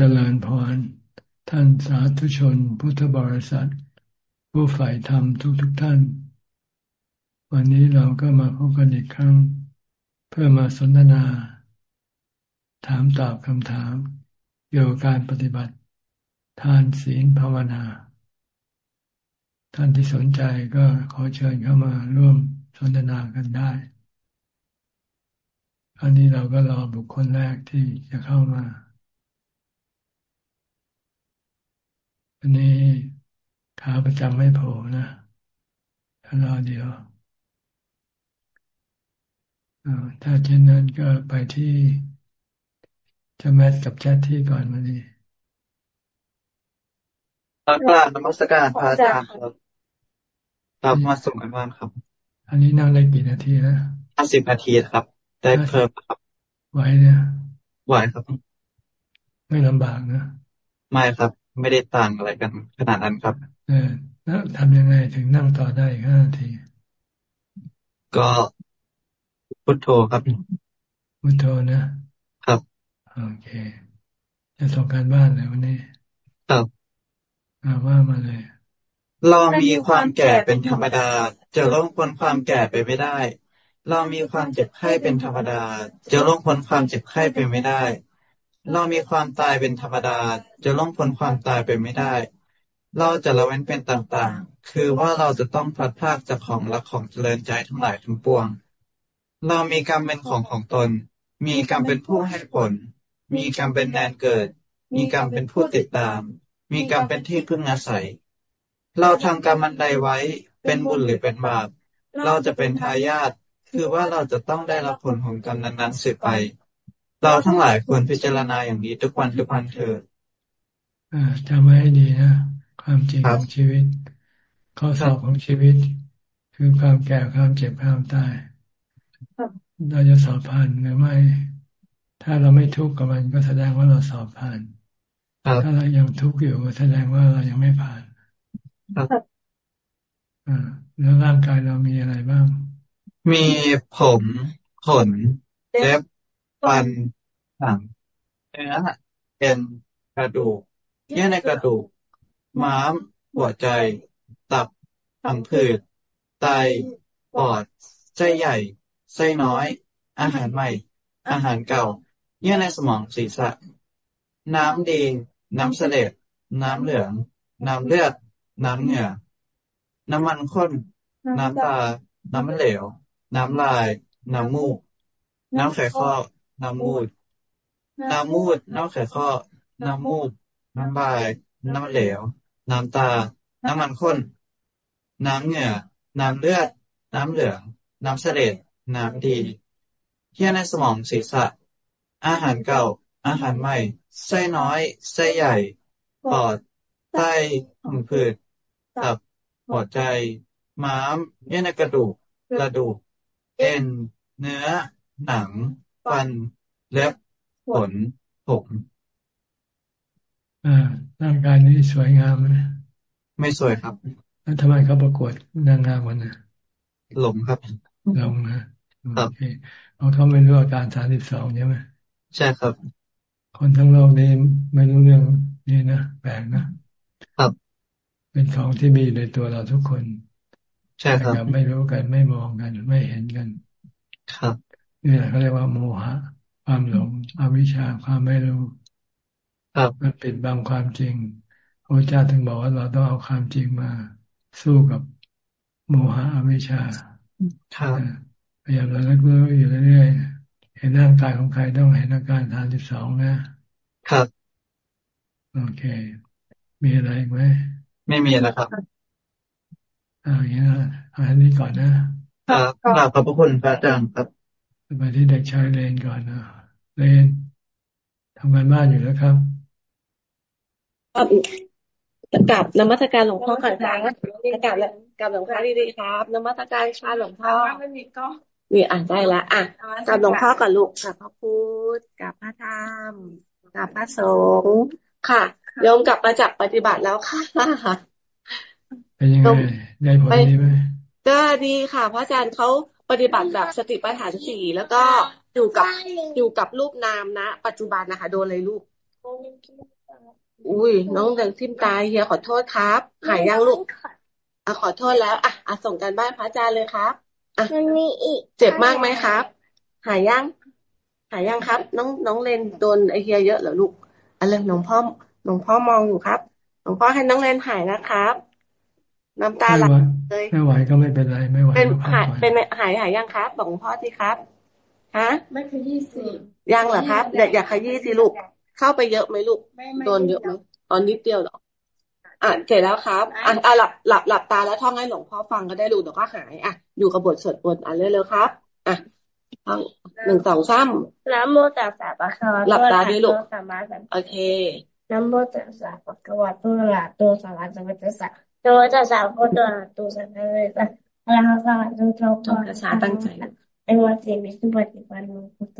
จริญพร ท่านสาธุชนพุทธบริษัท ผู้ฝ่ายธรรมทุกๆทท่าน วันนี้เราก็มาพบกันอีกครั้ง เพื่อมาสนทนา ถามตอบคำถาม เกี่ยวกับการปฏิบัติ ทานศีลภาวนา ท่านที่สนใจก็ขอเชิญเข้ามาร่วมสนทนากันได้อันนี้เราก็รอบุคคลแรกที่จะเข้ามา อันนี้ขาประจำไม่โผล่นะถ้ารอเดียวถ้าเช่นนั้นก็ไปที่จะแมทกับแชทที่ก่อนมาดีกราบนมัสการพระอาจารย์ครับครับมาส่งกันบ้างครับ อันนี้นั่งได้กี่นาทีแล้วห้าสิบนาทีครับ ได้เพิ่มครับ ไหวเนี่ยไหวครับ ไม่ลำบากนะ ไม่ครับ ไม่ได้ต่างอะไรกันขนาดนั้นครับ เออแล้วทำยังไงถึงนั่งต่อได้อีกห้านาที ก็พุทโธครับพุทโธนะครับ โอเค จะส่งการบ้านเลยวันนี้ครับว่ามาเลยเรามีความแก่เป็นธรรมดา จะล่วงพ้นความแก่ไปไม่ได้ เรามีความเจ็บไข้เป็นธรรมดา จะล่วงพ้นความเจ็บไข้ไปไม่ได้ เรามีความตายเป็นธรรมดา จะล่องพ้นความตายไปไม่ได้ เราจะละเว้นเป็นต่างๆ คือว่าเราจะต้องพลัดพรากจากของรักของเจริญใจทั้งหลายทั้งปวง เรามีกรรมเป็นของของตน มีกรรมเป็นผู้ให้ผล มีกรรมเป็นแดนเกิด มีกรรมเป็นผู้ติดตาม มีกรรมเป็นที่พึ่งอาศัย เราทำกรรมมันใดไว้ เป็นบุญหรือเป็นบาป เราจะเป็นทายาท คือว่าเราจะต้องได้รับผลของกรรมนั้นๆสืบไป เราทั้งหลายควรพิจารณาอย่างนี้ทุกวันทุกวันเถิดจำไว้ให้ดีนะ ความจริงของชีวิต ข้อสอบของชีวิต คือความแก่ความเจ็บความตายเราจะสอบผ่านหรือไม่ ถ้าเราไม่ทุกข์กับมันก็แสดงว่าเราสอบผ่าน ถ้าเรายังทุกข์อยู่ก็แสดงว่าเรายังไม่ผ่านแล้วร่างกายเรามีอะไรบ้าง มีผม ขนเล็บ ฟันหนังเนื้อเอ็นกระดูกเยื่อในกระดูก ม้าม หัวใจ ตับผังผืด ไต ปอด ไส้ใหญ่ ไส้น้อย อาหารใหม่ อาหารเก่า เยื่อในสมองศีรษะ น้ำดี น้ำเสลดน้ำเหลือง น้ำเลือด น้ำเหงื่อ น้ำมันข้น น้ำตา น้ำเหลว น้ำลาย น้ำมูก น้ำไขข้อ น้ำมูด น้ำมูดน้ำไขข้อ น้ำมูด น้ำบาย น้ำเหลว น้ำตา น้ำมันข้น น้ำเหงื่อ น้ำเลือด น้ำเหลือง น้ำเสลดน้ำดีเที่ยในสมองศีรษะ อาหารเก่า อาหารใหม่ ไส้น้อย ไส้ใหญ่ ปอด ไตหังผืด ตับ หัวใจ ม้าม เยื่อในกระดูก กระดูก เอ็น เนื้อ หนัง ฟันเล็บขนผมอ่าร่างกายนี้สวยงามไหมไม่สวยครับแล้วทำไมเขาประกวดนางงามวันน่ะหลงครับหลงนะครับเคเขาเขาไม่รู้อาการสามสิบสองใช่ไหมใช่ครับ คนทั้งโลกนี้ไม่รู้เรื่องนี่นะแปลกนะครับ เป็นของที่มีในตัวเราทุกคน ใช่ครับไม่รู้กันไม่มองกัน ไม่เห็นกัน ครับ นี่แหละเขาเรียกว่าโมหะ ความหลงอวิชชาความไม่รู้ครับมันปิดบังความจริงพระเจ้าถึงบอกว่าเราต้องเอาความจริงมาสู้กับโมหะอวิชชาครับพยายามระลึกรู้อยู่เรื่อยๆเห็นร่างกายของใครต้องเห็นอาการทานสิบสองนะครับ โอเค มีอะไรไหมไม่มีแล้วครับอ่าอย่างนี้นะอันนี้ก่อนนะครับขอบพระคุณพระอาจารย์ครับ ไปที่เด็กชายเลนก่อนนะเลนทำงานบ้านอยู่แล้วครับกับนมัสการหลวงพ่อก่อนครับกับกับหลวงพ่อดีๆครับนมัสการชาหลวงพ่อไม่มีก็มีอ่านได้ละอะกับหลวงพ่อก่อนลูกกับพระพุทธกับพระธรรมกับพระสงฆ์ค่ะโยมกลับมาจากปฏิบัติแล้วค่ะเป็นยังไงได้ผลดีไหมก็ดีค่ะ เพราะอาจารย์เขา ปฏิบัติแบบสติปัฏฐานสี่แล้วก็อยู่กับอยู่กับรูปนามนะ ปัจจุบันนะคะโดนเลยลูก อุ้ยน้องแดงทิมตายเฮียขอโทษครับ หายยังลูกอะขอโทษแล้วอะอะส่งกันบ้านพระอาจารย์เลยครับอะมันมีอีก เจ็บมากไหมครับ หายยังหายยังครับ น้องน้องเลนโดนไอเฮียเยอะเหรอลูกอะไรหลวงพ่อหลวงพ่อมองอยู่ครับหลวงพ่อให้น้องเลนหายนะครับ น้ำตาไหลเลยไม่ไหวก็ไม่เป็นไรไม่ไหวเป็นหายเป็นหายหายยังครับบอกหลวงพ่อสิครับฮะไม่ขยี้สิยังเหรอครับเดี๋ยวอยากขยี้สิลูกเข้าไปเยอะไหมลูกโดนเยอะไหมตอนนิดเดียวหรออะเสร็จแล้วครับอะหลับหลับหลับตาแล้วท่องให้หลวงพ่อฟังก็ได้ลูกเดี๋ยวก็หายอะอยู่กับบทสวดบนอะเร็วๆครับอะท่องหนึ่งสองสามนะโมตัสสะปะคะวะหลับตาด้วยลูกโอเคนะโมตัสสะปะคะวะโตอะระหะโตสัมมาสัมพุทธัสสะโตตัสสะโตอะระหะโตสัมมาสัมพุทธัสสะอะระหะสัมมาสัมพุทธัสสะตั้งใจไอ้วันที่มิสุปฏิปันโนพุทโธ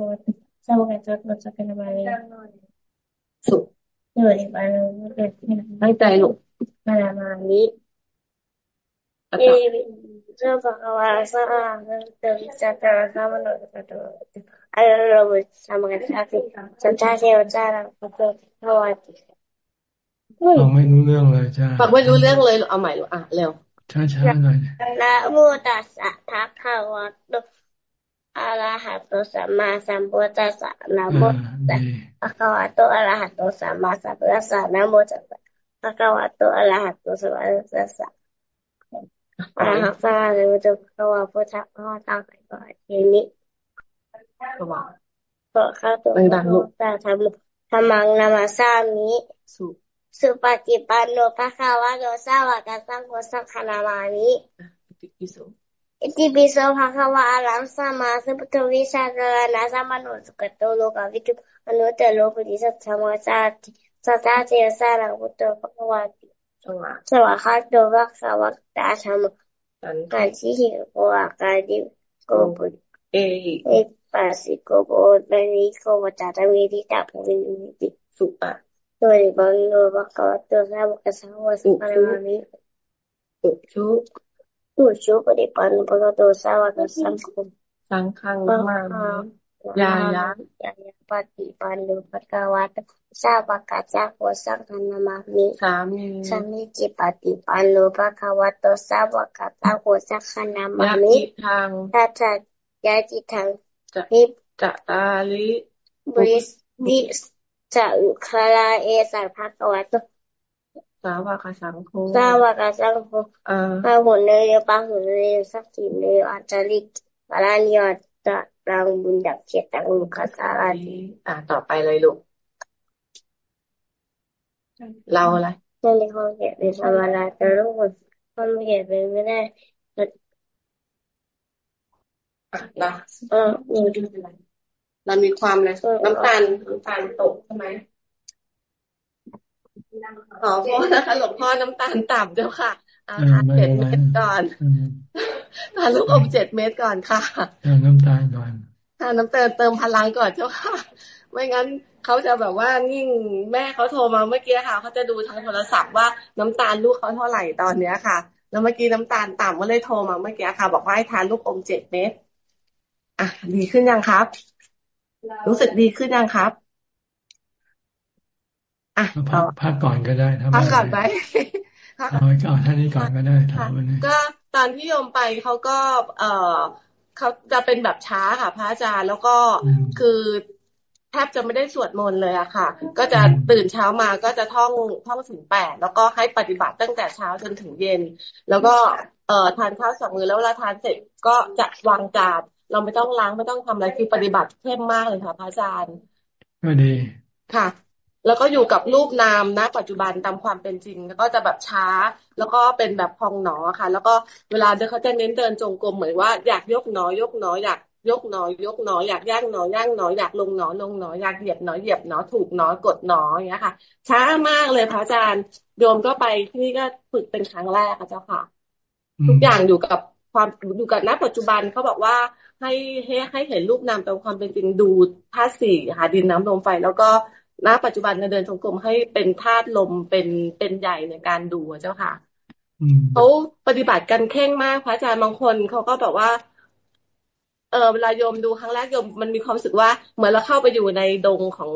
สาวกจัตโตสัพพะมาลีสุเลยปานโนตั้งใจลูกมามาลีเอเจ้าพระวาสนาเตวิสัตตะสามโนตัตโตอะระบุสัมมาสัพพิสัจจะเทวจาระพุทโธภวติ ฟังไม่รู้เรื่องเลยจ้าฟังไม่รู้เรื่องเลยเอาใหม่ลูกอะเร็วช้าๆหน่อยนะโมตัสสะภะคะวะโตอะระหะโตสัมมาสัมพุทธัสสะนะโมตัสสะภะคะวะโตอะระหะโตสัมมาสัมพุทธัสสะนะโมตัสสะภะคะวะโตอะระหะโตสัมมาสัมพุทธัสสะอะระหะสัมมาสัมพุทธัสสะวะพุทธะพระตังไปก่อนทีนี้ก็ว่าก็ข้าตัวดังลูกแต่ทำทำมังนามาสามิสุ สุปฏิปันโนภะคะวะโตสาวกสังโฆสังฆนามามิอิสุอิติปิโสภะคะวะอะระสัมมาสัมพุทธวิชาจารณะสัมมาโนสุขโตโลกวิจุอนุตตโลกุติสัจธมชาติสัจจะเจสารังพุทโธภะคะวะติสวะคาโตภะคะวะตาธรรมกันชิหิโกอากาดิโกบุเอเอปัสสิโกโบเบนิโกวตาตเวทิตาภวินิติสุปะโดยบังโลภะคะวะโตสาวกสังวะสัมมามิอุชุตุชุปฏิปันปะโตสาวกสังคมสังฆังมายายะยายะปฏิปันโนภะคะวะสาวกสังโฆสังฆนามามิสามีสามีจิปะ คะวะโตสาวกสังโฆสังฆนามามิทางทัจยาจิทังนิจะตาลิบริสดิ จะอุคลาเอสัพพะวะโตสาวกสังโฆสาวกสังโฆพระหุนเลยปะหุนเลยสักทีเลยอาจาริกปารานิยตะรังบุญดักเขียตังลุคาสาราดีอ่า ต่อไปเลยลูก เราอะไรนั่นเองเขาเขียนในสมาราแต่ลูกคนเขาไม่เขียนเป็นไม่ได้เราเออเรามีความอะไรน้ำตาลน้ำตาลตกใช่ไหมขอโทษนะคะหลวงพ่อน้ำตาลต่ำเจ้าค่ะอาทานเจ็ดเม็ดก่อนทานลูกอมเจ็ดเม็ดก่อนค่ะน้ำตาลก่อนทานน้ำเติมเติมพลังก่อนเจ้าค่ะ ไม่งั้นเขาจะแบบว่านิ่งแม่เขาโทรมาเมื่อกี้ค่ะเขาจะดูทางโทรศัพท์ว่าน้ำตาลลูกเขาเท่าไหร่ตอนเนี้ยค่ะ แล้วเมื่อกี้น้ำตาลต่ำก็เลยโทรมาเมื่อกี้ค่ะ บอกว่าให้ทานลูกอมเจ็ดเม็ดอะดีขึ้นยังครับ รู้สึกดีขึ้นยังครับ อะพักก่อนก็ได้พักก่อนไปเอาเอาท่านี้ก่อนก็ได้ถามวันนี้ก็ตอนที่โยมไปเขาก็ เออเขาจะเป็นแบบช้าค่ะพระอาจารย์แล้วก็คือแทบจะไม่ได้สวดมนต์เลยอะค่ะ ก็จะตื่นเช้ามาก็จะท่องท่องถึงแปดแล้วก็ให้ปฏิบัติตั้งแต่เช้าจนถึงเย็น แล้วก็เอ่อทานข้าวสองมื้อแล้วเวลาทานเสร็จก็จะวางจาน เราไม่ต้องล้างไม่ต้องทำอะไรคือปฏิบัติเข้มมากเลยค่ะพระอาจารย์ก็ดีค่ะ แล้วก็อยู่กับรูปนามนะ ปัจจุบันตามความเป็นจริง แล้วก็จะแบบช้า แล้วก็เป็นแบบพองหนอค่ะ แล้วก็เวลาเดินเขาจะเน้นเดินจงกรมเหมือนว่าอยากยกหนอยกหนออยากยกหนอยกหนออยากย่างหนอย่างหนออยากลงหนอลงหนออยากเหยียบหนอเหยียบหนอถูกหนอกดหนออย่างเงี้ยค่ะ ช้ามากเลยพระอาจารย์โยมก็ไปที่นี่ก็ฝึกเป็นครั้งแรกค่ะเจ้าค่ะ ทุกอย่างอยู่กับความอยู่กับณปัจจุบันเขาบอกว่า ให้ให้ให้เห็นรูปนามตามความเป็นจริงดูธาตุสี่ค่ะดินน้ำลมไฟ แล้วก็ณปัจจุบันในเดินชงกรมให้เป็นธาตุลมเป็นเป็นใหญ่ในการดูเจ้าค่ะเขาปฏิบัติกันเข่งมากพระอาจารย์บางคนเขาก็แบบว่า เออเวลาโยมดูครั้งแรกโยมมันมีความรู้สึกว่า เหมือนเราเข้าไปอยู่ในดงของ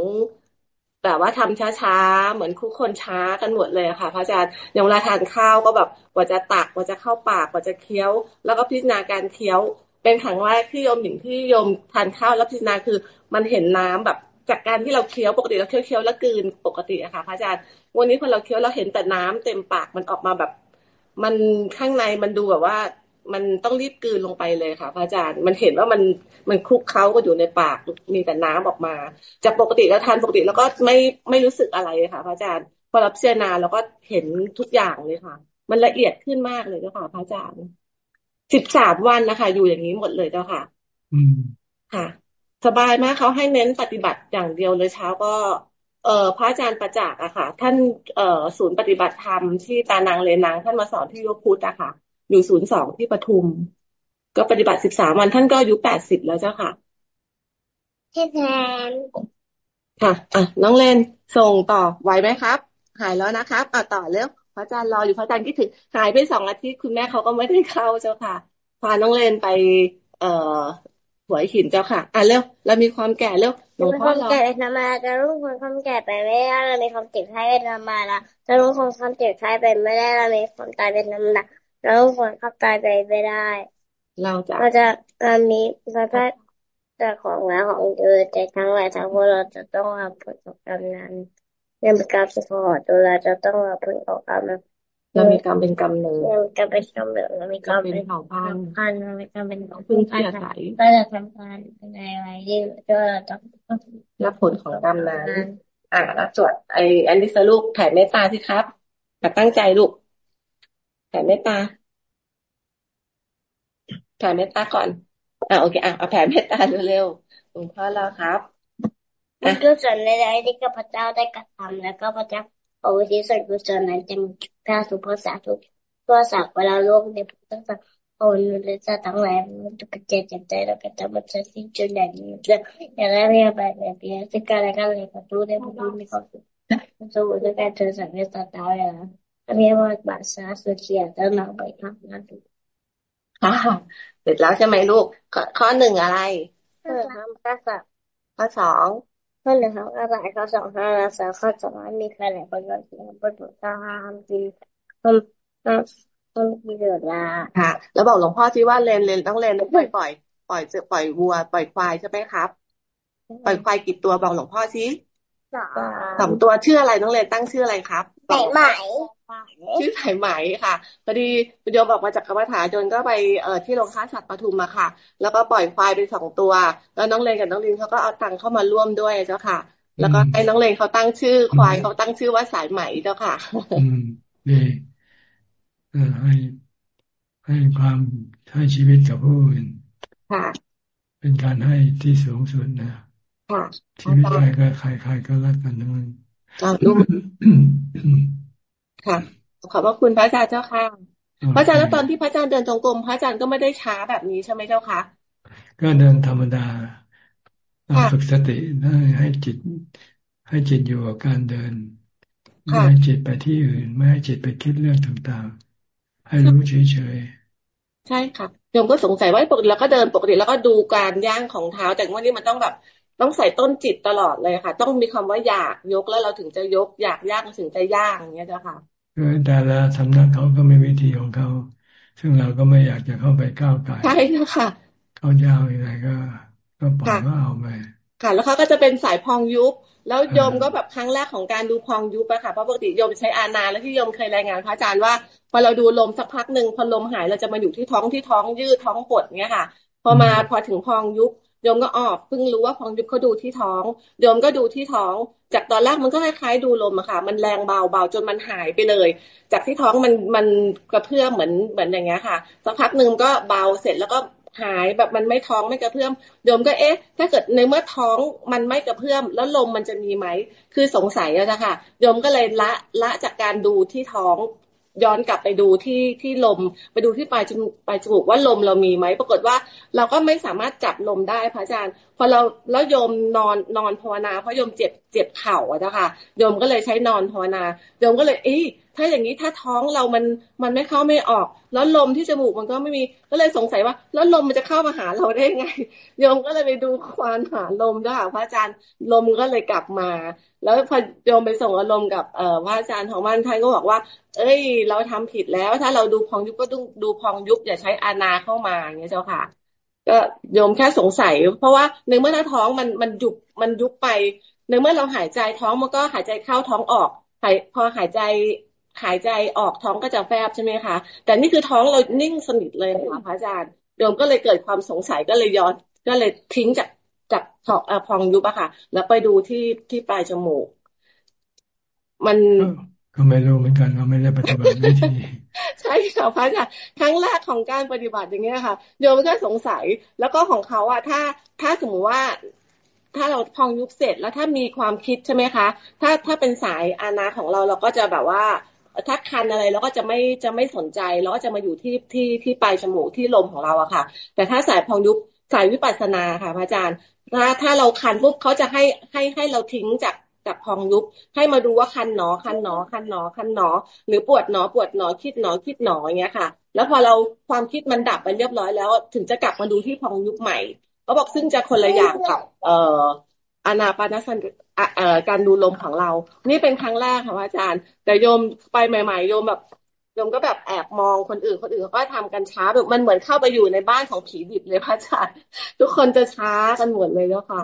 แต่ว่าทำช้าๆ เหมือนคุกคนช้ากันหมดเลยค่ะ พระอาจารย์อย่างเวลาทานข้าวก็แบบกว่าจะตักกว่าจะเข้าปากกว่าจะเคี้ยว แล้วก็พิจารณาการเคี้ยว เป็นครั้งแรกที่โยมหญิงที่โยมทานข้าวแล้วพิจารณาคือ มันเห็นน้ำแบบจากการที่เราเคี้ยวปกติเราเคี้ยวเคี้ยวแล้วกืนปกติอะค่ะพระอาจารย์ วันนี้พอเราเคี้ยวเราเห็นแต่น้ำเต็มปากมันออกมาแบบ มันข้างในมันดูแบบว่า มันต้องรีบกืนลงไปเลยค่ะพระอาจารย์มันเห็นว่ามันมันคลุกเคล้าก็อยู่ในปากมีแต่น้ำออกมา จากปกติแล้วทานปกติแล้วก็ไม่ไม่รู้สึกอะไรค่ะพระอาจารย์พอรับเชนาเราก็เห็นทุกอย่างเลยค่ะ มันละเอียดขึ้นมากเลยค่ะพระอาจารย์ สิบสามวันนะคะ อยู่อย่างนี้หมดเลยเจ้าค่ะ อืมค่ะ สบายมากเขาให้เน้นปฏิบัติอย่างเดียวเลยเช้าก็ เอ่อพระอาจารย์ประจักษ์อะค่ะ ท่านเอ่อศูนย์ปฏิบัติธรรมที่ตานางเลนางท่านมาสอนที่ยพุทธอะค่ะ อยู่ศูนย์สองที่ปทุม ก็ปฏิบัติสิบสามวันท่านก็อายุแปดสิบแล้วเจ้าค่ะพี่แทนค่ะ อะ น้องเลนส่งต่อไหวไหมครับ หายแล้วนะครับอะต่อเร็ว พระอาจารย์รออยู่พระอาจารย์คิดถึงหายไปสองอาทิตย์คุณแม่เขาก็ไม่ได้เข้าเจ้าค่ะพาน้องเลนไป เอ่อหัวหินเจ้าค่ะ อะเร็วเรามีความแก่เร็วหลวงพ่อเราแก่ธรรมาจะรู้คนความแก่ไปไม่ได้เรามีความเจ็บไข้เป็นธรรมดาจะรู้คนความเจ็บไข้ไปไม่ได้เรามีความตายเป็นธรรมดาแล้วฝนขับตายไปไม่ได้ เราจะเราจะเรามีเราจะจะของแล้วของเธอแต่ทั้งหลายทั้งพวกเราจะต้องรับผลของกรรมนั้น เรื่องกรรมสุขอตัวเราจะต้องรับผลของกรรมนั้นเรามีกรรมเป็นกรรมหนึ่งเรากรรมเป็นกรรมหนึ่งเรามีกรรมเป็นของพันพันเรามีกรรมเป็นของพึ่งที่อาศัยก็จะทำการในอะไรที่ก็จะรับผลของกรรมนั้นอ่าแล้วสวดไออันนี้สลูกแผ่เมตตาสิครับแต่ตั้งใจลูกผ่เมตตาแผ่เมตตาก่อน อ่าโอเคอะเอาแผ่เมตตาเร็วๆหลวงพ่อแล้วครับ มันก็ส่วนในใดที่ข้าพเจ้าได้กระทำแล้วก็พระเจ้าโอ้ทีส่วนกุศลนั้นจะมีพระสุภาษาทุกตัวสักเวลาโลกในพุทธศาสนาโอนุริสตั้งหลายมันจะกระจายกระจแล้วก็จะมันจะสิ้นจนอย่างนี้จะอย่างไรเรียบแบบแบบนี้สิ่งการอะไรเลยประตูในประตูในความสุขสมุทรการเจอสังเกตตาตาอย่างนั้น kami mga basa asosiado ng ใบพัดนั้นค่ะเสร็จแล้วใช่ไหมลูก ข้อหนึ่งอะไรข้อสามข้อสามข้อสอง ข้อหนึ่งข้อสามข้อสองข้อสามข้อสองมีใครหลายประโยชน์ที่ประโยชน์ตามจริงคนคนมีเดือดร้าค่ะ แล้วบอกหลวงพ่อที่ว่าเลนเลนต้องเลนปล่อยปล่อยปล่อยจะปล่อยวัว ปล่อยควายใช่ไหมครับ ปล่อยควายกี่ตัวบอกหลวงพ่อสิสองตัวชื่ออะไรน้องเลนตั้งชื่ออะไรครับไหมไหม ชื่อสายไหมค่ะพอดีโยมบอกมาจากกรรมฐานจนก็ไปเอ่อที่โรงค้าสัตว์ปทุมมาค่ะ แล้วก็ปล่อยควายไปสองตัว แล้วน้องเลนกับน้องลินเขาก็เอาตังเข้ามาร่วมด้วยเจ้าค่ะ แล้วก็ให้น้องเลนเขาตั้งชื่อ ควายเขาตั้งชื่อว่าสายไหมเจ้าค่ะอืมดีให้ให้ความให้ชีวิตกับผู้อื่นค่ะเป็นการให้ที่สูงสุดนะชีวิตใครก็ใครใครก็รักกันทั้งนั้น ค่ะ ขอบพระคุณพระอาจารย์เจ้าค่ะ พระอาจารย์แล้วตอนที่พระอาจารย์เดินจงกรมพระอาจารย์ก็ไม่ได้ช้าแบบนี้ใช่ไหมเจ้าคะก็เดินธรรมดาฝึกสติให้ให้จิต ให้จิตอยู่กับการเดินไม่ให้จิตไปที่อื่น ไม่ให้จิตไปคิดเรื่องต่างๆ ให้รู้เฉยๆ ใช่ค่ะโยมก็สงสัยว่าปกติเราก็เดินปกติแล้วก็ดูการย่างของเท้า แต่ว่านี่มันต้องแบบต้องใส่ต้นจิตตลอดเลยค่ะ ต้องมีคำว่าอยากยกแล้วเราถึงจะยก อยากย่างถึงจะย่างอย่างเงี้ยเจ้าค่ะ คือแต่ละสำนักเขาก็มีวิธีของเขา ซึ่งเราก็ไม่อยากจะเข้าไปก้าวไก่ใช่ค่ะเขายาวยังไงก็ ก็ปล่อยว่าเอาไปค่ะ แล้วเขาก็จะเป็นสายพองยุบแล้วโยมก็แบบครั้งแรกของการดูพองยุบอะค่ะเพราะปกติโยมใช้อานาแล้วที่โยมเคยรายงานพระอาจารย์ว่า พอเราดูลมสักพักหนึ่งพอลมหายเราจะมาอยู่ที่ท้องที่ท้องยืดท้องปวดเงี้ยค่ะ พอมาพอถึงพองยุบ โยมก็ออกเพิ่งรู้ว่าพองยุบเขาดูที่ท้องโยมก็ดูที่ท้อง จากตอนแรกมันก็คล้ายๆดูลมอะค่ะ มันแรงเบาเบาจนมันหายไปเลย จากที่ท้องมันมันกระเพื่อมเหมือนเหมือนอย่างเงี้ยค่ะสักพักหนึ่งก็เบาเสร็จแล้วก็หายแบบมันไม่ท้องไม่กระเพื่อมโยมก็เอ๊ะ ถ้าเกิดในเมื่อท้องมันไม่กระเพื่อม แล้วลมมันจะมีไหม คือสงสัยอะค่ะโยมก็เลยละละจากการดูที่ท้อง ย้อนกลับไปดูที่ที่ลม ไปดูที่ปลายจมูกปลายจมูกว่าลมเรามีไหมปรากฏว่าเราก็ไม่สามารถจับลมได้พระอาจารย์พอเราแล้วโยมนอนนอนภาวนาเพราะโยมเจ็บเจ็บเข่าอะนะคะโยมก็เลยใช้นอนภาวนาโยมก็เลยเอ๊ะ ถ้าอย่างนี้ถ้าท้องเรามันมันไม่เข้าไม่ออก แล้วลมที่จมูกมันก็ไม่มี ก็เลยสงสัยว่า แล้วลมมันจะเข้ามาหาเราได้ไงโยมก็เลยไปดูควานหาลมด้วยค่ะพระอาจารย์ลมก็เลยกลับมา แล้วพอโยมไปส่งอารมณ์กับเอ่อพระอาจารย์ของมันท่านก็บอกว่า เอ้ย เราทำผิดแล้ว ถ้าเราดูพองยุบก็ต้องดูพองยุบอย่าใช้อานาเข้ามาอย่างเงี้ยเจ้าค่ะ ก็โยมแค่สงสัย เพราะว่าในเมื่อถ้าท้องมันมันยุบมันยุบไปในเมื่อเราหายใจท้องมันก็หายใจเข้าท้องออกหายพอหายใจ หายใจออกท้องก็จะแฟบใช่ไหมคะ แต่นี่คือท้องเรานิ่งสนิทเลยค่ะพระอาจารย์โยมก็เลยเกิดความสงสัยก็เลยย้อนก็เลยทิ้งจากจากพองยุบอะค่ะ แล้วไปดูที่ที่ปลายจมูก มันก็ไม่รู้เหมือนกันเราไม่ได้ปฏิบัติวิธีใช่ค่ะพระอาจารย์ครั้งแรกของการปฏิบัติอย่างเงี้ยค่ะโยมก็สงสัยแล้วก็ของเขาอะถ้าถ้าสมมติว่าถ้าเราพองยุบเสร็จแล้วถ้ามีความคิดใช่ไหมคะ ถ้าถ้าเป็นสายอานาของเราเราก็จะแบบว่า ถ้าคันอะไรเราก็จะไม่จะไม่สนใจเราก็จะมาอยู่ที่ที่ที่ปลายจมูกที่ลมของเราอะค่ะ แต่ถ้าสายพองยุบสายวิปัสสนาค่ะพระอาจารย์ถ้าถ้าเราคันปุ๊บเขาจะให้ให้ให้เราทิ้งจากจากพองยุบให้มาดูว่าคันหนอคันหนอคันหนอคันหนอ หรือปวดหนอปวดหนอคิดหนอคิดหนออย่างเงี้ยค่ะ แล้วพอเราความคิดมันดับไปเรียบร้อยแล้ว ถึงจะกลับมาดูที่พองยุบใหม่เขาบอกซึ่งจะคนละอย่างกับ เอ่อ อานาปานสันการดูลมของเรา นี่เป็นครั้งแรกค่ะอาจารย์ แต่โยมไปใหม่ ๆ โยมแบบโยมก็แบบแอบมองคนอื่น คนอื่นเขาก็ทำกันช้าแบบมันเหมือนเข้าไปอยู่ในบ้านของผีดิบเลยพระอาจารย์ทุกคนจะช้ากันหมดเลยแล้วค่ะ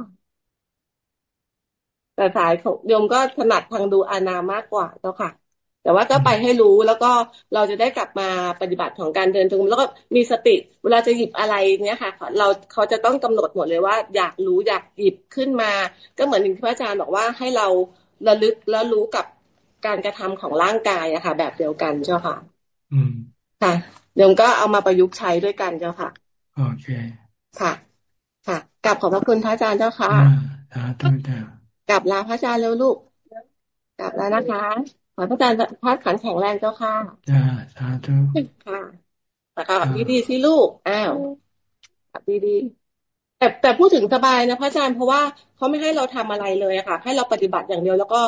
แต่สายของโยมก็ถนัดทางดูอานามากกว่าเจ้าค่ะ แต่ว่าก็ไปให้รู้แล้วก็เราจะได้กลับมาปฏิบัติของการเดินจงแล้วก็มีสติ เวลาจะหยิบอะไรเนี้ยค่ะ เราเขาจะต้องกำหนดหมดเลยว่า อยากรู้อยากหยิบขึ้นมา ก็เหมือนที่พระอาจารย์บอกว่าให้เราระลึกแล้วรู้กับการกระทำของร่างกายอะค่ะ แบบเดียวกันเจ้าค่ะ อืมค่ะโยมก็เอามาประยุกต์ใช้ด้วยกันเจ้าค่ะโอเคค่ะ ค่ะกลับขอบพระคุณพระอาจารย์เจ้าค่ะสาธุเจ้ากลับลาพระอาจารย์เร็วลูกกลับแล้วนะคะข อพระอาจารย์พักขันแข็งแรงเจ้าค่ะจ้าสาธุค่ะแต่ก็ดีดีสิลูกอ้าวดีดีแต่แต่พูดถึงสบายนะพระอาจารย์เพราะว่าเขาไม่ให้เราทำอะไรเลยอะค่ะ ให้เราปฏิบัติอย่างเดียว แล้วก็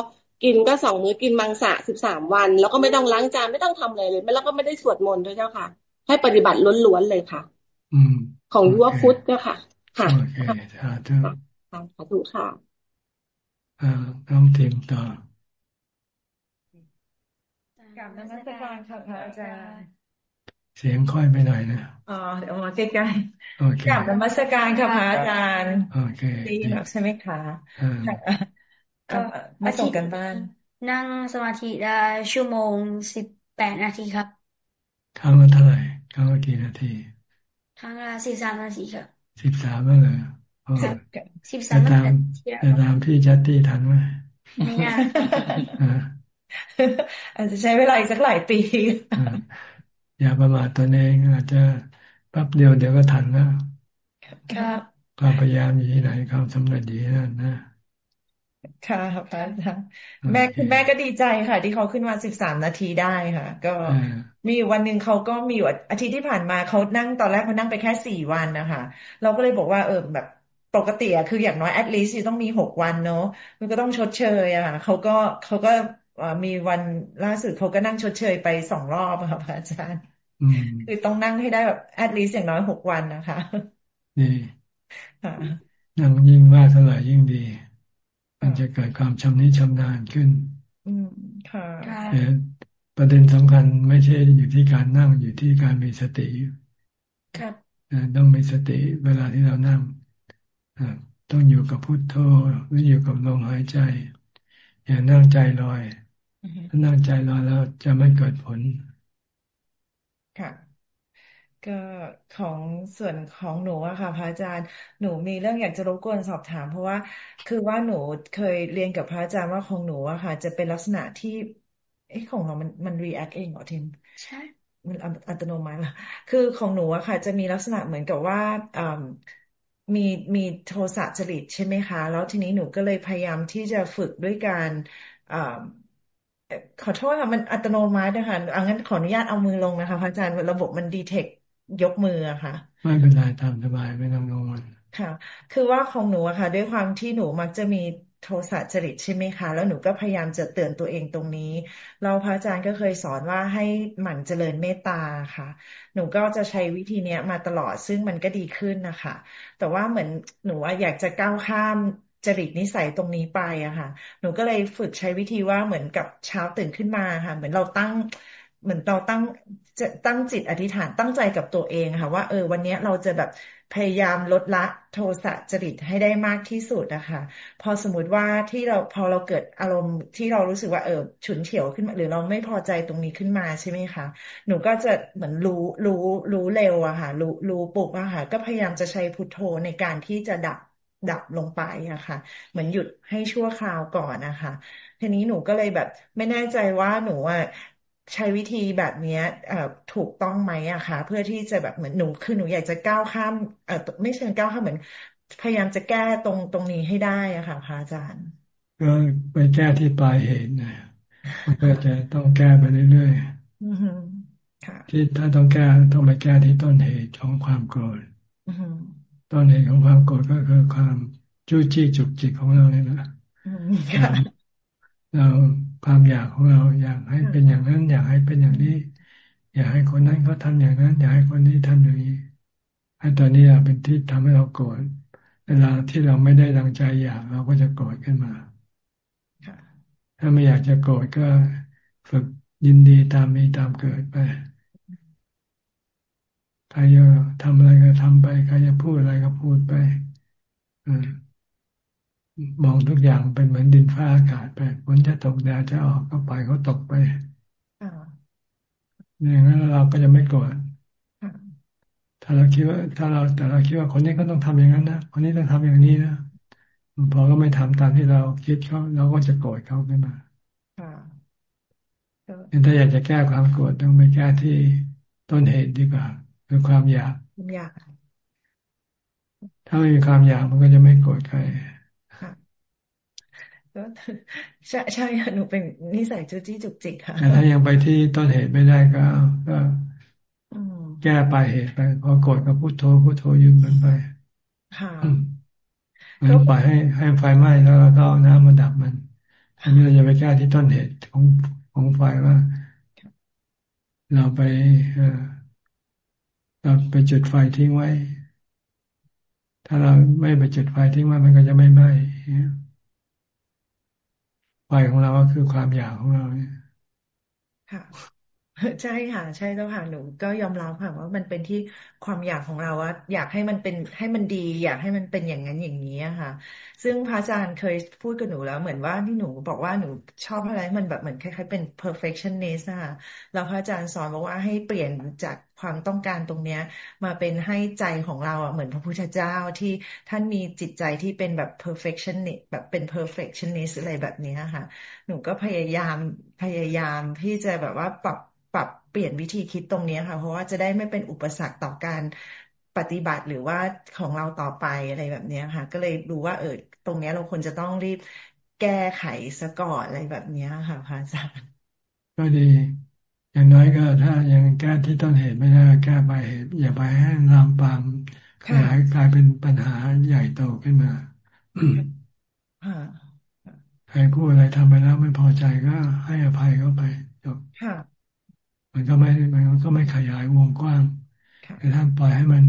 กินก็สองมื้อกินมังสะสิบสามวัน แล้วก็ไม่ต้องล้างจานไม่ต้องทำอะไรเลยแล้วก็ไม่ได้สวดมนต์ด้วยเจ้าค่ะ ให้ปฏิบัติล้วนๆเลยค่ะ อืม ของยัวฟุตเจ้าค่ะ ค่ะโอเคสาธุค่ะสาธุค่ะน้องทีมต่อ กับนมัสการค่ะพระอาจารย์ เสียงค่อยไปหน่อยนะ อ๋อ เดี๋ยวมาใกล้ๆกับนมัสการค่ะพระอาจารย์โอเคดีใช่ไหมคะก็มาส่งกันบ้าน นั่งสมาธิได้ชั่วโมงสิบแปดนาทีครับ ครั้งละเท่าไหร่ ครั้งละกี่นาที ครั้งละสิบสามนาทีครับสิบสามเลยสิบสามนาทีจะตามพี่จัตตี้ทันไหมไม่นาน อาจจะใช้เวลาอีกสักหลายปีอย่าประมาทตัวเองอาจจะแป๊บเดียวเดี๋ยวก็ทันแล้วครับความพยายามอยู่ที่ไหนความสำเร็จอยู่ที่นั่นนะค่ะพระอาจารย์แม่คุณแม่ก็ดีใจค่ะ ที่เขาขึ้นมาสิบสามนาทีได้ค่ะ ก็มีวันหนึ่งเขาก็มีอยู่อาทิตย์ที่ผ่านมาเขานั่งตอนแรกเขานั่งไปแค่สี่วันนะคะเราก็เลยบอกว่าเออแบบปกติอะคืออย่างน้อย at least ต้องมีหกวันเนาะมันก็ต้องชดเชยอะเขาก็เขาก็ มีวันล่าสุดเขาก็นั่งชดเชยไปสองรอบค่ะพระอาจารย์ คือต้องนั่งให้ได้แบบ at least อย่างน้อยหกวันนะคะดีนั่งยิ่งมากเท่าไหร่ยิ่งดี มันจะเกิดความชำนิชำนาญขึ้น อืมค่ะประเด็นสำคัญไม่ใช่อยู่ที่การนั่งอยู่ที่การมีสติครับต้องมีสติเวลาที่เรานั่งต้องอยู่กับพุโทโธหรืออยู่กับลมหายใจ อย่านั่งใจลอย ถ้านั่งใจลอยแล้วจะไม่เกิดผล ค่ะ ก็ของส่วนของหนูอะค่ะ พระอาจารย์หนูมีเรื่องอยากจะรบกวนสอบถาม เพราะว่าคือว่าหนูเคยเรียนกับพระอาจารย์ว่าของหนูอะค่ะ จะเป็นลักษณะที่เอ๊ะของเรามันมัน react เองเหรอทิมใช่มันอัตโนมัติละคือของหนูอะค่ะ จะมีลักษณะเหมือนกับว่าอ่ามีมีโทสะจริตใช่ไหมคะ แล้วทีนี้หนูก็เลยพยายามที่จะฝึกด้วยการอ ขอโทษค่ะ มันอัตโนมัตินะคะอังั้นขออนุญาตเอามือลงนะคะพระอาจารย์ระบบมันดีเทคยกมืออะค่ะ ไม่เป็นไรตามสบายไม่ต้องกังวลค่ะ คือว่าของหนูอะค่ะ ด้วยความที่หนูมักจะมีโทโทสะจริตใช่ไหมคะ แล้วหนูก็พยายามจะเตือนตัวเองตรงนี้ เราพระอาจารย์ก็เคยสอนว่าให้หมั่นเจริญเมตตาค่ะ หนูก็จะใช้วิธีนี้มาตลอดซึ่งมันก็ดีขึ้นนะคะ แต่ว่าเหมือนหนูอยากจะก้าวข้าม จริตนิสัยตรงนี้ไปอะค่ะ หนูก็เลยฝึกใช้วิธีว่าเหมือนกับเช้าตื่นขึ้นมาค่ะ เหมือนเราตั้งเหมือนเราตั้งจะตั้งจิตอธิษฐานตั้งใจกับตัวเองค่ะ ว่าเออวันนี้เราจะแบบพยายามลดละโทสะจริตให้ได้มากที่สุดนะคะพอสมมติว่าที่เราพอเราเกิดอารมณ์ที่เรารู้สึกว่าเออฉุนเฉียวขึ้นมาหรือเราไม่พอใจตรงนี้ขึ้นมาใช่ไหมคะหนูก็จะเหมือนรู้รู้รู้เร็วอะค่ะรู้รู้ปุกอะค่ะก็พยายามจะใช้พุทโธในการที่จะดับ ดับลงไปอะค่ะ เหมือนหยุดให้ชั่วคราวก่อนนะคะทีนี้หนูก็เลยแบบ ไม่แน่ใจว่าหนูอะใช้วิธีแบบนี้ถูกต้องไหมอะคะเพื่อที่จะแบบเหมือนหนูคือหนูอยากจะก้าวข้ามเออไม่เชิงก้าวข้ามเหมือน พยายามจะแก้ตรงตรงนี้ให้ได้อะค่ะพระอาจารย์ ก็ไปแก้ที่ปลายเหตุนะมันก็จะต้องแก้ไปเรื่อยๆที่ถ้าต้องแก้ต้องไปแก้ที่ต้นเหตุของความโกรธ ต้นเหตุของความโกรธก็คือความจู้จี้จุกจิกของเราเนี่ยนะเราความอยากของเราอยากให้เป็นอย่างนั้น อยากให้เป็นอย่างนี้ อยากให้คนนั้นเขาทาอย่างนั้น อยากให้คนนี้ทำอย่างนี้ไอ้ตัวนี้เป็นที่ทำให้เราโกรธเวลาที่เราไม่ได้ดังใจอยากเราก็จะโกรธขึ้นมาถ้าไม่อยากจะโกรธก็ฝึกยินดีตามมีตามเกิดไป ใครจะทำอะไรก็ทำไป ใครจะพูดอะไรก็พูดไปมองทุกอย่างเป็นเหมือนดินฟ้าอากาศไปฝนจะตกแดดจะออกก็ปล่อยเขาตกไปอย่างนั้นเราก็จะไม่โกรธถ้าเราคิดว่า ถ้าเราแต่เราคิดว่าคนนี้ก็ต้องทำอย่างนั้นนะคนนี้ต้องทำอย่างนี้นะพอก็ไม่ทำตามที่เราคิดเขาเราก็จะโกรธเขาขึ้นมาถ้าอยากจะแก้ความโกรธต้องไปแก้ที่ต้นเหตุดีกว่า คือความอยากอยาก ถ้าไม่มีความอยากมันก็จะไม่โกรธใครก็ใช่ใช่ค่ะหนูเป็นนิสัยจุจี้จุกจิกค่ะแต่ถ้ายังไปที่ต้นเหตุไม่ได้ก็ก็แก้ปลายเหตุไปพอโกรธก็พุทโธพุทโธยืมมันไป ค่ะมันปล่อยให้ให้ไฟไหม้แล้วเราก็เอาน้ำมาดับมันอันนี้เราจะไปแก้ที่ต้นเหตุของของไฟว่า เราไป เราไปจุดไฟทิ้งไว้ ถ้าเราไม่ไปจุดไฟทิ้งไว้มันก็จะไม่ไหม้ไฟของเราก็คือความอยากของเราเนี่ย ใช่ค่ะ ใช่แล้วค่ะหนูก็ยอมรับค่ะว่ามันเป็นที่ความอยากของเราว่าอยากให้มันเป็นให้มันดี อยากให้มันเป็นอย่างนั้นอย่างนี้ค่ะ ซึ่งพระอาจารย์เคยพูดกับหนูแล้วเหมือนว่าที่หนูบอกว่าหนูชอบอะไรมันแบบเหมือนคล้ายๆเป็น perfectionist นะคะแล้วพระอาจารย์สอนบอกว่าให้เปลี่ยนจากความต้องการตรงเนี้ย มาเป็นให้ใจของเราอะเหมือนพระพุทธเจ้าที่ท่านมีจิตใจที่เป็นแบบ perfectionist แบบเป็น perfectionist อะไรแบบนี้ค่ะ หนูก็พยายามพยายามที่จะแบบว่าปรับ ปรับเปลี่ยนวิธีคิดตรงนี้ค่ะ เพราะว่าจะได้ไม่เป็นอุปสรรคต่อการปฏิบัติหรือว่าของเราต่อไปอะไรแบบนี้ค่ะ ก็เลยรู้ว่าเออตรงนี้เราควรจะต้องรีบแก้ไขซะก่อนอะไรแบบนี้ค่ะพระอาจารย์ก็ดี อย่างน้อยก็ถ้ายังแก้ที่ต้นเหตุไม่ได้แก้ไปเหตุอย่าไปให้ลามปามขยายกลายเป็นปัญหาใหญ่โตขึ้นมาใครพูดอะไรทำไปแล้วไม่พอใจก็ให้อภัยเขาไปจบ มันก็ไม่มันก็ไม่ขยายวงกว้างแต่ท่านปล่อยให้มัน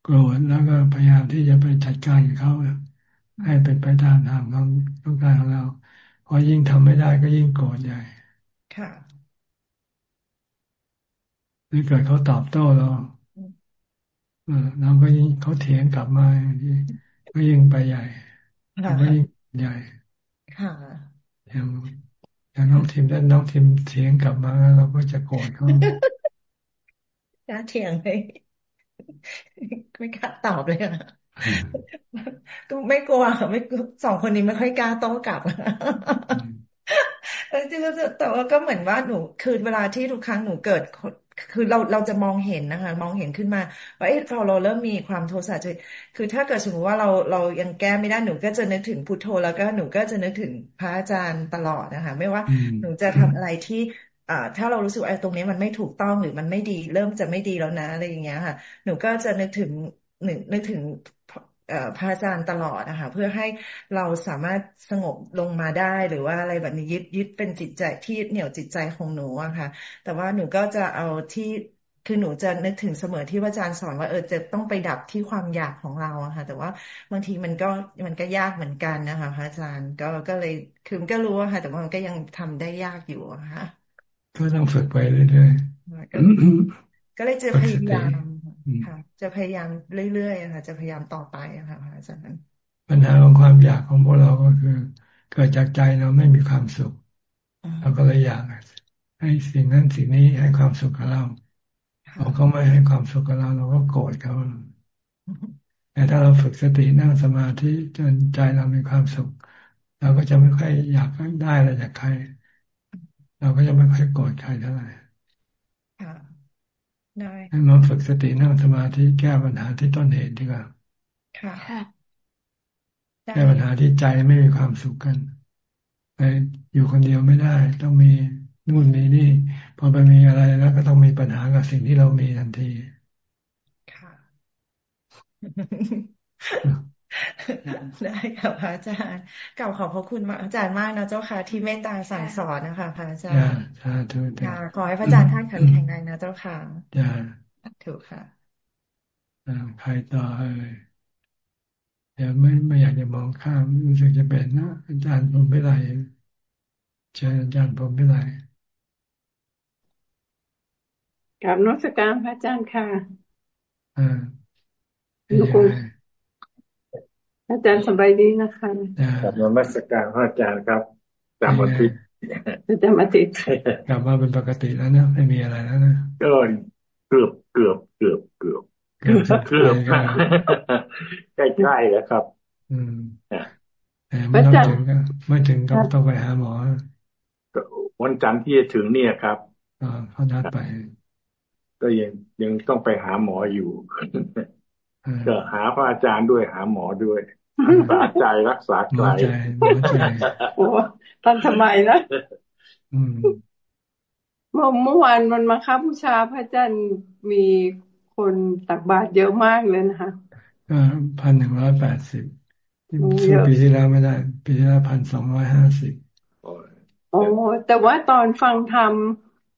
โกรธแล้วก็พยายามที่จะไปจัดการกับเขาให้เป็นไปตามทางความต้องการของเราพอยิ่งทำไม่ได้ก็ยิ่งโกรธใหญ่ค่ะหรือเกิดเขาตอบโต้เราเราก็ยิ่งเขาเถียงกลับมาก็ยิ่งไปใหญ่ก็ยิ่งใหญ่ค่ะอย่าง อย่างน้องทีมแล้วน้องทีมเถียงกลับมา เราก็จะโกรธเขากล้าเถียงเลยไม่กล้าตอบเลยอะก็ไม่กลัวไม่สองคนนี้ไม่ค่อยกล้าโต้กลับแต่แต่ว่าก็เหมือนว่าหนูคือเวลาที่ทุกครั้งหนูเกิด คือเราเราจะมองเห็นนะคะ มองเห็นขึ้นมาว่าเอ๊ะพอเราเริ่มมีความโทสะใจคือถ้าเกิดสมมติว่าเราเรายังแก้ไม่ได้หนูก็จะนึกถึงพุทโธแล้วก็หนูก็จะนึกถึงพระอาจารย์ตลอดนะคะ ไม่ว่าหนูจะทำอะไรที่อ่าถ้าเรารู้สึกไอ้ตรงนี้มันไม่ถูกต้องหรือมันไม่ดี เริ่มจะไม่ดีแล้วนะอะไรอย่างเงี้ยค่ะ หนูก็จะนึกถึงหนึ่งนึกถึง พระอาจารย์ตลอดนะคะเพื่อให้เราสามารถสงบลงมาได้ หรือว่าอะไรแบบนี้ยึดยึดเป็นจิตใจที่เหนี่ยวจิตใจของหนูอะค่ะ แต่ว่าหนูก็จะเอาที่คือหนูจะนึกถึงเสมอที่อาจารย์สอนว่าเออจะต้องไปดับที่ความอยากของเราอะค่ะ แต่ว่าบางทีมันก็มันก็ยากเหมือนกันนะคะพระอาจารย์ก็ก็เลยคือมันก็รู้อะค่ะ แต่ว่ามันก็ยังทำได้ยากอยู่อะค่ะก็ต้องฝึกไปเรื่อยๆก็เลยจะพยายาม ค่ะ จะพยายามเรื่อยๆค่ะ จะพยายามต่อไปค่ะอาจารย์ปัญหาของความอยากของพวกเราก็คือ เกิดจากใจเราไม่มีความสุขเราก็เลยอยากให้สิ่งนั้นสิ่งนี้ให้ความสุขกับเราเขาก็ไม่ให้ความสุขกับเรา เราก็โกรธเขาแต่ถ้าเราฝึกสตินั่งสมาธิจนใจเรามีความสุข เราก็จะไม่ค่อยอยากได้อะไรจากใคร เราก็จะไม่ค่อยโกรธใครเท่าไหร่ ได้ให้มาฝึกสตินั่งสมาธิแก้ปัญหาที่ต้นเหตุดีกว่า ค่ะแก้ปัญหาที่ใจไม่มีความสุขกันไปอยู่คนเดียวไม่ได้ ต้องมีนู่นมีนี่ พอไปมีอะไรแล้วก็ต้องมีปัญหากับสิ่งที่เรามีทันที ค่ะ ได้ค่ะพระอาจารย์กล่าวขอบพระคุณอาจารย์มากนะเจ้าค่ะ ที่เมตตาสั่งสอนนะคะพระอาจารย์ค่ะขอให้พระอาจารย์ท่านแข็งแรงนะเจ้าค่ะจ้าถูกค่ะใครต่อเอ่ยเดี๋ยวไม่ไม่อยากจะมองข้ามรู้สึกจะเป็นนะอาจารย์ผมไม่ไรเชิญอาจารย์ผมไม่ไรกับนักการพระอาจารย์ค่ะอ่าลูกคุณ อาจารย์สบายดีนะคะกับนมัสการพระอาจารย์ครับจำอาทิตย์จำอาทิตย์กลับมาเป็นปกติแล้วนะไม่มีอะไรแล้วนะก็เกือบเกือบเกือบเกือบเกือบใกล้ๆแล้วครับ อืมไม่ต้องถึงก็ไม่ถึงก็ต้องไปหาหมอวันจันทร์ที่จะถึงเนี่ยครับอ่าเขานัดไปก็ยังยังต้องไปหาหมออยู่ก็หาพระอาจารย์ด้วยหาหมอด้วย รักษาใจรักษาใจโอ้ท่านทำไมนะเมื่อเมื่อวานมันมาค้าบูชาพระอาจารย์มีคนตักบาตรเยอะมากเลยนะคะก็พันหนึ่งร้อยแปดสิบปีที่แล้วไม่ได้ ปีที่แล้วพันสองร้อยห้าสิบโอ้แต่ว่าตอนฟังธรรม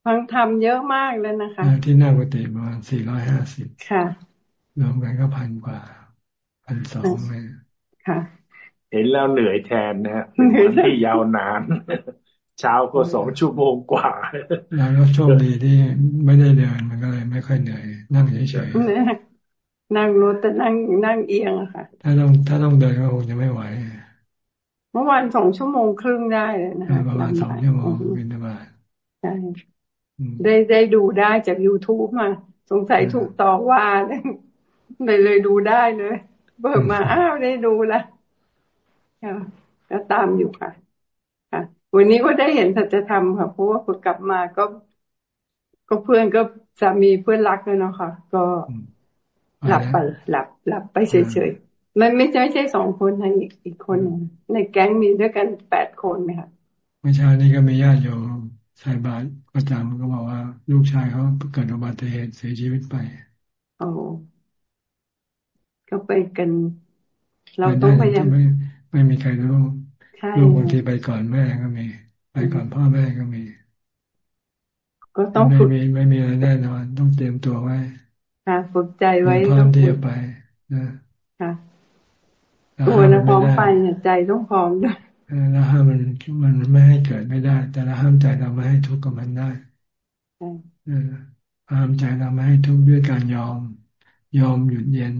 ฟังธรรมเยอะมากเลยนะคะ ที่หน้ากุฏิประมาณสี่ร้อยห้าสิบค่ะรวมกันก็พันกว่าพันสองเลยค่ะ เห็นแล้วเหนื่อยแทนนะฮะวันที่ยาวนาน เช้าก็สองชั่วโมงกว่า แล้วก็โชคดีที่ไม่ได้เดินมันก็เลยไม่ค่อยเหนื่อย นั่งเฉยๆนั่งรถแต่นั่งนั่งเอียงอะค่ะ ถ้าต้องถ้าต้องเดินก็คงจะไม่ไหว เมื่อวานสองชั่วโมงครึ่งได้เลยนะคะประมาณสองชั่วโมงวินบาทใช่ได้ได้ดูได้จาก youtube มา สงสัยถูกต่อว่าเลยเลยดูได้เลย เบิกมาอ้าวได้ดูละก็ตามอยู่ค่ะค่ะ วันนี้ก็ได้เห็นสัจธรรมค่ะเพราะว่าพอกลับมาก็ ก็เพื่อนก็สามีเพื่อนรักเลยเนาะค่ะ ก็หลับไปหลับ หลับไปเฉยๆมันไม่ใช่ไม่ใช่สองคนในอีกอีกคนในแก๊งมีด้วยกันแปดคนไหมคะเมื่อเช้านี้ก็มีญาติโยมใส่บาตรประจำก็บอกว่า ลูกชายเขาเกิดอุบัติเหตุเสียชีวิตไปโอ้ ก็ไปกัน เราต้องพยายามไม่ไม่มีใครรู้ลูกบางทีไปก่อนแม่ก็มี ไปก่อนพ่อแม่ก็มี ก็ต้องไม่มีไม่มีอะไรแน่นอน ต้องเตรียมตัวไว้ ค่ะฝึกใจไว้พร้อมที่จะไปนะค่ะตัวนะพร้อมไปเนี่ยใจต้องพร้อมด้วยแล้วห้ามมันมันไม่ให้เกิดไม่ได้ แต่เราห้ามใจเราไม่ให้ทุกข์กับมันได้ห้ามใจเราไม่ให้ทุกข์ด้วยการยอม ยอมหยุดเย็น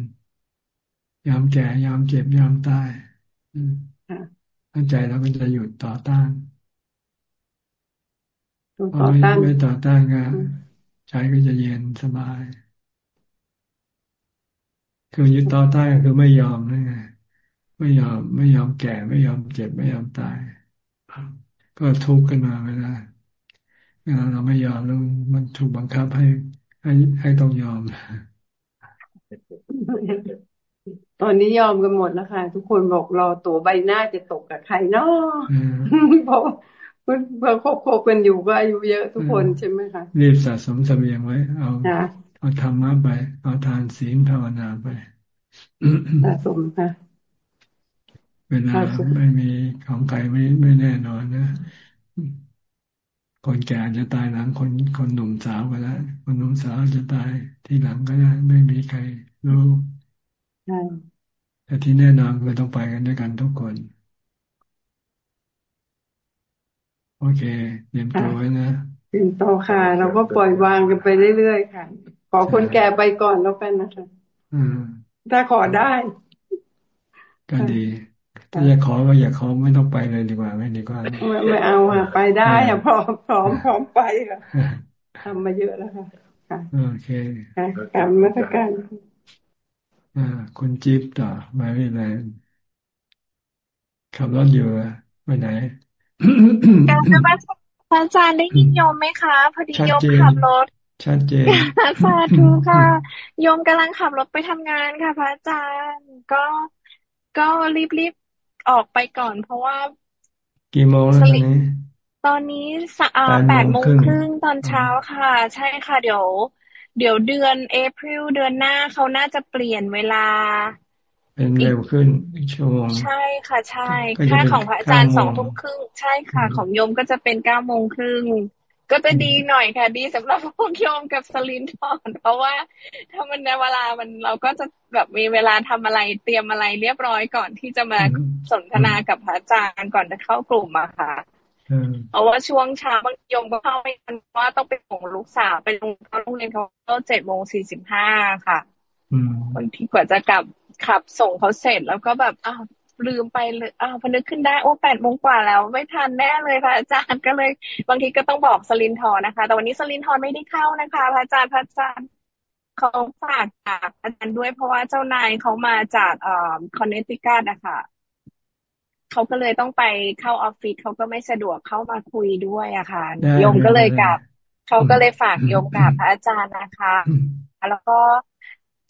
ยามแก่ยามเจ็บยามตายตั้งใจเราก็จะหยุดต่อต้านพอไม่ไม่ต่อต้านก็ใจก็จะเย็นสบาย คือยึดต่อต้านคือไม่ยอมนั่นไงไม่ยอมไม่ยอมแก่ไม่ยอมเจ็บไม่ยอมตาย ก็ทุกข์ขึ้นมาเวลาเวลาเราไม่ยอมแล้วมันถูกบังคับให้ให้ให้ต้องยอม ตอนนี้ยอมกันหมดแล้วค่ะ ทุกคนบอกรอตัวใบหน้าจะตกกับใครเนาะเพราะเพื่อคบคบกันอยู่ก็อายุเยอะทุกคนใช่ไหมคะรีบสะสมเสบียงไว้ เอาเอาธรรมะไป เอาทานศีลภาวนาไปสะสมค่ะเวลาไม่มีของใครไม่ไม่แน่นอนนะคนแก่จะตายหลังคนคนหนุ่มสาวก็ได้คนหนุ่มสาวจะตายที่หลังก็ได้ไม่มีใครรู้ แต่ที่แน่นอนเราต้องไปกันด้วยกันทุกคน โอเคเตรียมตัวไว้นะเตรียมตัวค่ะ เราก็ปล่อยวางกันไปเรื่อยๆค่ะ ขอคนแก่ไปก่อนแล้วกันนะคะถ้าขอได้ก็ดีถ้าอยากขอก็อยากขอไม่ต้องไปเลยดีกว่าไม่ดีกว่าไม่ไม่เอาค่ะไปได้อะพร้อมพร้อมพร้อมไปค่ะทำมาเยอะแล้วค่ะโอเคกรรมมาตรการอ่า คุณจิ๊บต่อมาวิแลนขับรถอยู่ไปไหนการจะมาพระอาจารย์ได้ยินโยมไหมคะ พอดีโยมขับรถชัดเจนสาธุค่ะ โยมกำลังขับรถไปทำงานค่ะ พระอาจารย์ ก็ก็รีบๆออกไปก่อน เพราะว่า กี่โมงแล้วนี้ตอนนี้แปดโมงครึ่งตอนเช้าค่ะ ใช่ค่ะ เดี๋ยว เดี๋ยวเดือนเอพริลเดือนหน้าเขาน่าจะเปลี่ยนเวลา เป็นเร็วขึ้นชั่วโมงใช่ค่ะ ใช่แค่ของพระอาจารย์สองทุ่มครึ่งใช่ค่ะ ของโยมก็จะเป็นเก้าโมงครึ่งก็จะดีหน่อยค่ะ ดีสำหรับพวกโยมกับสลินทอนเพราะว่าถ้ามันในเวลามันเราก็จะแบบมีเวลาทำอะไรเตรียมอะไรเรียบร้อยก่อนที่จะมาสนทนากับพระอาจารย์ก่อนจะเข้ากลุ่มอะค่ะ เพราะว่าช่วงเช้าบางโยมก็เข้าไม่ทันว่าต้องไปส่งลูกสาวไปโรงเขาโรงเรียนเขาเจ็ดโมงสี่สิบห้าค่ะบางทีกว่าจะกลับขับส่งเขาเสร็จแล้วก็แบบอ้าวลืมไปเลยอ้าวพนึกขึ้นได้โอ้แปดโมงกว่าแล้ว ไม่ทันแน่เลยพระอาจารย์ก็เลย บางทีก็ต้องบอกสลินทร์นะคะ แต่วันนี้สลินทร์ไม่ได้เข้านะคะพระอาจารย์พระอาจารย์เขาฝากจากอาจารย์ด้วยเพราะว่าเจ้านายเขามาจากเอ่อคอนเนติคัตนะคะ เขาก็เลยต้องไปเข้าออฟฟิศเขาก็ไม่สะดวกเข้ามาคุยด้วยอะค่ะโยมก็เลยกับเขาก็เลยฝากโยมกับพระอาจารย์นะคะ แล้วก็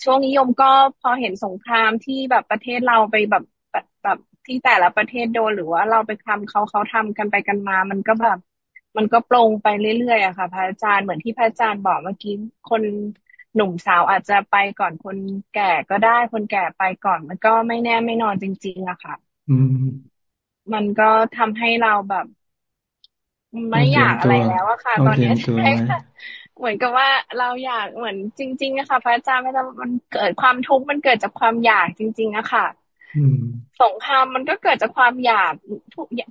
ช่วงนี้โยมก็พอเห็นสงครามที่แบบประเทศเราไปแบบแบบที่แต่ละประเทศโดนหรือว่าเราไปทำเขาเขาทำกันไปกันมา มันก็แบบมันก็ปรงไปเรื่อยๆอะค่ะ พระอาจารย์เหมือนที่พระอาจารย์บอกเมื่อกี้คนหนุ่มสาวอาจจะไปก่อนคนแก่ก็ได้คนแก่ไปก่อน มันก็ไม่แน่ไม่นอนจริงๆอะค่ะ อืม มันก็ทำให้เราแบบ ไม่อยากอะไรแล้วอะค่ะ ตอนนี้ใช่ค่ะเหมือนกับว่าเราอยากเหมือนจริงๆอะค่ะพระอาจารย์ไม่ต้องมันเกิดความทุกข์มันเกิดจากความอยากจริงๆอะค่ะสงครามมันก็เกิดจากความอยาก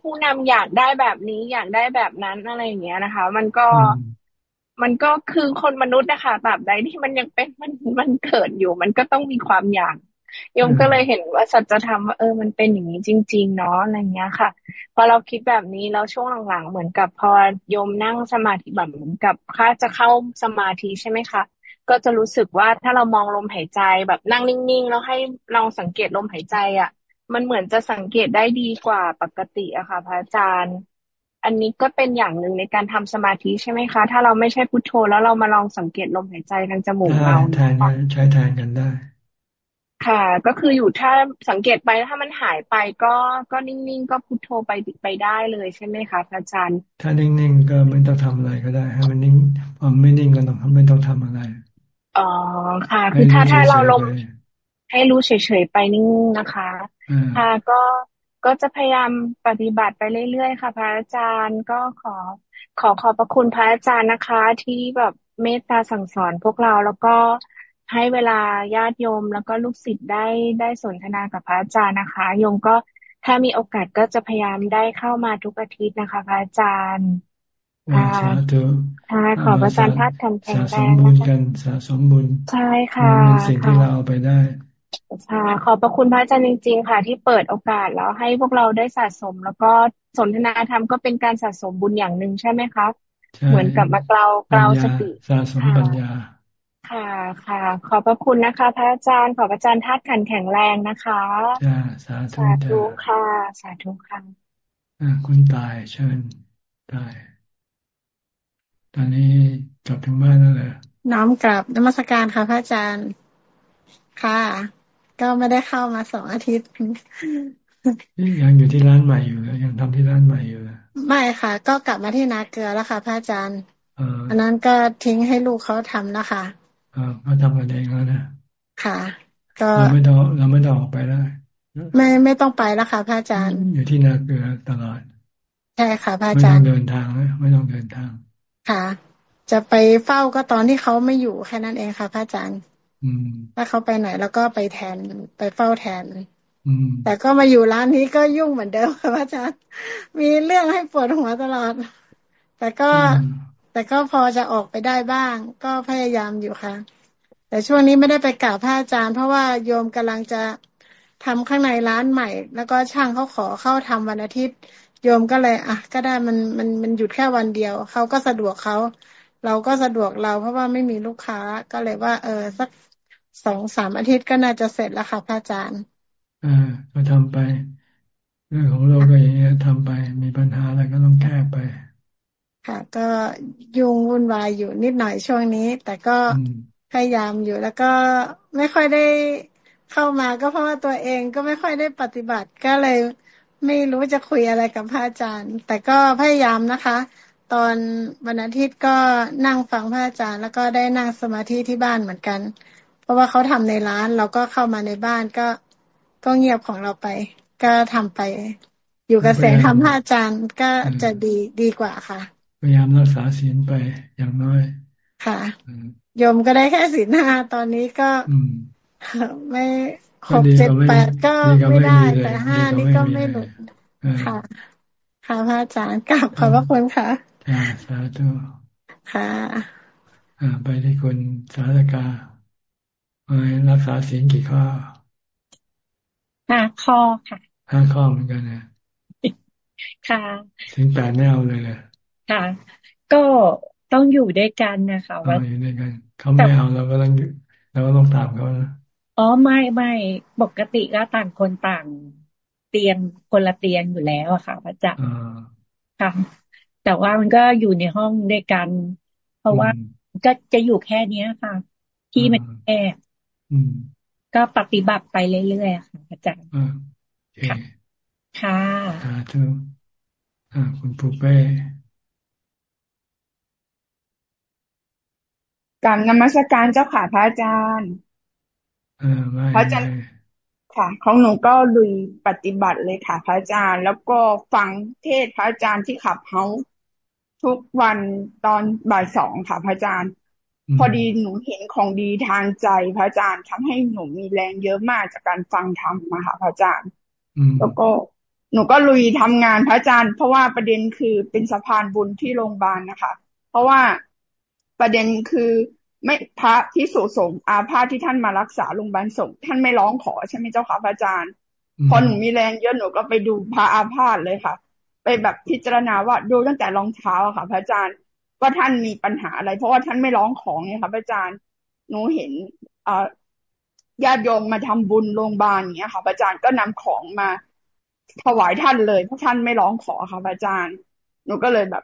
ผู้นำอยากได้แบบนี้อยากได้แบบนั้นอะไรอย่างเงี้ยนะคะ มันก็มันก็คือคนมนุษย์นะคะแบบใดที่มันยังเป็นมันมันเกิดอยู่ มันก็ต้องมีความอยากโยมก็เลยเห็นว่าสัจธรรมว่าเออมันเป็นอย่างนี้จริง ๆ เนาะอะไรเงี้ยค่ะ พอเราคิดแบบนี้แล้วช่วงหลังๆ เหมือนกับพอโยมนั่งสมาธิแบบเหมือนกับค่าจะเข้าสมาธิใช่ไหมคะก็จะรู้สึกว่าถ้าเรามองลมหายใจแบบนั่งนิ่งๆแล้วให้เราสังเกตลมหายใจอะ มันเหมือนจะสังเกตได้ดีกว่าปกติอะค่ะพระอาจารย์ อันนี้ก็เป็นอย่างหนึ่งในการทำสมาธิใช่ไหมคะ ถ้าเราไม่ใช่พุทโธแล้วเรามาลองสังเกตลมหายใจทางจมูกเราแทนใช้แทนกันได้ ค่ะ ก็คืออยู่ถ้าสังเกตไปถ้ามันหายไปก็ก็นิ่งๆ ก็พุทโธไปไปได้เลยใช่ไหมคะพระอาจารย์ ถ้านิ่งๆก็ไม่ต้องทำอะไรก็ได้ ให้มันนิ่งพอไม่นิ่งก็ต้องไม่ต้องทำอะไรอ๋อค่ะ คือถ้าถ้าเราลมให้รู้เฉยๆไปนิ่งนะคะ ค่ะก็ก็จะพยายามปฏิบัติไปเรื่อยๆค่ะ พระอาจารย์ก็ขอขอขอบพระคุณพระอาจารย์นะคะ ที่แบบเมตตาสั่งสอนพวกเราแล้วก็ ให้เวลาญาติโยมแล้วก็ลูกศิษย์ได้ได้สนทนากับพระอาจารย์นะคะ โยมก็ถ้ามีโอกาสก็จะพยายามได้เข้ามาทุกอาทิตย์นะคะ พระอาจารย์ค่ะค่ะขอประจารย์ทัดทำแข็งแรงนะคะสะสมบุญกันสะสมบุญใช่ค่ะสิ่งที่เราเอาไปได้ค่ะขอบพระคุณพระอาจารย์จริง ๆ ค่ะ ที่เปิดโอกาสแล้วให้พวกเราได้สะสม แล้วก็สนทนาธรรมก็เป็นการสะสมบุญอย่างหนึ่งใช่ไหมคะ เหมือนกับมาเกลาเกลาสติสะสมปัญญา ค่ะค่ะ ขอบพระคุณนะคะ พระอาจารย์ ขอพระอาจารย์ทัดขันแข็งแรงนะคะจ้าสาธุค่ะ สาธุค่ะคุณตายเชิญตาย ตอนนี้กลับถึงบ้านแล้วเหรอน้อมกลับนมัสการค่ะ พระอาจารย์ ค่ะ ก็ไม่ได้เข้ามาสองอาทิตย์ยังอยู่ที่ร้านใหม่อยู่เลยยังทำที่ร้านใหม่อยู่เลยไม่ค่ะ ก็กลับมาที่นาเกลือแล้วค่ะ พระอาจารย์อันนั้นก็ทิ้งให้ลูกเขาทำนะคะ อ่าเขาทำกันเองแล้วนะค่ะ ก็เราไม่ต้องเราไม่ต้องออกไปได้ไม่ไม่ต้องไปแล้วค่ะพระอาจารย์ อยู่ที่นาเกลือตลอด ใช่ค่ะพระอาจารย์ไม่ต้องเดินทางไม่ต้องเดินทาง ค่ะ จะไปเฝ้าก็ตอนที่เขาไม่อยู่แค่นั้นเองค่ะพระอาจารย์ถ้าเขาไปไหนแล้วก็ไปแทนไปเฝ้าแทนแต่ก็มาอยู่ร้านนี้ก็ยุ่งเหมือนเดิมค่ะพระอาจารย์ มีเรื่องให้ปวดหัวตลอด แต่ก็ แต่ก็พอจะออกไปได้บ้าง ก็พยายามอยู่ค่ะ แต่ช่วงนี้ไม่ได้ไปกราบพระอาจารย์ เพราะว่าโยมกำลังจะทำข้างในร้านใหม่ แล้วก็ช่างเขาขอเข้าทำวันอาทิตย์ โยมก็เลยอะก็ได้มันมันมันหยุดแค่วันเดียวเขาก็สะดวกเขาเราก็สะดวกเราเพราะว่าไม่มีลูกค้าก็เลยว่า เออสักสองสามอาทิตย์ก็น่าจะเสร็จแล้วค่ะพระอาจารย์อ่าก็ทำไป เรื่องของเราก็อย่างเงี้ยทำไปมีปัญหาอะไรก็ต้องแก้ไป ค่ะ ก็ยุ่งวุ่นวายอยู่นิดหน่อยช่วงนี้ แต่ก็พยายามอยู่แล้วก็ไม่ค่อยได้เข้ามาก็เพราะว่าตัวเองก็ไม่ค่อยได้ปฏิบัติก็เลยไม่รู้จะคุยอะไรกับพระอาจารย์ แต่ก็พยายามนะคะ ตอนวันอาทิตย์ก็นั่งฟังพระอาจารย์ แล้วก็ได้นั่งสมาธิที่บ้านเหมือนกัน เพราะว่าเขาทำในร้านเราก็เข้ามาในบ้านก็ก็เงียบของเราไป ก็ทำไป อยู่กับแสงธรรมพระอาจารย์ก็จะดีดีกว่าค่ะพ ยายามรักษาศีลไปอย่างน้อย ค่ะโยมก็ได้แค่ศีลห้าตอนนี้ก็ไม่หกเจ็ดแปดก็ไม่ได้ แต่ห้านี่ก็ไม่หลุดค่ะค่ะพระอาจารย์กลับขอบพระคุณค่ะสาธุค่ะอ่าไปที่คุณสารกาไปรักษาศีลกี่ข้อห้าข้อค่ะห้าข้อเหมือนกันนะค่ะถึงแปดแนวเลยเลย ค่ะ ก็ต้องอยู่ด้วยกันนะคะว่าอยู่ด้วยกันเขาไม่เอาเราก็ต้องเราก็ต้องตามเขานะอ๋อไม่ไม่ปกติก็ต่างคนต่างเตียงคนละเตียงอยู่แล้วอะค่ะพระอาจารย์ค่ะ แต่ว่ามันก็อยู่ในห้องด้วยกัน เพราะว่าก็จะอยู่แค่เนี้ยค่ะ ที่มันแค่ก็ปฏิบัติไปเรื่อยๆค่ะอาจารย์ค่ะค่ะสาธุคุณปูเป้ การนมัสการเจ้าค่ะพระอาจารย์พระอาจารย์ค่ะของหนูก็ลุยปฏิบัติเลยค่ะพระอาจารย์ แล้วก็ฟังเทศพระอาจารย์ที่ขับเฮาทุกวันตอนบ่ายสองค่ะพระอาจารย์ พอดีหนูเห็นของดีทางใจพระอาจารย์ทำให้หนูมีแรงเยอะมากจากการฟังธรรมมาค่ะพระอาจารย์แล้วก็หนูก็ลุยทำงานพระอาจารย์ เพราะว่าประเด็นคือเป็นสะพานบุญที่โรงพยาบาลนะคะ เพราะว่าประเด็นคือ ไม่พระที่สุสงอาพาธที่ท่านมารักษาโรงพยาบาลสงฆ์ท่านไม่ร้องขอใช่ไหมเจ้าค่ะพระอาจารย์ พอหนูมีแรงเยอะหนูก็ไปดูพระอาพาธเลยค่ะ ไปแบบพิจารณาว่าดูตั้งแต่รองเท้าค่ะ พระอาจารย์ว่าท่านมีปัญหาอะไร เพราะว่าท่านไม่ร้องของไงค่ะพระอาจารย์หนูเห็นอ่าญาติโยมมาทำบุญโรงพยาบาลอย่างเงี้ยค่ะพระอาจารย์ก็นำของมาถวายท่านเลยเพราะท่านไม่ร้องขอค่ะพระอาจารย์ หนูก็เลยแบบ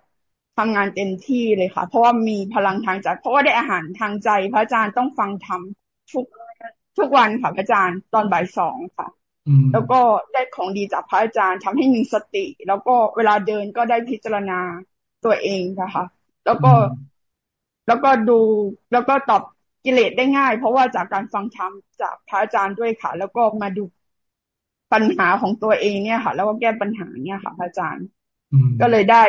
ทำงานเต็มที่เลยค่ะ เพราะว่ามีพลังทางใจเพราะว่าได้อาหารทางใจ พระอาจารย์ต้องฟังธรรมทุกทุกวันค่ะพระอาจารย์ตอนบ่ายสองค่ะแล้วก็ได้ของดีจากพระอาจารย์ทำให้มีสติ แล้วก็เวลาเดินก็ได้พิจารณาตัวเองนะคะ แล้วก็แล้วก็ดูแล้วก็ตอบกิเลสได้ง่าย เพราะว่าจากการฟังธรรมจากพระอาจารย์ด้วยค่ะ แล้วก็มาดูปัญหาของตัวเองเนี่ยค่ะ แล้วก็แก้ปัญหาเนี่ยค่ะพระอาจารย์ ก็เลยได้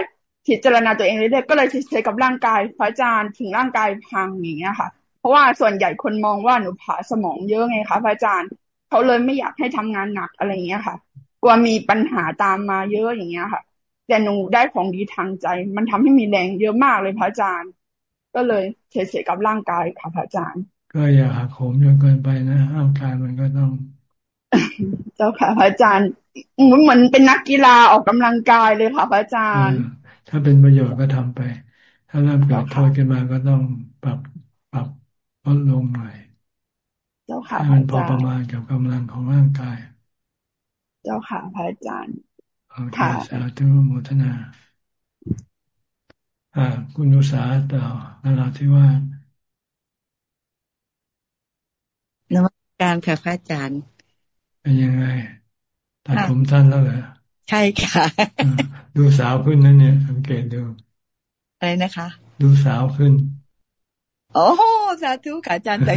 พิจารณาตัวเองเรื่อยๆก็เลยเฉยกับร่างกาย พระอาจารย์ถึงร่างกายพังอย่างเงี้ยค่ะ เพราะว่าส่วนใหญ่คนมองว่าหนูผ่าสมองเยอะไงคะพระอาจารย์เขาเลยไม่อยากให้ทำงานหนักอะไรเงี้ยค่ะ กลัวมีปัญหาตามมาเยอะอย่างเงี้ยค่ะ แต่หนูได้ของดีทางใจ มันทำให้มีแรงเยอะมากเลยพระอาจารย์ ก็เลยเฉยๆกับร่างกายค่ะพระอาจารย์ ก็อย่าหักโหมจนเกินไปนะร่างกายมันก็ต้องเจ้าค่ะพระอาจารย์เหมือนเป็นนักกีฬาออกกำลังกายเลยค่ะพระอาจารย์ ถ้าเป็นประโยชน์ก็ทำไป ถ้าเริ่มเกิดโทษขึ้นมาก็ต้องปรับปรับลดลงหน่อยเจ้าค่ะให้มันพอประมาณกับกำลังของร่างกาย เจ้าค่ะพระอาจารย์โอเคสาธุโมทนา อ่า คุณนุสาต่อนราที่ว่านวัตการค่ะพระอาจารย์ เป็นยังไงตัดผมสั้นแล้วเหรอ ใช่ค่ะ ดูสาวขึ้นนั่นเนี่ยสังเกตดู อะไรนะคะ ดูสาวขึ้น โอ้สาธุค่ะอาจารย์แต่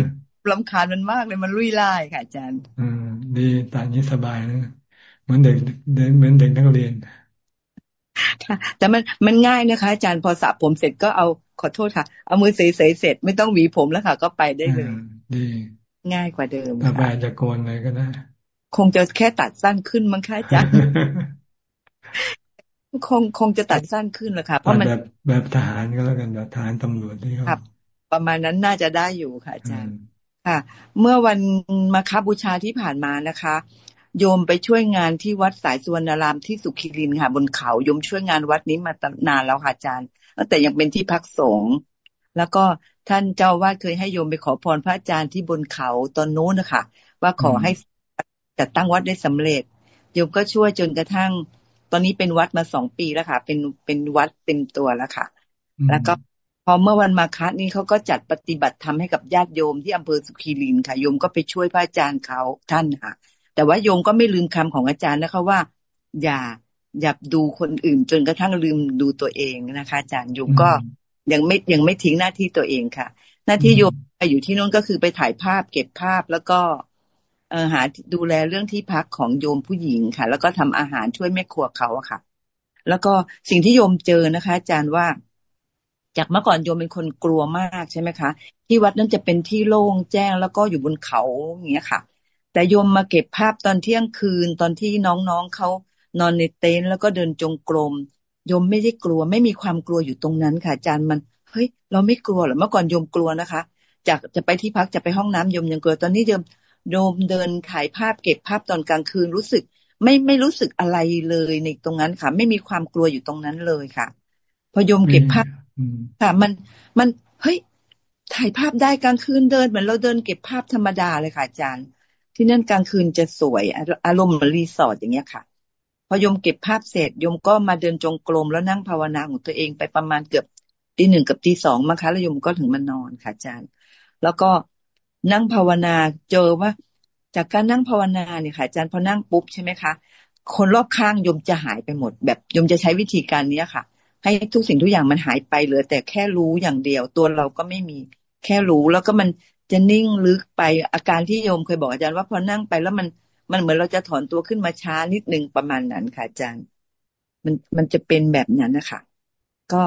ลำคาญมันมากเลยมันลุยไล่ค่ะอาจารย์ อืมดีตอนนี้สบายนะเหมือนเด็กเหมือนเด็กนักเรียนค่ะแต่มันมันง่ายนะคะ อาจารย์พอสระผมเสร็จก็เอาขอโทษค่ะ เอามือเสยเสร็จไม่ต้องหวีผมแล้วค่ะ ก็ไปได้เลยดี ง่ายกว่าเดิมต่อไปจะโกนเลยก็ได้ คงจะแค่ตัดสั้นขึ้นมั้งคะอาจารย์คงคงจะตัดสั้นขึ้นแหละค่ะเพราะมันแบบแบบทหารก็แล้วกันแบบทหารตำรวจที่เขาประมาณนั้นน่าจะได้อยู่ค่ะ อาจารย์ค่ะ เมื่อวันมาคาบูชาที่ผ่านมานะคะ โยมไปช่วยงานที่วัดสายสุวรรณารามที่สุขิรินค่ะ บนเขาโยมช่วยงานวัดนี้มานานแล้วค่ะอาจารย์ตั้งแต่ยังเป็นที่พักสงฆ์แล้วก็ท่านเจ้าวาดเคยให้โยมไปขอพรพระอาจารย์ที่บนเขาตอนโน้นนะคะว่าขอให้ จัดตั้งวัดได้สำเร็จโยมก็ช่วยจนกระทั่ง ตอนนี้เป็นวัดมาสองปีแล้วค่ะ เป็นเป็นวัดเต็มตัวแล้วค่ะ แล้วก็พอเมื่อวันมาคัสนี้เขาก็จัดปฏิบัติธรรมให้กับญาติโยมที่อำเภอสุขีรินค่ะโยมก็ไปช่วยพระอาจารย์เขาท่านค่ะ แต่ว่าโยมก็ไม่ลืมคำของอาจารย์นะคะว่า อย่าอย่าดูคนอื่น จนกระทั่งลืมดูตัวเองนะคะ อาจารย์โยมก็ยังไม่ยังไม่ทิ้งหน้าที่ตัวเองค่ะ หน้าที่โยมอยู่ที่นู้นก็คือไปถ่ายภาพเก็บภาพแล้วก็เอ หาดูแลเรื่องที่พักของโยมผู้หญิงค่ะ แล้วก็ทำอาหารช่วยแม่ครัวเขาอะค่ะ แล้วก็สิ่งที่โยมเจอนะคะ อาจารย์ว่าจากเมื่อก่อนโยมเป็นคนกลัวมากใช่ไหมคะ ที่วัดนั้นจะเป็นที่โล่งแจ้งแล้วก็อยู่บนเขาอย่างเงี้ยค่ะ แต่โยมมาเก็บภาพตอนเที่ยงคืนตอนที่น้องๆเขานอนในเต็นท์แล้วก็เดินจงกรมโยมไม่ได้กลัว ไม่มีความกลัวอยู่ตรงนั้นค่ะ อาจารย์มันเฮ้ย เราไม่กลัวหรอเมื่อก่อนโยมกลัวนะคะ จากจะไปที่พักจะไปห้องน้ำโยมยังกลัวตอนนี้โยม โยมเดินถ่ายภาพเก็บภาพตอนกลางคืนรู้สึก ไม่ไม่รู้สึกอะไรเลยในตรงนั้นค่ะ ไม่มีความกลัวอยู่ตรงนั้นเลยค่ะ พอโยมเก็บภาพค่ะ มันมันเฮ้ยถ่ายภาพได้กลางคืนเดินเหมือนเราเดินเก็บภาพธรรมดาเลยค่ะอาจารย์ ที่นั่นกลางคืนจะสวย อารมณ์เหมือนรีสอร์ทอย่างเงี้ยค่ะ พอยมเก็บภาพเสร็จยมก็มาเดินจงกรมแล้วนั่งภาวนาของตัวเองไปประมาณเกือบตีหนึ่งกับตีสองมั้งคะแล้วยมก็ถึงมานอนค่ะอาจารย์ แล้วก็ นั่งภาวนาเจอว่า จากการนั่งภาวนาเนี่ยค่ะอาจารย์พอนั่งปุ๊บใช่ไหมคะคนรอบข้างยมจะหายไปหมด แบบยมจะใช้วิธีการนี้ค่ะ ให้ทุกสิ่งทุกอย่างมันหายไปเหลือ แต่แค่รู้อย่างเดียวตัวเราก็ไม่มีแค่รู้แล้วก็มันจะนิ่งลึกไปอาการที่โยมเคยบอกอาจารย์ว่าพอนั่งไปแล้วมันมันเหมือนเราจะถอนตัวขึ้นมาช้านิดนึงประมาณนั้นค่ะอาจารย์ มันมันจะเป็นแบบนั้นนะคะก็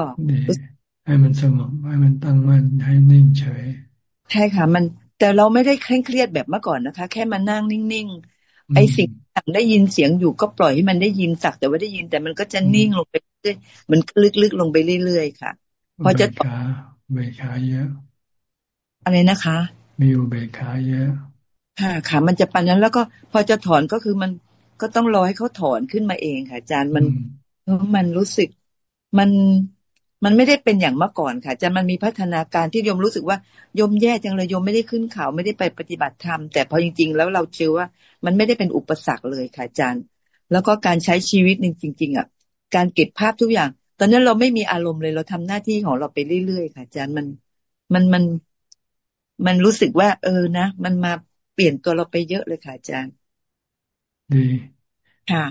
ให้มันสงบให้มันตั้งมั่นให้นิ่งเฉยใช่ค่ะ มัน แต่เราไม่ได้เคร่งเครียดแบบเมื่อก่อนนะคะ แค่มานั่งนิ่งๆไอ้สิ่งต่างได้ยินเสียงอยู่ก็ปล่อยให้มันได้ยินสักแต่ว่าได้ยินแต่มันก็จะนิ่งลงไปเรื่อยมันลึกๆลงไปเรื่อยๆค่ะพอจะเบขาเบขาเยอะ อะไรนะคะ มีอุเบกขาเยอะค่ะค่ะ มันจะปันนั้นแล้วก็พอจะถอนก็คือมันก็ต้องรอให้เขาถอนขึ้นมาเองค่ะอาจารย์มันมันรู้สึกมัน มันไม่ได้เป็นอย่างเมื่อก่อนค่ะจะมันมีพัฒนาการที่โยมรู้สึกว่ายมแย่จังเลยโยมไม่ได้ขึ้นเขาไม่ได้ไปปฏิบัติธรรมแต่พอจริง ๆ แล้วเราเชื่อว่ามันไม่ได้เป็นอุปสรรคเลยค่ะอาจารย์ แล้วก็การใช้ชีวิตจริงๆอะการเก็บภาพทุกอย่าง ตอนนั้นเราไม่มีอารมณ์เลยเราทำหน้าที่ของเราไปเรื่อยๆค่ะอาจารย์มันมันมันมันรู้สึกว่า เออนะ มันมาเปลี่ยนตัวเราไปเยอะเลยค่ะอาจารย์ดีค่ะ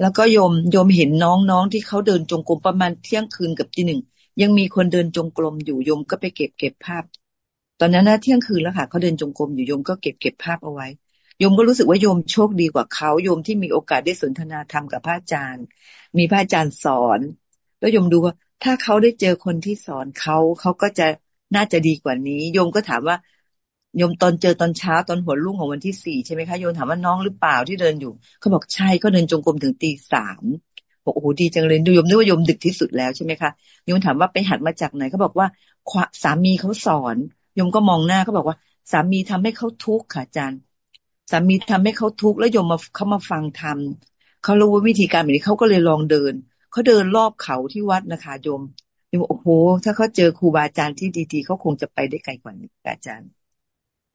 แล้วก็โยมโยมเห็นน้องๆที่เขาเดินจงกรมประมาณเที่ยงคืนกับทีหนึ่งยังมีคนเดินจงกรมอยู่โยมก็ไปเก็บเก็บภาพ ตอนนั้นนะเที่ยงคืนแล้วค่ะเขาเดินจงกรมอยู่โยมก็เก็บเก็บภาพเอาไว้โยมก็รู้สึกว่าโยมโชคดีกว่าเขาโยมที่มีโอกาสได้สนทนาธรรมกับพระอาจารย์ มีพระอาจารย์สอน แล้วโยมดูว่า ถ้าเขาได้เจอคนที่สอนเขาเขาก็จะน่าจะดีกว่านี้ โยมก็ถามว่า โยมตอนเจอตอนเช้าตอนหัวรุ่งของวันที่สี่ใช่ไหมคะโยมถามว่าน้องหรือเปล่าที่เดินอยู่เขาบอกใช่ก็เดินจงกรมถึงตีสามบอกโอ้โหดีจังเลยดูโยมนึกว่าโยมดึกที่สุดแล้วใช่ไหมคะโยมถามว่าไปหัดมาจากไหนเขาบอกว่าสามีเขาสอนโยมก็มองหน้าเขาบอกว่า สามีทำให้เขาทุกข์ค่ะอาจารย์สามีทำให้เขาทุกข์แล้วโยมมาเขามาฟังทำเขารู้ว่าวิธีการแบบนี้เขาก็เลยลองเดินเขาเดินรอบเขาที่วัดนะคะโยมโยมโอ้โหถ้าเขาเจอครูบาอาจารย์ที่ดีๆเขาคงจะไปได้ไกลกว่านี้อาจารย์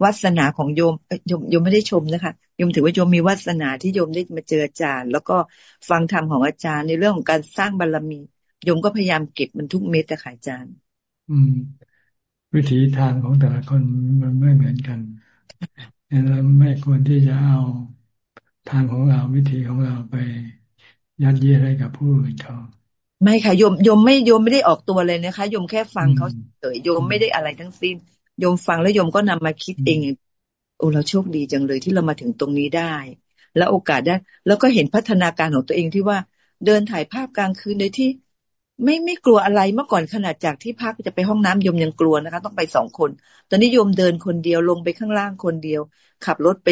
วาสนาของโยมโยมโยมไม่ได้ชมนะคะโยมถือว่าโยมมีวาสนาที่โยมได้มาเจออาจารย์ แล้วก็ฟังธรรมของอาจารย์ ในเรื่องของการสร้างบารรมีโยมก็พยายามเก็บมันทุกเม็ดแต่ขายอาจารย์อืม วิธีทางของแต่ละคนมันไม่เหมือนกันเราไม่ควรที่จะเอาทางของเราวิธีของเราไปยัดเยียดให้กับผู้อื่นเขาไม่ค่ะโยมโยมไม่โยมไม่ได้ออกตัวเลยนะคะโยมแค่ฟังเขาเฉยโยมไม่ได้อะไรทั้งสิ้น โยมฟังแล้วโยมก็นำมาคิดเองอ้เราโชคดีจังเลยที่เรามาถึงตรงนี้ได้ แล้วโอกาสได้ แล้วก็เห็นพัฒนาการของตัวเองที่ว่าเดินถ่ายภาพกลางคืนโดยที่ ไม่ไม่กลัวอะไรเมื่อก่อนขนาดจากที่พักจะไปห้องน้ำยมยังกลัวนะคะ ต้องไปสองคน ตอนนี้ยมเดินคนเดียวลงไปข้างล่างคนเดียว ขับรถไป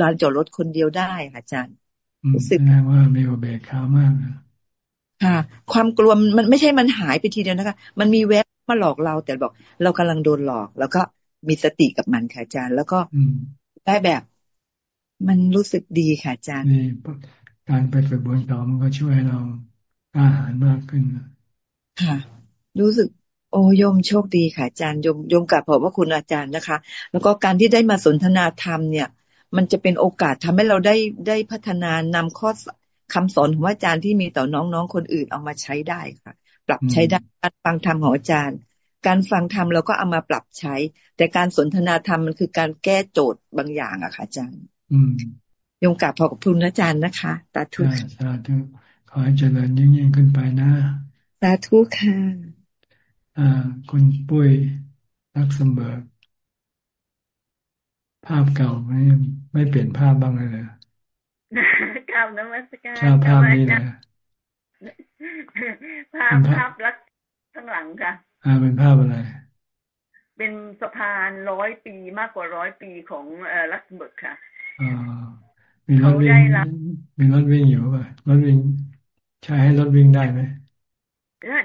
ลานจอดรถคนเดียวได้ค่ะอาจารย์รู้สึกว่ามีอุเบกขามากค่ะ ความกลัวมันไม่ใช่มันหายไปทีเดียวนะคะ มันมีแวบ มาหลอกเรา แต่บอก เรากำลังโดนหลอก แล้วก็มีสติกับมันค่ะอาจารย์ แล้วก็ได้แบบมันรู้สึกดีค่ะอาจารย์การไปฝึกบนต่อมันก็ช่วยเราอาหารมากขึ้นค่ะ รู้สึกโอ้ยมโชคดีค่ะอาจารย์ยมยมกับขอบพระคุณอาจารย์นะคะ แล้วก็การที่ได้มาสนทนาธรรมเนี่ย มันจะเป็นโอกาสทำให้เราได้ได้พัฒนานำข้อคำสอนของอาจารย์ที่มีต่อน้องๆคนอื่นเอามาใช้ได้ค่ะ ปรับใช้ได้การฟังธรรมของอาจารย์ การฟังธรรมเราก็เอามาปรับใช้ แต่การสนทนาธรรมมันคือการแก้โจทย์บางอย่างอะค่ะอาจารย์อืมยงกับพอกับคุณอาจารย์นะคะสาธุสาธุขอให้เจริญยิ่งยิ่งขึ้นไปนะสาธุค่ะอ่าคุณปุ้ยรักสมเบิร์ภาพเก่าไม่ไม่เปลี่ยนภาพบ้างเลยกล่าวนมัสการชาภาพนี้นะ ภาพภาพลักข้างหลังค่ะ อ่าเป็นภาพอะไร เป็นสะพานร้อยปีมากกว่าร้อยปีของเออลักเบิร์กค่ะอ่ามีรถวิ่งมีรถวิ่งอยู่ป่ะรถวิ่งใช้ให้รถวิ่งได้ไหม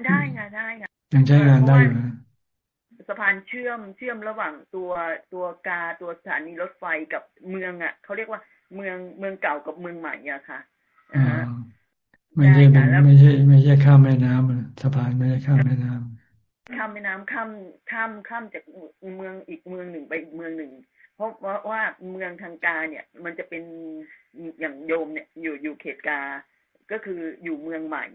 ได้ค่ะได้ค่ะยังใช้งานได้อยู่สะพานเชื่อมเชื่อมระหว่างตัวตัวกาตัวสถานีรถไฟกับเมืองอะเขาเรียกว่าเมืองเมืองเก่ากับเมืองใหม่อะค่ะ ไม่ใช่ไม่ใช่ ไม่ใช่ข้ามแม่น้ำสะพานไม่ใช่ข้ามแม่น้ำข้ามแม่น้ำข้ามข้ามข้ามจากเมืองอีกเมืองหนึ่งไปอีกเมืองหนึ่ง เพราะว่าว่าเมืองทางกาเนี่ย มันจะเป็นอย่างโยมเนี่ย อยู่อยู่เขตกา ก็คืออยู่เมืองใหม่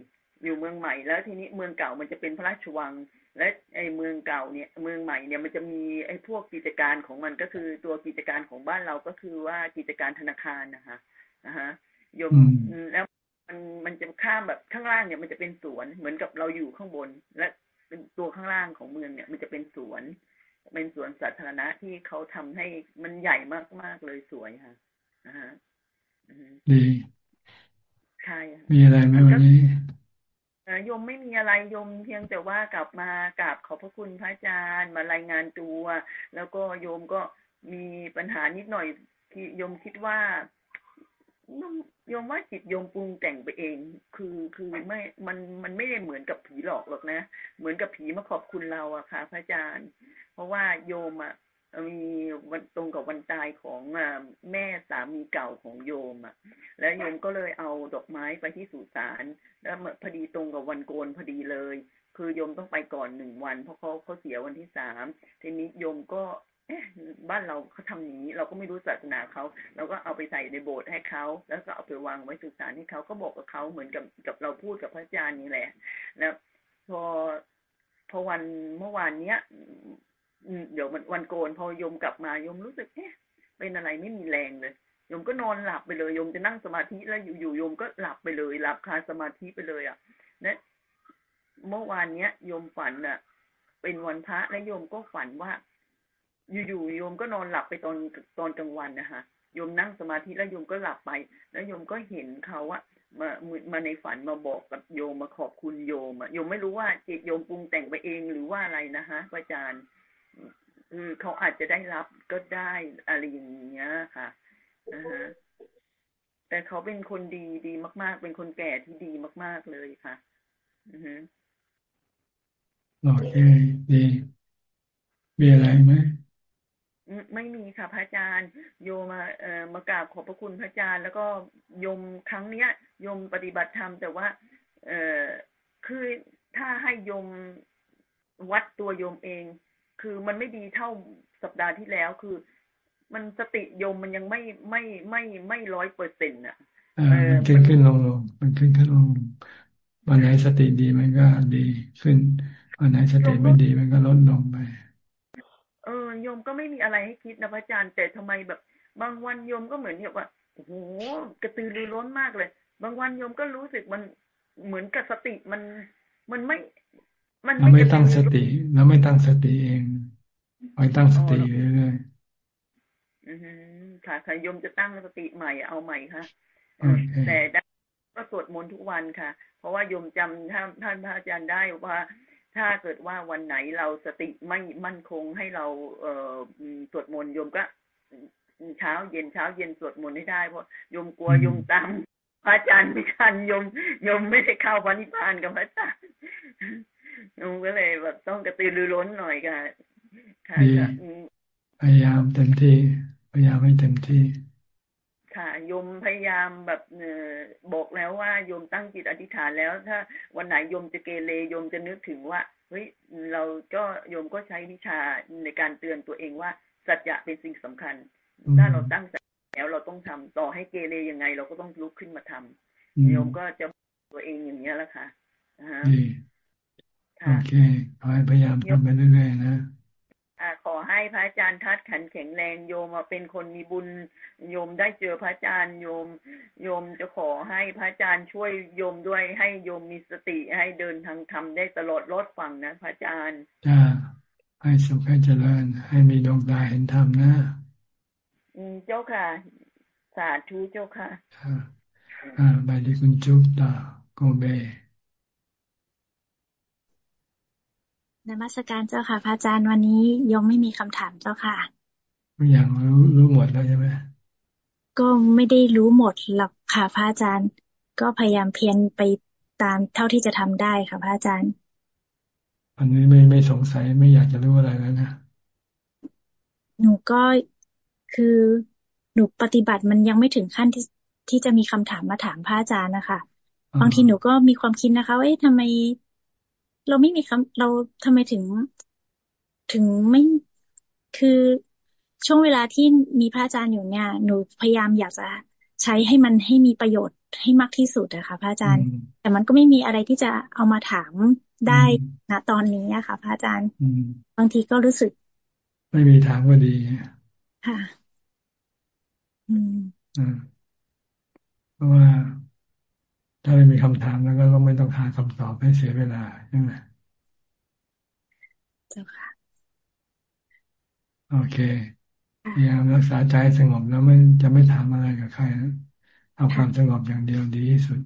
อยู่เมืองใหม่แล้วทีนี้เมืองเก่ามันจะเป็นพระราชวัง และไอ้เมืองเก่าเนี่ยเมืองใหม่เนี่ยมันจะมีไอ้พวกกิจการของมันก็คือตัวกิจการของบ้านเราก็คือว่ากิจการธนาคารนะคะนะฮะโยมแล้ว มันมันจะข้ามแบบข้างล่างเนี่ยมันจะเป็นสวนเหมือนกับเราอยู่ข้างบน และเป็นตัวข้างล่างของเมืองเนี่ย มันจะเป็นสวน เป็นสวนสาธารณะที่เขาทำให้มันใหญ่มากๆเลยสวยค่ะนะฮะดีใช่มีอะไรไหมวันนี้โยมไม่มีอะไรโยมเพียงแต่ว่ากลับมากราบขอบพระคุณพระอาจารย์มารายงานตัว แล้วก็โยมก็มีปัญหานิดหน่อยที่โยมคิดว่า โยมว่าจิตโยมปรุงแต่งไปเอง คือคือไม่มันมันไม่ได้เหมือนกับผีหลอกหรอกนะ เหมือนกับผีมาขอบคุณเราอะค่ะ พระอาจารย์ เพราะว่าโยมอะมีวันตรงกับวันตายของแม่สามีเก่าของโยมอะ แล้วโยมก็เลยเอาดอกไม้ไปที่สุสานแล้วพอดีตรงกับวันโกนพอดีเลย คือโยมต้องไปก่อนหนึ่งวัน เพราะเขาเขาเสียวันที่สามทีนี้โยมก็ บ้านเราเขาทำอย่างนี้ เราก็ไม่รู้ศาสนาเขาเราก็เอาไปใส่ในโบสถ์ให้เขาแล้วก็เอาไปวางไว้สุสานให้เขาก็บอกกับเขาเหมือนกับกับเราพูดกับพระอาจารย์นี่แหละแล้วพอพอวันเมื่อวานเนี้ยเดี๋ยวมันวันโกนพอยมกลับมายมรู้สึกเอ๊ะเป็นอะไรไม่มีแรงเลยยมก็นอนหลับไปเลยยมจะนั่งสมาธิแล้วอยู่ๆยมก็หลับไปเลย หลับคาสมาธิไปเลยอะนะเมื่อวานเนี้ยยมฝันอะ เป็นวันพระและโยมก็ฝันว่า อยู่ๆโยมก็นอนหลับไปตอนตอนกลางวันนะคะโยมนั่งสมาธิแล้วโยมก็หลับไป แล้วโยมก็เห็นเขาอะมามาในฝันมาบอกกับโยมมาขอบคุณโยมอะโยมไม่รู้ว่าจิตโยมปรุงแต่งไปเองหรือว่าอะไรนะคะอาจารย์อือเขาอาจจะได้รับก็ได้อะไรอย่างเงี้ยค่ะนะฮะแต่เขาเป็นคนดีดีมาก ๆ เป็นคนแก่ที่ดีมาก ๆเลยค่ะ อือฮึโอเคดีมีอะไรไหม ไม่มีค่ะพระอาจารย์ โยมาเอ่อมากราบขอบพระคุณพระอาจารย์ แล้วก็โยมครั้งเนี้ยโยมปฏิบัติธรรมแต่ว่า เอ่อคือถ้าให้โยมวัดตัวโยมเอง คือมันไม่ดีเท่าสัปดาห์ที่แล้วคือ มันสติโยมมันยังไม่ไม่ไม่ไม่ร้อยเปอร์เซ็นต์อะมันขึ้นขึ้นลงลงมันขึ้นขึ้นลงวันไหนสติดีมันก็ดีขึ้นวันไหนสติไม่ดีมันก็ลดลงไปเออโย มก็ไม่มีอะไรให้คิดนะพระอาจารย์แต่ทำไมแบบ บางวันโยมก็เหมือนแบบว่าโอ้โหกระตือรือร้นมากเลย บางวันโยมก็รู้สึกมันเหมือนกับสติมันมันไม่ มันไม่ตั้งสติแล้วไม่ตั้งสติเองไปตั้งสติเรื่อยๆค่ะค่ะโยมจะตั้งสติใหม่เอาใหม่ค่ะแต่ก็สวดมนต์ทุกวันค่ะ เพราะว่าโยมจำท่านท่านพระอาจารย์ได้ว่า ถ้าเกิดว่าวันไหนเราสติไม่มั่นคงให้เราเอ่อสวดมนต์โยมก็เช้าเย็นเช้าเย็นสวดมนต์ให้ได้เพราะโยมกลัวโยมตามพระอาจารย์ไม่ทันโยมโยมไม่ได้เข้าวันิพานกับพระอาจารย์โยมก็เลยแบบต้องกระตือรือร้นหน่อยค่ะค่ะพยายามเต็มที่พยายามให้เต็มที่ ค่ะโยมพยายามแบบเออบอกแล้วว่าโยมตั้งจิตอธิษฐานแล้ว ถ้าวันไหนโยมจะเกเรโยมจะนึกถึงว่าเฮ้ยเราก็โยมก็ใช้วิชาในการเตือนตัวเองว่าสัจจะเป็นสิ่งสำคัญ ถ้าเราตั้งใจแล้วเราต้องทำต่อให้เกเรยังไง เราก็ต้องลุกขึ้นมาทำโยมก็จะตัวเองอย่างนี้แหละค่ะโอเคขอให้พยายามทำไปเรื่อยๆนะ ขอให้พระอาจารย์ทัดขันแข็งแรงโยมมาเป็นคนมีบุญโยมได้เจอพระอาจารย์โยม โยมจะขอให้พระอาจารย์ช่วยโยมด้วยให้โยมมีสติให้เดินทางธรรมได้ตลอดรอดฝั่งนะพระอาจารย์จ้าให้สุขให้เจริญ ให้มีดวงตาเห็นธรรมนะอืมเจ้าค่ะ สาธุเจ้าค่ะอ่าไปที่คุณจุ๊บตาโกเบ นมัสการเจ้าค่ะ พระอาจารย์วันนี้ยังไม่มีคำถามเจ้าค่ะอย่างรู้รู้หมดแล้วใช่ไหมก็ไม่ได้รู้หมดหรอกค่ะพระอาจารย์ ก็พยายามเพียรไปตามเท่าที่จะทำได้ค่ะพระอาจารย์อันนี้ไม่ไม่สงสัยไม่อยากจะรู้อะไรแล้วนะหนูก็คือหนูปฏิบัติมันยังไม่ถึงขั้นที่ที่จะมีคำถามมาถามพระอาจารย์นะคะบางทีหนูก็มีความคิดนะคะว่าทำไม เราไม่มีคำเราทำไมถึง ถึงไม่คือช่วงเวลาที่มีพระอาจารย์อยู่เนี่ย หนูพยายามอยากจะใช้ให้มันให้มีประโยชน์ให้มากที่สุดอะค่ะ พระอาจารย์ แต่มันก็ไม่มีอะไรที่จะเอามาถามได้ณตอนนี้อะค่ะ พระอาจารย์บางทีก็รู้สึก ไม่มีทางก็ดีค่ะ อืมเพราะว่า ถ้าไม่มีคำถามแล้วก็ต้องไม่ต้องหาคำตอบให้เสียเวลาใช่ไหมเจ้าค่ะ โอเคพยายามรักษาใจสงบแล้วไม่จะไม่ถามอะไรกับใครนะเอาความสงบอย่างเดียวดีที่สุด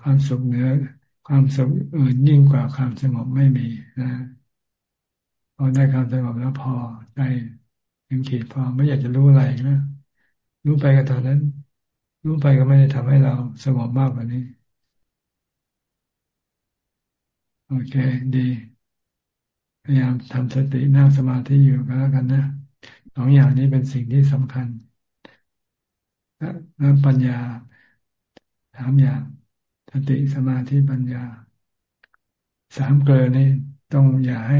ความสุขเหนือ ความสุขอื่นยิ่งกว่าความสงบไม่มีนะพอได้ความสงบแล้วพอใจถึงขีดพอไม่อยากจะรู้อะไรนะรู้ไปก็ตอนนั้น รู้ไปก็ไม่ได้ทำให้เราสงบมากกว่านี้ โอเค ดี พยายามทำสตินั่งสมาธิอยู่ก็แล้วกันนะสองอย่างนี้เป็นสิ่งที่สำคัญแล้วปัญญาสามอย่างสติสมาธิปัญญา สามเกลือนี่ต้องอย่าให้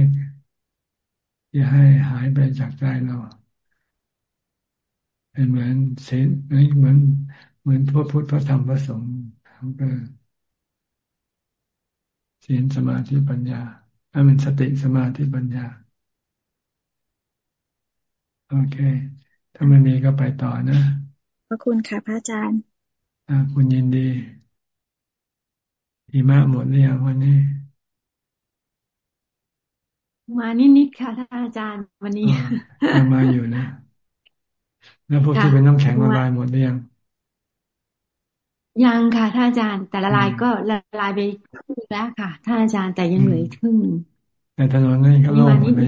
อย่าให้หายไปจากใจเราเป็นเหมือนเศษเหมือน เหมือนพระพุทธพระธรรมพระสงฆ์ก็ศีลสมาธิปัญญาถ้าเป็นสติสมาธิปัญญา โอเค ถ้าไม่มีก็ไปต่อนะขอบคุณค่ะพระอาจารย์อ่าคุณยินดีอีมาหมดหรือยังวันนี้ มานิดๆค่ะท่านอาจารย์วันนี้ยังมาอยู่นะ แล้วพวกที่เป็นน้ำแข็งละลายหมดหรือยัง ยังค่ะท่านอาจารย์ แต่ละลายก็ละลายไปครึ่งแล้วค่ะท่านอาจารย์แต่ยังเหลือครึ่งหนึ่งแต่ถนนนี่ก็โล่งหมดเลย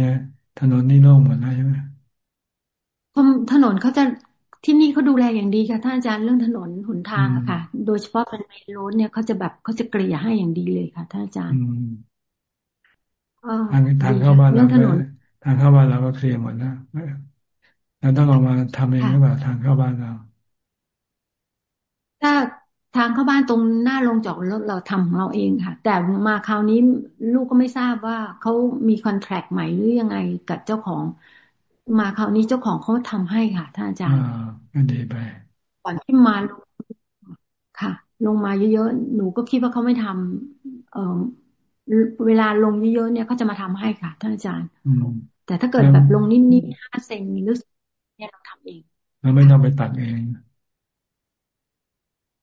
ถนนนี่โล่งหมดแล้วใช่ไหมถนนเขาจะที่นี่เขาดูแลอย่างดีค่ะท่านอาจารย์เรื่องถนนหนทางอะค่ะ โดยเฉพาะเป็นเมนโรดเนี่ยเขาจะแบบเขาจะเกลี่ยให้อย่างดีเลยค่ะท่านอาจารย์ทางทางเข้าบ้านเราทางเข้าบ้านเราก็เคลียร์หมดแล้วเราต้องออกมาทำเองหรือเปล่าทางเข้าบ้านเราถ้า ทางเข้าบ้านตรงหน้าโรงจอดรถเราทำของเราเองค่ะ แต่มาคราวนี้ลูกก็ไม่ทราบว่าเขามีคอนแทคใหม่หรือยังไงกับเจ้าของ มาคราวนี้เจ้าของเขาทำให้ค่ะท่านอาจารย์ก็ดีไปก่อนที่มาลงค่ะ ลงมาเยอะๆหนูก็คิดว่าเขาไม่ทำเอ่อเวลาลงเยอะๆเนี่ยเขาจะมาทำให้ค่ะท่านอาจารย์แต่ถ้าเกิดแบบลงนิดๆห้าเซนหรือเนี่ยเราทำเองเราไม่ต้องไปตัดเอง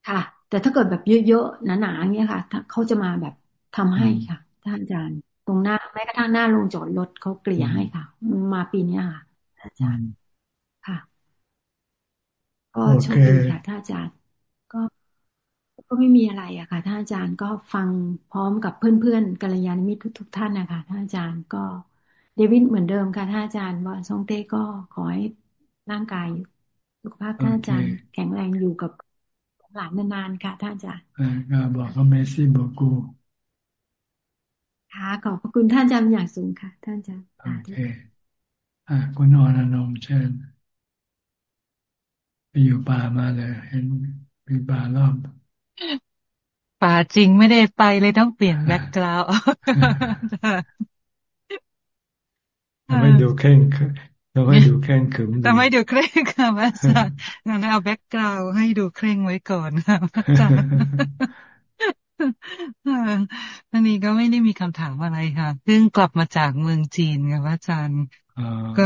ค่ะ แต่ถ้าเกิดแบบเยอะๆหนาๆเงี้ยค่ะเขาจะมาแบบทำให้ค่ะท่านอาจารย์ ตรงหน้าแม้กระทั่งหน้าลงจอดรถเขาเกลี่ยให้ค่ะ มาปีนี้ค่ะอาจารย์ค่ะ ก็โชคดีค่ะท่านอาจารย์ ก็ก็ไม่มีอะไรอะค่ะท่านอาจารย์ก็ฟังพร้อมกับเพื่อนๆกัลยาณมิตรทุกๆท่านนะคะท่านอาจารย์ก็เดวิดเหมือนเดิมค่ะท่านอาจารย์ว่าทรงเต้ก็ขอให้ร่างกายสุขภาพท่านอาจารย์แข็งแรงอยู่กับ หลานนานๆค่ะท่านอาจารย์ก็บอกเขาเมซี่บอกกูค่ะขอบพระคุณท่านอาจารย์อย่างสูงค่ะ ท่านอาจารย์โอเคอ่าคุณอรนงเชิญไปอยู่ป่ามาเลย เห็นมีป่ารอบป่าจริงไม่ได้ไปเลยต้องเปลี่ยน background ไม่ดูเคร่ง เราไม่ดูเคร่งขึมแต่ไม่ดูเคร่งค่ะอาจารย์งั้นเอา background ให้ดูเคร่งไว้ก่อนค่ะอาจารย์อันนี้ก็ไม่ได้มีคำถามอะไรค่ะเพิ่งกลับมาจากเมืองจีนค่ะอาจารย์ก็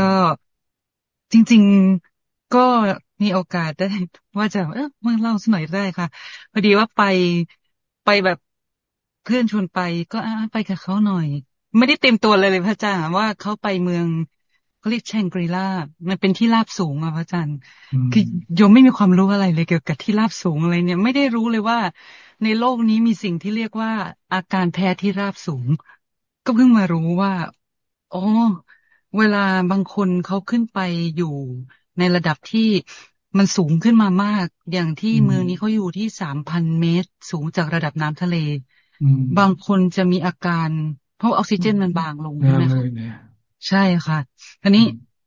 จริง ๆก็มีโอกาสได้ ว่าจะเออมาเล่าสักหน่อยได้ค่ะพอดีว่าไปไปแบบเพื่อนชวนไป ก็ไปกับเขาหน่อย ไม่ได้เต็มตัวเลยเลยพระอาจารย์ว่าเขาไปเมือง เขาเรียกแชงกรีลามันเป็นที่ราบสูงอะพระอาจารย์ คือโยมไม่มีความรู้อะไรเลยเกี่ยวกับที่ราบสูงอะไรเนี่ย ไม่ได้รู้เลยว่า ในโลกนี้มีสิ่งที่เรียกว่า อาการแพ้ที่ราบสูง ก็เพิ่งมารู้ว่าอ๋อเวลาบางคนเขาขึ้นไปอยู่ในระดับที่มันสูงขึ้นมามาก อย่างที่เมืองนี้เขาอยู่ที่สามพันเมตร สูงจากระดับน้ำทะเล บางคนจะมีอาการ เพราะออกซิเจนมันบางลงใช่ไหมคะ ใช่ค่ะทีนี้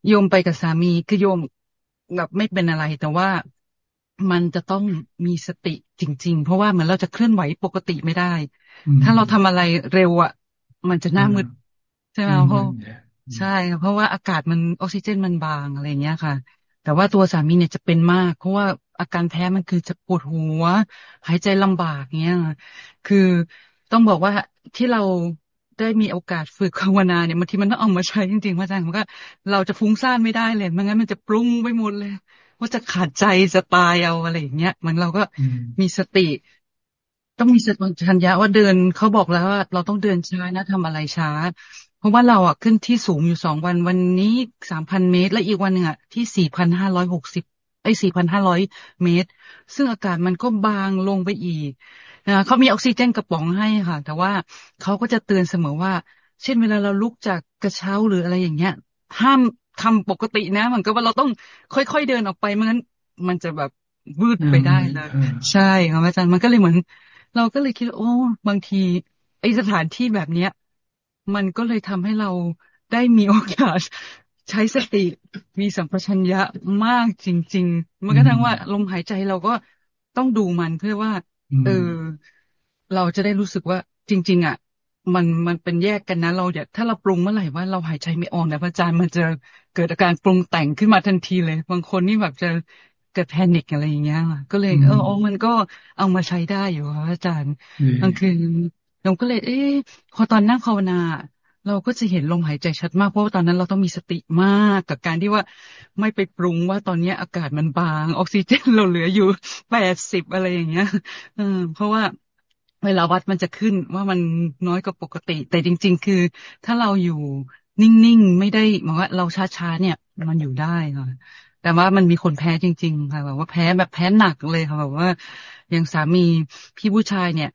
โยมไปกับสามีคือโยมแบบไม่เป็นอะไร แต่ว่ามันจะต้องมีสติจริง ๆ เพราะว่าเหมือนเราจะเคลื่อนไหวปกติไม่ได้ ถ้าเราทำอะไรเร็วอะ มันจะหน้ามืดใช่ไหมเพราะใช่เพราะว่าอากาศมันออกซิเจนมันบางอะไรเงี้ยค่ะ แต่ว่าตัวสามีเนี่ยจะเป็นมาก เพราะว่าอาการแพ้มันคือจะปวดหัว หายใจลำบากเงี้ยคือต้องบอกว่าที่เรา ได้มีโอกาสฝึกภาวนาเนี่ยบางทีมันต้องเอามาใช้จริงๆพระอาจารย์มันก็ เราจะฟุ้งซ่านไม่ได้เลยไม่งั้นมันจะปรุงไปหมดเลย ว่าจะขาดใจจะตายเอาอะไรอย่างเงี้ยมันเราก็มีสติ ต้องมีสติชัญญะว่าเดินเขาบอกแล้วว่า เราต้องเดินช้านะทำอะไรช้า เพราะว่าเราอะขึ้นที่สูงอยู่สองวันวันนี้สามพันเมตร และอีกวันหนึ่งอะที่สี่พันห้าร้อยหกสิบไอ้สี่พันห้าร้อยเมตร ซึ่งอากาศมันก็บางลงไปอีกนะ เขามีออกซิเจนกระป๋องให้ค่ะ แต่ว่าเขาก็จะเตือนเสมอว่า เช่นเวลาเราลุกจากกระเช้าหรืออะไรอย่างเงี้ย ห้ามทำปกตินะมันก็ว่าเราต้องค่อยๆเดินออกไปเมื่อนั้นมันจะแบบวืดไปได้เลยใช่ครับอาจารย์มันก็เลยเหมือน เราก็เลยคิดโอ้บางทีไอสถานที่แบบเนี้ย มันก็เลยทำให้เราได้มีโอกาสใช้สติมีสัมปชัญญะมากจริง ๆ มันก็ทั้งว่าลมหายใจเราก็ต้องดูมันเพื่อว่า เออ เราจะได้รู้สึกว่าจริง ๆ อะ มันมันเป็นแยกกันนะ เราอย่าถ้าเราปรุงเมื่อไหร่ว่าเราหายใจไม่ออกนะพระอาจารย์มันจะเกิดอาการปรุงแต่งขึ้นมาทันทีเลย บางคนนี่แบบจะเกิดแพนิคอะไรอย่างเงี้ยก็เลยเออมันก็เอามาใช้ได้อยู่ครับอาจารย์บางคืนเราก็เลย เอ๊ะพอตอนนั่งภาวนา เราก็จะเห็นลมหายใจชัดมากเพราะว่าตอนนั้นเราต้องมีสติมากกับการที่ว่าไม่ไปปรุงว่าตอนนี้อากาศมันบาง ออกซิเจนเราเหลืออยู่แปดสิบอะไรอย่างเงี้ยเออเพราะว่าเวลาวัดมันจะขึ้นว่ามันน้อยกว่าปกติ แต่จริง ๆ คือ ถ้าเราอยู่นิ่งๆไม่ได้หมายว่าเราช้าๆเนี่ย มันอยู่ได้ค่ะแต่ว่ามันมีคนแพ้จริง ๆ ค่ะแบบว่าแพ้แบบแพ้หนักเลยค่ะแบบว่าอย่างสามีพี่ผู้ชายเนี่ย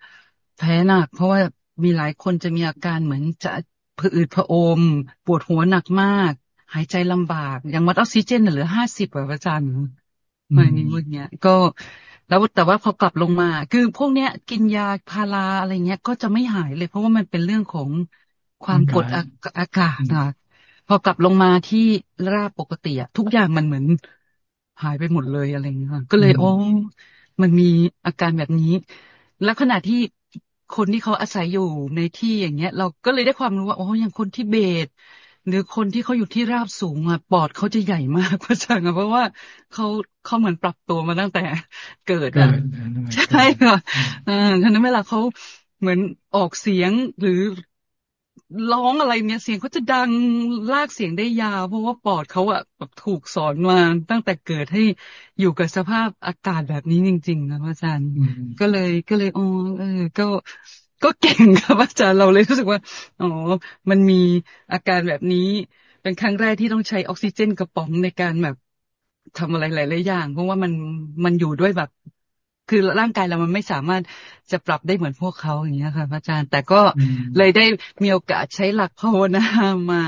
แพ้หนัก เพราะว่ามีหลายคนจะมีอาการเหมือนจะ ผืดผอม ปวดหัวหนักมาก หายใจลำบาก อย่างวัดออกซิเจนเหลือห้าสิบแบบอาจารย์ไม่นี่พวกเนี้ย ก็แล้วแต่ว่าพอกลับลงมา คือพวกเนี้ย กินยาพาราอะไรเงี้ย ก็จะไม่หายเลย เพราะว่ามันเป็นเรื่องของความกดอากาศนะพอกลับลงมาที่ราบปกติอะทุกอย่างมันเหมือนหายไปหมดเลยอะไรเงี้ยก็เลยโอ้มันมีอาการแบบนี้ แล้วขณะที่ คนที่เขาอาศัยอยู่ในที่อย่างเงี้ย เราก็เลยได้ความรู้ว่าโอ้อย่างคนที่เบตหรือคนที่เขาอยู่ที่ราบสูงอะปอดเขาจะใหญ่มากพระอาจารย์เพราะว่าเขาเขาเหมือนปรับตัวมาตั้งแต่เกิดอะใช่ค่ะอ่าฉะนั้นเวลาเขาเหมือนออกเสียงหรือ ร้องอะไรเนี่ยเสียงเขาจะดังลากเสียงได้ยาว เพราะว่าปอดเขาอะแบบถูกสอนมาตั้งแต่เกิดให้อยู่กับสภาพอากาศแบบนี้จริง ๆ นะอาจารย์ก็เลยก็เลยอ๋อเออ ก็ก็เก่งครับอาจารย์เราเลยรู้สึกว่าอ๋อมันมีอาการแบบนี้ เป็นครั้งแรกที่ต้องใช้ออกซิเจนกระป๋องในการแบบทำอะไรหลายๆอย่าง เพราะว่ามันมันอยู่ด้วยแบบ คือร่างกายเรามันไม่สามารถจะปรับได้เหมือนพวกเขาอย่างเงี้ยค่ะพระอาจารย์ แต่ก็เลยได้มีโอกาสใช้หลักภาวนามา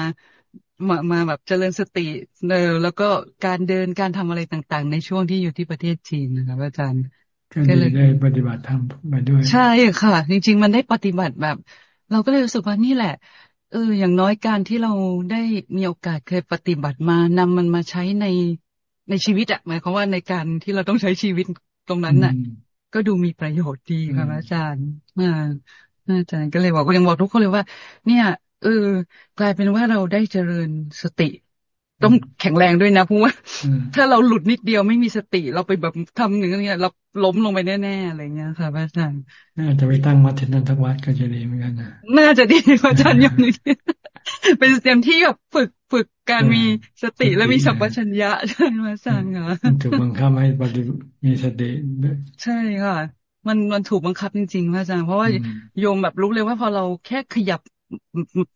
มามาแบบเจริญสติเออแล้วก็การเดินการทำอะไรต่างๆ ในช่วงที่อยู่ที่ประเทศจีนนะครับอาจารย์ก็เลยได้ปฏิบัติธรรมมาด้วย ใช่ค่ะ จริง ๆ มันได้ปฏิบัติแบบ เราก็เลยรู้สึกว่านี่แหละเอออย่างน้อยการที่เราได้มีโอกาสเคยปฏิบัติมานำมันมาใช้ในในชีวิตอะหมายความว่าในการที่เราต้องใช้ชีวิต ตรงนั้นน่ะ ก็ดูมีประโยชน์ดีค่ะอาจารย์อ่าอาจารย์ก็เลยบอกก็ยังบอกทุกคนเลยว่า เนี่ยเออกลายเป็นว่าเราได้เจริญสติ ต้องแข็งแรงด้วยนะเพราะว่าถ้าเราหลุดนิดเดียวไม่มีสติ เราไปแบบทำหนึ่งอย่างเงี้ยเราล้มลงไปแน่ๆอะไรเงี้ยค่ะพระอาจารย์น่าจะไปตั้งวัดที่นั่นทั้งวัดก็จะดีเหมือนกันนะน่าจะดีพระอาจารย์อย่างนี้เป็นเตรียมที่แบบฝึกฝึกการมีสติและมีสัมปชัญญะใช่ไหมอาจารย์ค่ะถูกบังคับให้ปฏิมีสติใช่ค่ะมันมันถูกบังคับจริงๆพระอาจารย์เพราะว่าโยมแบบรู้เลยว่าพอเราแค่ขยับ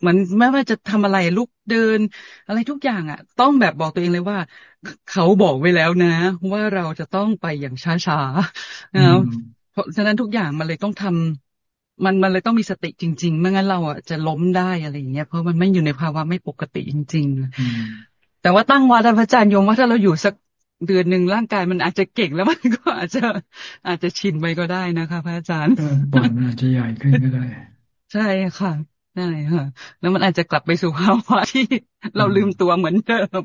เหมือนแม้ว่าจะทำอะไรลุกเดิน อะไรทุกอย่างอะ ต้องแบบบอกตัวเองเลยว่า เขาบอกไว้แล้วนะ ว่าเราจะต้องไปอย่างช้าๆนะเพราะฉะนั้นทุกอย่างมันเลยต้องทำมันมันเลยต้องมีสติจริงๆไม่งั้นเราอะจะล้มได้อะไรอย่างเงี้ยเพราะมันไม่อยู่ในภาวะไม่ปกติจริง ๆ แต่ว่าตั้งวัดพระอาจารย์ยมว่าถ้าเราอยู่สักเดือนหนึ่งร่างกายมันอาจจะเก่งแล้วมันก็อาจจะอาจจะชินไปก็ได้นะคะ พระอาจารย์ปอดมันอาจจะใหญ่ขึ้นก็ได้ ใช่ค่ะ ใช่ค่ะแล้วมันอาจจะกลับไปสู่ภาวะที่เราลืมตัวเหมือนเดิม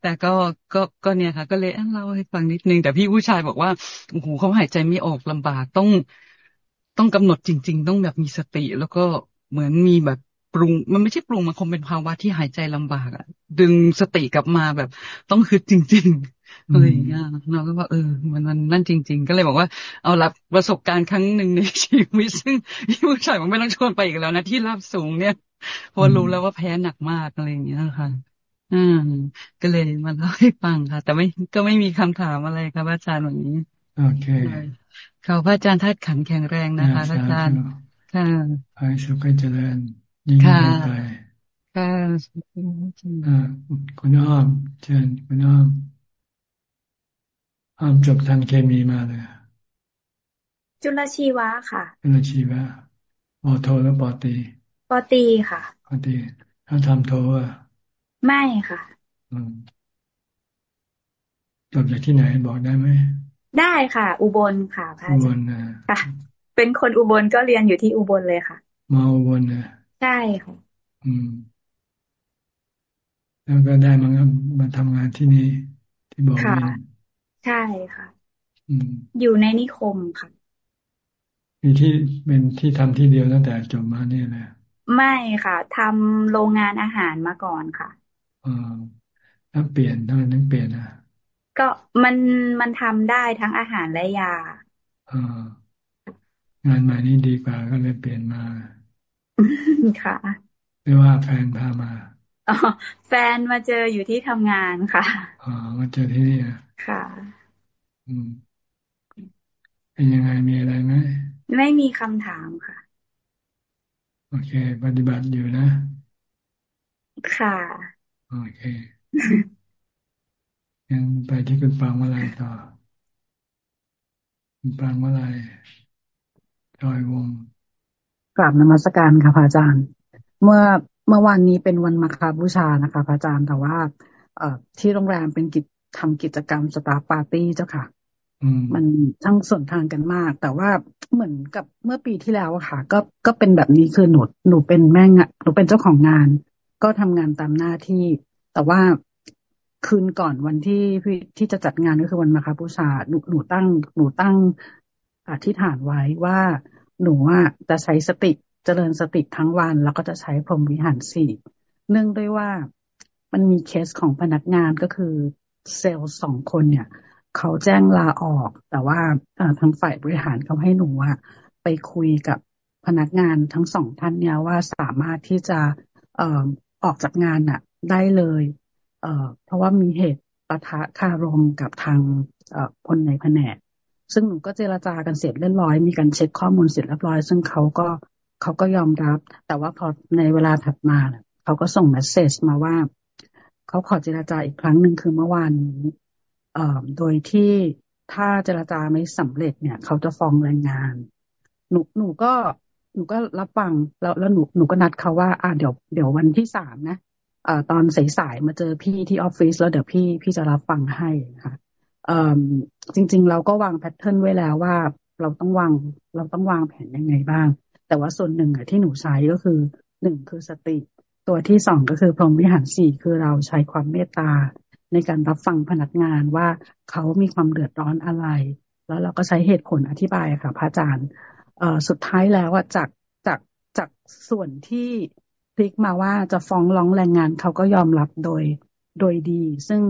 แต่ก็ก็ก็เนี่ยค่ะ ก็เลยเล่าให้ฟังนิดนึงแต่พี่ผู้ชายบอกว่าโอ้โหเขาหายใจไม่ออกลำบากต้องต้องกำหนดจริง ๆ ต้องแบบมีสติ แล้วก็เหมือนมีแบบปรุง มันไม่ใช่ปรุงมันคงเป็นภาวะที่หายใจลำบากอะดึงสติกลับมาแบบ ต้องคือจริง อะไรอย่างเงี้ยเราก็ว่าเออ มันมันนั่นจริง ๆ ก็เลยบอกว่าเอาละประสบการณ์ครั้งหนึ่งในชีวิตซึ่งพี่ผู้ชายมันไม่ต้องชวนไปอีกแล้วนะที่ราบสูงเนี่ยพอรู้แล้วว่าแพ้หนักมากอะไรอย่างเงี้ยค่ะอืมก็เลยมาเล่าให้ฟังค่ะ แต่ไม่ก็ไม่มีคำถามอะไรครับอาจารย์วันนี้โอเคเขาพระอาจารย์ท่านขันแข็งแรงนะคะอาจารย์ค่ะให้สุขเจริญยิ่งขึ้นไปค่ะคุณอ้อมเชิญคุณอ้อม อ้อมจบทางเคมีมาเลยจุลชีวะค่ะ จุลชีวะปอโทแล้วปอตีปอตีค่ะปอตีถ้าทำโทอะไม่ค่ะจบจากที่ไหนบอกได้ไหมได้ค่ะ อุบลค่ะพระอาจารย์ค่ะเป็นคนอุบลก็เรียนอยู่ที่อุบลเลยค่ะ มาอุบลนะใช่ค่ะ อืม แล้วก็ได้มามาทำงานที่นี่ที่บอกค่ะ ใช่ค่ะอืมอยู่ในนิคมค่ะมีที่เป็นที่ทำที่เดียวตั้งแต่จบมาเนี่ยแหละไม่ค่ะทำโรงงานอาหารมาก่อนค่ะอ่าแล้วเปลี่ยนทำไมถึงเปลี่ยนอะก็มันมันทำได้ทั้งอาหารและยาอ่างานใหม่นี้ดีกว่าก็เลยเปลี่ยนมาค่ะหรือว่าแฟนพามาอ๋อแฟนมาเจออยู่ที่ทำงานค่ะอ๋อมาเจอที่นี่ ค่ะ อืมเป็นยังไงมีอะไรไหมไม่มีคำถามค่ะ โอเค ปฏิบัติอยู่นะ ค่ะ โอเคยังไปที่คุณปังเมื่อไรต่อ คุณปังเมื่อไรจอยวงกราบนมัสการค่ะพระอาจารย์ เมื่อเมื่อวานนี้เป็นวันมาคาบูชานะคะพระอาจารย์แต่ว่า เอ่อที่โรงแรมเป็นกิจ ทำกิจกรรมสตาร์ปาร์ตี้เจ้าค่ะมันทั้งส่วนทางกันมาก แต่ว่าเหมือนกับเมื่อปีที่แล้วค่ะ ก็ก็เป็นแบบนี้คือหนูหนูเป็นแม่งหนูเป็นเจ้าของงาน ก็ทำงานตามหน้าที่ แต่ว่าคืนก่อนวันที่ที่จะจัดงานก็คือวันมาคาบูชาหนูหนูตั้ง หนูตั้งอธิษฐานไว้ว่าหนูว่าจะใช้สติเจริญสติทั้งวัน แล้วก็จะใช้พรหมวิหารสี่เนื่องด้วยว่ามันมีเคสของพนักงานก็คือ เซลล์สองคนเนี่ย เขาแจ้งลาออก แต่ว่าทางฝ่ายบริหารเขาให้หนูว่าไปคุยกับพนักงานทั้งสองท่านเนี่ยว่าสามารถที่จะเอ่อออกจากงานน่ะ ได้เลย เอ่อ เพราะว่ามีเหตุปะทะคารมกับทางเอ่อคนในแผนก ซึ่งหนูก็เจราจากันเสร็จเรียบร้อย มีการเช็คข้อมูลเสร็จเรียบร้อย ซึ่งเขาก็เขาก็ยอมรับ แต่ว่าพอในเวลาถัดมาเเขาก็ส่งเมสเซจมาว่า เขาขอเจราจาอีกครั้งหนึ่งคือเมื่อวานนี้เอ่อโดยที่ถ้าเจราจาไม่สำเร็จเนี่ย เขาจะฟ้องแรงงาน หนูหนูก็หนูก็รับฟังแล้วแล้วหนูหนูก็นัดเขาว่า อ่าเดี๋ยวเดี๋ยววันที่สามนะเอ่อตอนสายๆมาเจอพี่ที่ออฟฟิศแล้วเดี๋ยวพี่พี่จะรับฟังให้นะคะเอ่อจริง ๆ เราก็วางแพทเทิร์นไว้แล้วว่าเราต้องวางเราต้องวางแผนยังไงบ้าง แต่ว่าส่วนหนึ่งอะที่หนูใช้ก็คือหนึ่งคือสติ ตัวที่สองก็คือพรหมวิหารสี่คือเราใช้ความเมตตา ในการรับฟังพนักงานว่าเขามีความเดือดร้อนอะไร แล้วเราก็ใช้เหตุผลอธิบายค่ะพระอาจารย์เออสุดท้ายแล้วจากจากจากส่วนที่พลิกมาว่าจะฟ้องร้องแรงงานเขาก็ยอมรับโดยโดยดี ซึ่ง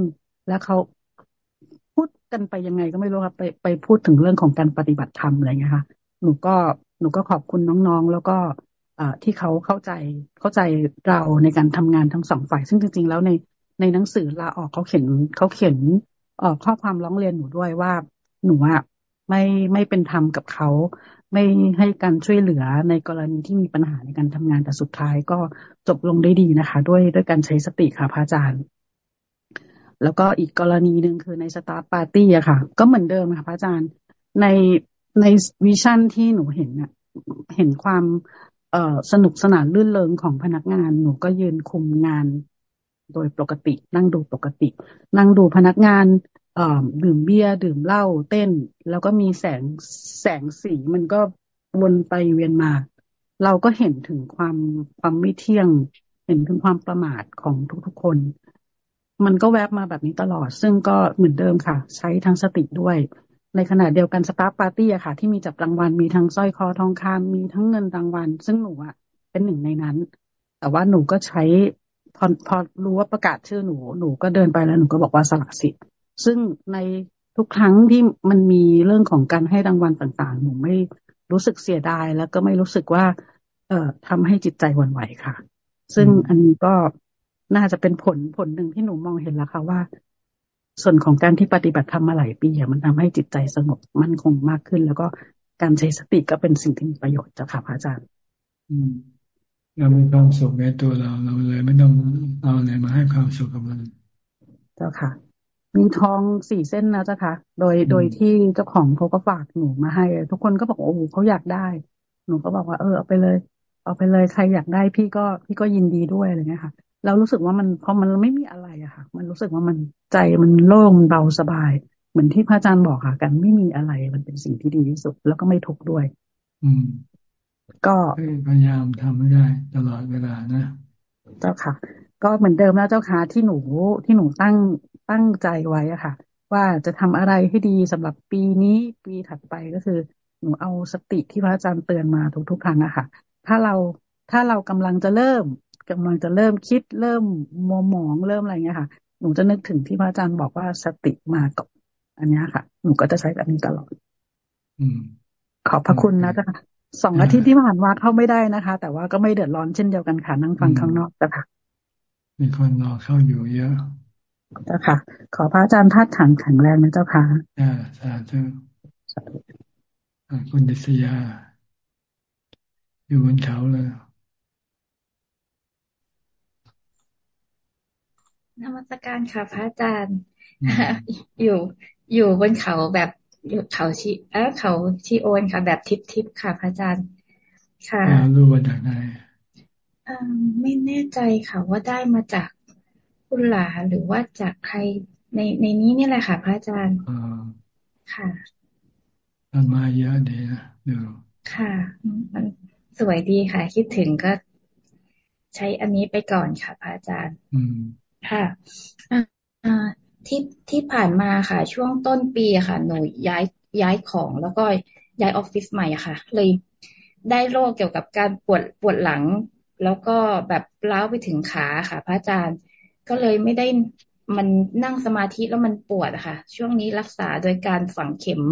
แล้วเขาพูดกันไปยังไงก็ไม่รู้ครับไปไปพูดถึงเรื่องของการปฏิบัติธรรมอะไรเงี้ยค่ะหนูก็หนูก็ขอบคุณน้องๆ แล้วก็ ที่เขาเข้าใจเข้าใจเราในการทำงานทั้งสองฝ่าย ซึ่งจริง ๆ แล้วในในหนังสือลาออกเขาเขียนเขาเขียนออข้อความร้องเรียนหนูด้วยว่าหนูอะไม่ไม่เป็นธรรมกับเขาไม่ให้การช่วยเหลือในกรณีที่มีปัญหาในการทำงานแต่สุดท้ายก็จบลงได้ดีนะคะ ด้วยด้วยการใช้สติค่ะพระอาจารย์ แล้วก็อีกกรณีหนึ่งคือใน staff party อะค่ะ ก็เหมือนเดิมค่ะพระอาจารย์ในในวิชั่นที่หนูเห็นอะเห็นความ เอ่อสนุกสนานลื่นเริงของพนักงาน หนูก็ยืนคุมงาน โดยปกติ นั่งดูปกติ นั่งดูพนักงานดื่มเบียร์ดื่มเหล้าเต้น แล้วก็มีแสงแสงสีมันก็วนไปเวียนมา เราก็เห็นถึงความความไม่เที่ยง เห็นถึงความประมาทของทุกๆคน มันก็แวบมาแบบนี้ตลอด ซึ่งก็เหมือนเดิมค่ะ ใช้ทั้งสติด้วย ในขณะเดียวกัน staff party อะค่ะ ที่มีจับรางวัลมีทั้งสร้อยคอทองคำมีทั้งเงินรางวัล ซึ่งหนูอะเป็นหนึ่งในนั้น แต่ว่าหนูก็ใช้พอพอรู้ว่าประกาศชื่อหนู หนูก็เดินไปแล้วหนูก็บอกว่าสละสิทธิ์ซึ่งในทุกครั้งที่มันมีเรื่องของการให้รางวัลต่างๆ หนูไม่รู้สึกเสียดาย แล้วก็ไม่รู้สึกว่า เอ่อทำให้จิตใจหวั่นไหวค่ะ ซึ่งอันนี้ก็น่าจะเป็นผลผลหนึ่งที่หนูมองเห็นแล้วค่ะว่า ส่วนของการที่ปฏิบัติธรรมมาหลายปีมันทำให้จิตใจสงบมั่นคงมากขึ้น แล้วก็การใช้สติก็เป็นสิ่งที่มีประโยชน์จ้ะค่ะพระอาจารย์ อืมเรามีความสุขในตัวเราเราเลยไม่ต้องเอาอะไรมาให้ความสุขกับมันเจ้าค่ะ มีทองสี่เส้นนะเจ้าค่ะ โดยโดยที่เจ้าของเขาก็ฝากหนูมาให้ ทุกคนก็บอกโอ้โหเขาอยากได้ หนูก็บอกว่าเออเอาไปเลย เอาไปเลยใครอยากได้พี่ก็พี่ก็ยินดีด้วยอะไรเงี้ยค่ะ เรารู้สึกว่ามันพอมันไม่มีอะไรอะค่ะ มันรู้สึกว่ามันใจมันโล่งเบาสบาย เหมือนที่พระอาจารย์บอกค่ะ กันไม่มีอะไรมันเป็นสิ่งที่ดีที่สุด แล้วก็ไม่ทุกข์ด้วย อืม ก็พยายามทำให้ได้ตลอดเวลานะเจ้าค่ะ ก็เหมือนเดิมแล้วเจ้าค่ะที่หนูที่หนูตั้งตั้งใจไว้อะค่ะ ว่าจะทำอะไรให้ดีสำหรับปีนี้ปีถัดไปก็คือ หนูเอาสติที่พระอาจารย์เตือนมาทุกๆครั้งอะค่ะ ถ้าเราถ้าเรากำลังจะเริ่ม กำลังจะเริ่มคิดเริ่มมองมองเริ่มอะไรเงี้ยค่ะ หนูจะนึกถึงที่พระอาจารย์บอกว่าสติมาก่อนอันนี้ค่ะ หนูก็จะใช้แบบนี้ตลอด อืม ขอบพระคุณนะจ๊ะสองอาทิตย์ที่ผ่านมาเข้าไม่ได้นะคะ แต่ว่าก็ไม่เดือดร้อนเช่นเดียวกันค่ะนั่งฟังข้างนอกจ้ะค่ะ มีคนรอเข้าอยู่เยอะเจ้าค่ะ ขอพระอาจารย์ทัดถังแข็งแรงนะเจ้าค่ะอ่าสาธุคุณดิษยา อยู่บนเขาเลย นมัสการค่ะพระอาจารย์ อยู่อยู่บนเขาแบบอยู่เขาชีเออเขาชีโอนค่ะ แบบทิพทิพค่ะพระอาจารย์ ค่ะรู้มาจากไหนไม่แน่ใจค่ะว่าได้มาจากคุณหลาหรือว่าจากใครในในนี้นี่แหละค่ะ พระอาจารย์ค่ะมันมาเยอะดีนะดูค่ะ มันสวยดีค่ะ คิดถึงก็ใช้อันนี้ไปก่อนค่ะ พระอาจารย์ อืม ค่ะที่ที่ผ่านมาค่ะ ช่วงต้นปีค่ะ หนูย้ายย้ายของแล้วก็ย้ายออฟฟิศใหม่ค่ะ เลยได้โรคเกี่ยวกับการปวดปวดหลัง แล้วก็แบบล้าวไปถึงขาค่ะ พระอาจารย์ก็เลยไม่ได้มันนั่งสมาธิแล้วมันปวดค่ะ ช่วงนี้รักษาโดยการฝังเข็ม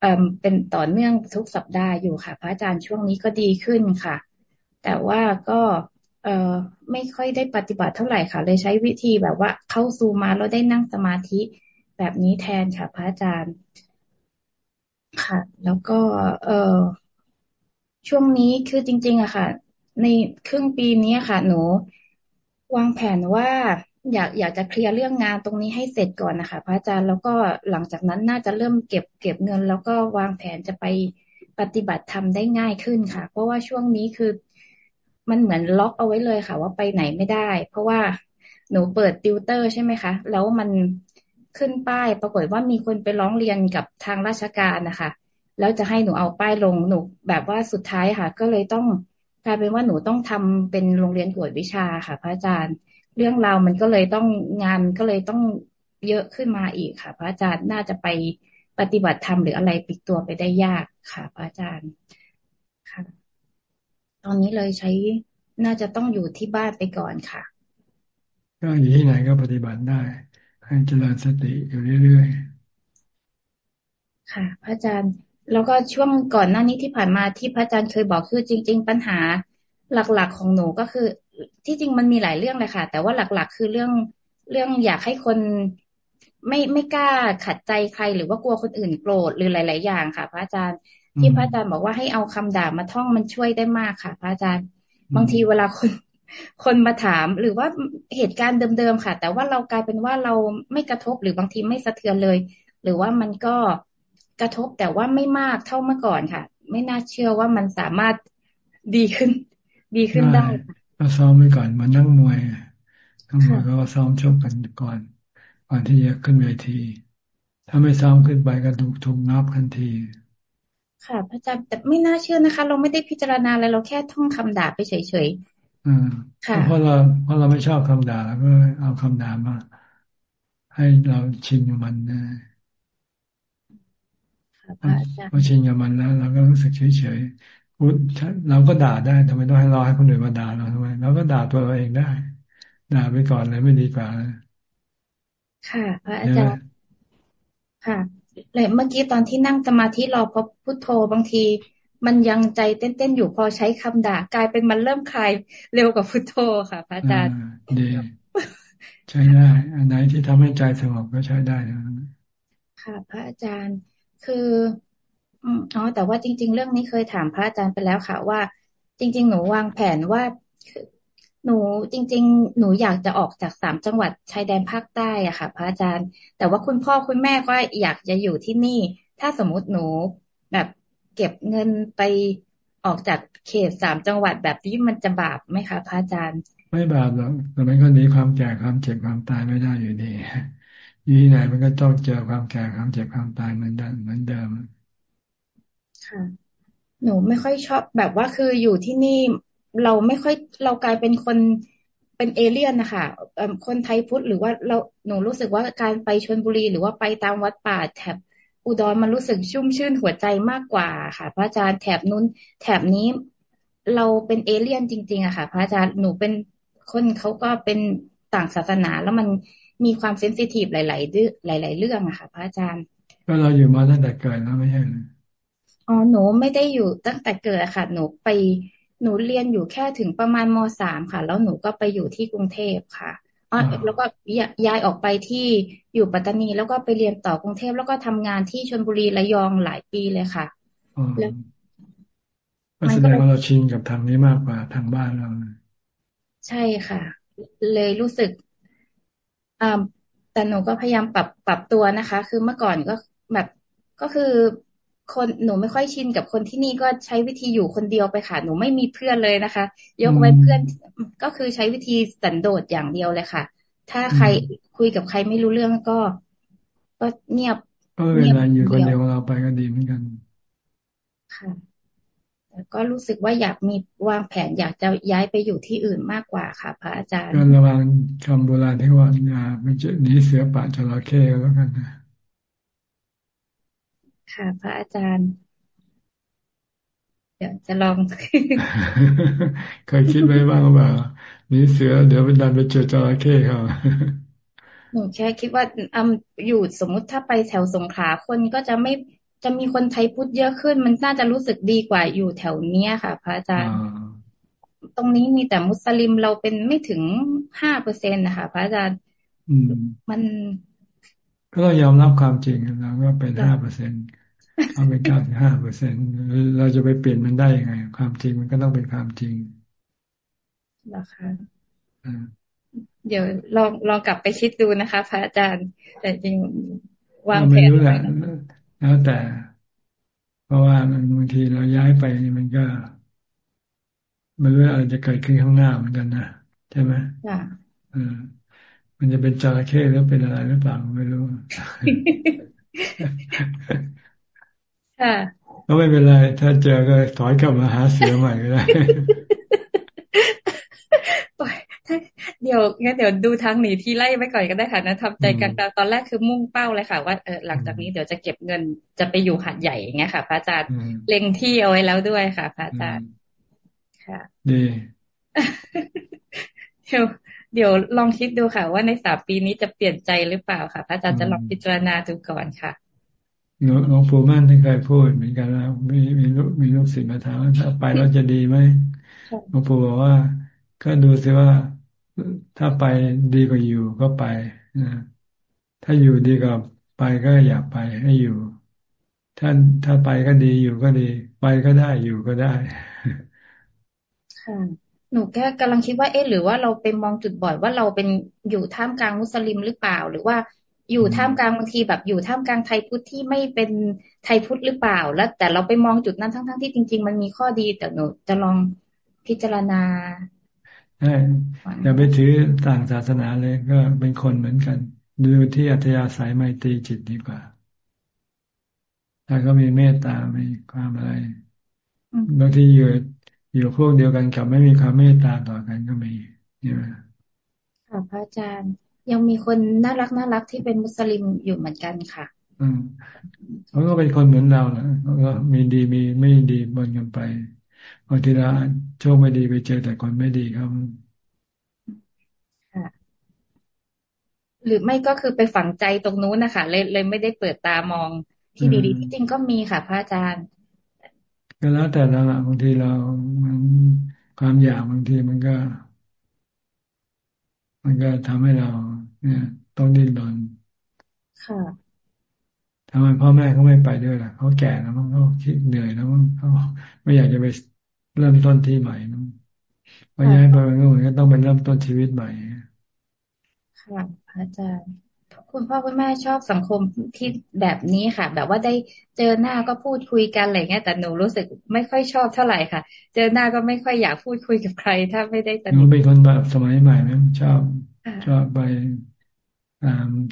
เอ่อเป็นต่อเนื่องทุกสัปดาห์อยู่ค่ะ พระอาจารย์ช่วงนี้ก็ดีขึ้นค่ะ แต่ว่าก็ เอ่อไม่ค่อยได้ปฏิบัติเท่าไหร่ค่ะ เลยใช้วิธีแบบว่าเข้าซูมาแล้วได้นั่งสมาธิแบบนี้แทนค่ะ พระอาจารย์ ค่ะ แล้วก็ เออช่วงนี้คือจริง ๆอะค่ะ ในครึ่งปีนี้ค่ะ หนู วางแผนว่าอยากอยากจะเคลียร์เรื่องงานตรงนี้ให้เสร็จก่อนนะคะ พระอาจารย์แล้วก็หลังจากนั้นน่าจะเริ่มเก็บเก็บเงิน แล้วก็วางแผนจะไปปฏิบัติธรรมได้ง่ายขึ้นค่ะ เพราะว่าช่วงนี้คือ มันเหมือนล็อกเอาไว้เลยค่ะ ว่าไปไหนไม่ได้ เพราะว่าหนูเปิดติวเตอร์ใช่ไหมคะ แล้วมันขึ้นป้าย ปรากฏว่ามีคนไปร้องเรียนกับทางราชการนะคะ แล้วจะให้หนูเอาป้ายลงหนูแบบว่าสุดท้ายค่ะ ก็เลยต้องกลายเป็นว่าหนูต้องทำเป็นโรงเรียนกวดวิชาค่ะ พระอาจารย์ เรื่องราวมันก็เลยต้องงานก็เลยต้องเยอะขึ้นมาอีกค่ะ พระอาจารย์น่าจะไปปฏิบัติธรรมหรืออะไรปิดตัวไปได้ยากค่ะ พระอาจารย์ค่ะ อนนี้เลยใช้น่าจะต้องอยู่ที่บ้านไปก่อนค่ะ ก็อยู่ที่ไหนก็ปฏิบัติได้ ให้เจริญสติอยู่เรื่อยๆ ค่ะ พระอาจารย์ แล้วก็ช่วงก่อนหน้านี้ที่ผ่านมาที่พระอาจารย์เคยบอกคือจริง ๆ ปัญหาหลักๆของหนูก็คือ ที่จริงมันมีหลายเรื่องเลยค่ะ แต่ว่าหลักๆ คือเรื่องเรื่องอยากให้คนไม่ไม่กล้าขัดใจใครหรือว่ากลัวคนอื่นโกรธหรือหลาย ๆ อย่างค่ะ พระอาจารย์ ที่พระอาจารย์บอกว่าให้เอาคำด่ามาท่องมันช่วยได้มากค่ะ พระอาจารย์ บางทีเวลาคนคนมาถามหรือว่าเหตุการณ์เดิมๆค่ะ แต่ว่าเรากลายเป็นว่าเราไม่กระทบหรือบางทีไม่สะเทือนเลย หรือว่ามันก็กระทบแต่ว่าไม่มากเท่าเมื่อก่อนค่ะ ไม่น่าเชื่อว่ามันสามารถดีขึ้น ดีขึ้นได้ก็ซ้อมไปก่อนมานั่งมวยนั่งมวยก็ซ้อมชกกันก่อนก่อนที่จะขึ้นเวที ถ้าไม่ซ้อมขึ้นไปก็ถูกถูกนับทันที ค่ะ พระอาจารย์แต่ไม่น่าเชื่อนะคะ เราไม่ได้พิจารณาอะไรเราแค่ท่องคำด่าไปเฉยๆอืมเพราะเราเพราะเราไม่ชอบคำด่าแล้วก็เอาคำด่ามา ให้เราชินกับมันนะพอชินกับมันแล้วเราก็รู้สึกเฉยๆพูดเราก็ด่าได้ทำไมต้องให้รอให้คนอื่นมาด่าเราทำไมเราก็ด่าตัวเราเองได้ ด่าไปก่อนเลยไม่ดีกว่าค่ะพระอาจารย์ค่ะ เลยเมื่อกี้ตอนที่นั่งสมาธิรอพอพุทโธบางที มันยังใจเต้นๆอยู่พอใช้คำด่ากลายเป็นมันเริ่มคลายเร็วกว่าพุทโธค่ะพระอาจารย์ดีใช้ได้ อันไหนที่ทำให้ใจสงบก็ใช้ได้นะค่ะ พระอาจารย์คืออ๋อแต่ว่าจริง ๆ เรื่องนี้เคยถามพระอาจารย์ไปแล้วค่ะ ว่า จริง ๆ หนูวางแผนว่า หนูจริง ๆ หนูอยากจะออกจากสามจังหวัดชายแดนภาคใต้อะค่ะ พระอาจารย์ แต่ว่าคุณพ่อคุณแม่ก็อยากจะอยู่ที่นี่ ถ้าสมมุติหนูแบบเก็บเงินไปออกจากเขตสามจังหวัดแบบนี้มันจะบาปไหมคะพระอาจารย์ ไม่บาปหรอกแต่มันก็หนีความแก่ความเจ็บความตายไม่ได้อยู่ดีอยู่ที่ไหนมันก็ต้องเจอความแก่ความเจ็บความตายเหมือนเดิมเหมือนเดิมค่ะหนูไม่ค่อยชอบแบบว่าคืออยู่ที่นี่ เราไม่ค่อยเรากลายเป็นคนเป็นเอเลี่ยนนะคะคนไทยพุทธหรือว่าเราหนูรู้สึกว่าการไปชนบุรี หรือว่าไปตามวัดป่าแถบอุดรมันรู้สึกชุ่มชื่นหัวใจมากกว่าค่ะ พระอาจารย์แถบนู้นแถบนี้เราเป็นเอเลี่ยนจริงๆอะค่ะ พระอาจารย์หนูเป็นคนเขาก็เป็นต่างศาสนาแล้วมันมีความเซนซิทีฟหลายๆหลาย ๆ เรื่องอะค่ะ พระอาจารย์ ก็เราอยู่มาตั้งแต่เกิดแล้วไม่ใช่หรืออ๋อหนูไม่ได้อยู่ตั้งแต่เกิดค่ะ หนูไป หนูเรียนอยู่แค่ถึงประมาณมสามค่ะ แล้วหนูก็ไปอยู่ที่กรุงเทพค่ะอ๋อแล้วก็ย้ายออกไปที่อยู่ปัตตานี แล้วก็ไปเรียนต่อกรุงเทพแล้วก็ทำงานที่ชลบุรีระยองหลายปีเลยค่ะแล้วแสดงว่าเราชินกับทางนี้มากกว่าทางบ้านเรา ใช่ค่ะ เลยรู้สึกอ่าแต่หนูก็พยายามปรับปรับตัวนะคะ คือเมื่อก่อนก็แบบก็คือ คนหนูไม่ค่อยชินกับคนที่นี่ก็ใช้วิธีอยู่คนเดียวไปค่ะ หนูไม่มีเพื่อนเลยนะคะ ยกไว้เพื่อนก็คือใช้วิธีสันโดษอย่างเดียวเลยค่ะ ถ้าใครคุยกับใครไม่รู้เรื่องก็ ก็เงียบก็เวลาอยู่คนเดียวเราไปก็ดีเหมือนกัน ค่ะแต่ก็รู้สึกว่าอยากมีวางแผนอยากจะย้ายไปอยู่ที่อื่นมากกว่าค่ะ พระอาจารย์ก็ระวังคำโบราณที่ว่าอย่าไม่จะหนีเสือป่าจระเข้แล้วกันนะ ค่ะ พระอาจารย์ เดี๋ยวจะลอง เคยคิดไว้บ้างว่านี้เสือเดี๋ยวเป็นดันไปเจอจระเข้เขาหนูแค่คิดว่าอืมอยู่สมมุติถ้าไปแถวสงขลาคนก็จะไม่จะมีคนไทยพุทธเยอะขึ้น มันน่าจะรู้สึกดีกว่าอยู่แถวเนี้ยค่ะ พระอาจารย์ ตรงนี้มีแต่มุสลิมเราเป็นไม่ถึงห้าเปอร์เซ็นต์นะคะพระอาจารย์มันก็เรายอมรับความจริงเราก็เป็นห้าเปอร์เซ็นต์ เอาเป็นเก้าถึงห้าเปอร์เซ็นต์เราจะไปเปลี่ยนมันได้ยังไง ความจริงมันก็ต้องเป็นความจริงเหรอคะเดี๋ยวลองลองกลับไปคิดดูนะคะพระอาจารย์ แต่จริงวางแผนไว้แล้วแต่ เพราะว่ามันบางทีเราย้ายไปมันก็ไม่รู้อะไรจะเกิดขึ้นข้างหน้าเหมือนกันนะใช่ไหมจ้ะเออมันจะเป็นจระเข้หรือเป็นอะไรหรือเปล่าไม่รู้ ค่ะก็ไม่เป็นไร ถ้าเจอก็ถอยกลับมาหาเสือใหม่ก็ได้เดี๋ยวงั้นเดี๋ยวดูทางหนีที่ไล่ไว้ก่อนก็ได้ค่ะนะทำใจกันตอนแรกคือมุ่งเป้าเลยค่ะ ว่าเออหลังจากนี้เดี๋ยวจะเก็บเงินจะไปอยู่หัดใหญ่อย่างเงี้ยค่ะพระอาจารย์เล็งที่เอาไว้แล้วด้วยค่ะพระอาจารย์ค่ะดีเดี๋ยวเดี๋ยวลองคิดดูค่ะ ว่าในสามปีนี้จะเปลี่ยนใจหรือเปล่าค่ะพระอาจารย์จะลองพิจารณาดูก่อนค่ะ หลวงปู่มั่นที่เคยพูดเหมือนกันแล้วมีมีลูกมีลูกศิษย์มาถามว่าถ้าไปแล้วจะดีไหมหลวงปู่บอกว่า ก็ดูสิว่าถ้าไปดีกว่าอยู่ก็ไปนะถ้าอยู่ดีกว่าไปก็อยากไปให้อยู่ ถ้าถ้าไปก็ดีอยู่ก็ดี ไปก็ได้อยู่ก็ได้ค่ะหนูแค่กำลังคิดว่าเอ๊ะหรือว่าเราไปมองจุดบ่อยว่าเราเป็นอยู่ท่ามกลางมุสลิมหรือเปล่า หรือว่า อยู่ท่ามกลางบางทีแบบอยู่ท่ามกลางไทยพุทธที่ไม่เป็นไทยพุทธหรือเปล่า แล้ว แต่เราไปมองจุดนั้นทั้งๆที่จริง ๆ มันมีข้อดีแต่หนูจะลองพิจารณาใช่อย่าไปถือต่างศาสนาเลยก็เป็นคนเหมือนกัน ดูที่อัธยาศัยไมตรีจิตดีกว่าถ้าก็มีเมตตามีความอะไรบางทีอยู่อยู่พวกเดียวกันกับไม่มีความเมตตาต่อกันก็มีใช่ไหมค่ะพระอาจารย์ ยังมีคนน่ารักน่ารักที่เป็นมุสลิมอยู่เหมือนกันค่ะ อืมเขาก็เป็นคนเหมือนเราแหละเขาก็มีดีมีไม่ดีบนกันไปบางทีเราโชคไม่ดีไปเจอแต่คนไม่ดีครับหรือไม่ก็คือไปฝังใจตรงนู้นนะคะเลยเลยไม่ได้เปิดตามองที่ดีๆที่จริงก็มีค่ะพระอาจารย์ก็แล้วแต่เราบางทีเราความอยากบางทีมันก็ มันก็ทำให้เรา เนี่ยต้องดิ้นรนค่ะทำไมพ่อแม่เขาไม่ไปด้วยล่ะเขาแก่แล้วมันเขาคิดเหนื่อยแล้วมันเขาไม่อยากจะไปเริ่มต้นที่ใหม่นะพอย้ายไปมันก็เหมือนก็ต้องไปเริ่มต้นชีวิตใหม่ค่ะอาจารย์ คุณพ่อคุณแม่ชอบสังคมที่แบบนี้ค่ะ แบบว่าได้เจอหน้าก็พูดคุยกันอะไรเงี้ยแต่หนูรู้สึกไม่ค่อยชอบเท่าไหร่ค่ะ เจอหน้าก็ไม่ค่อยอยากพูดคุยกับใคร ถ้าไม่ได้หนูเป็นคนแบบสมัยใหม่ไหมชอบชอบไป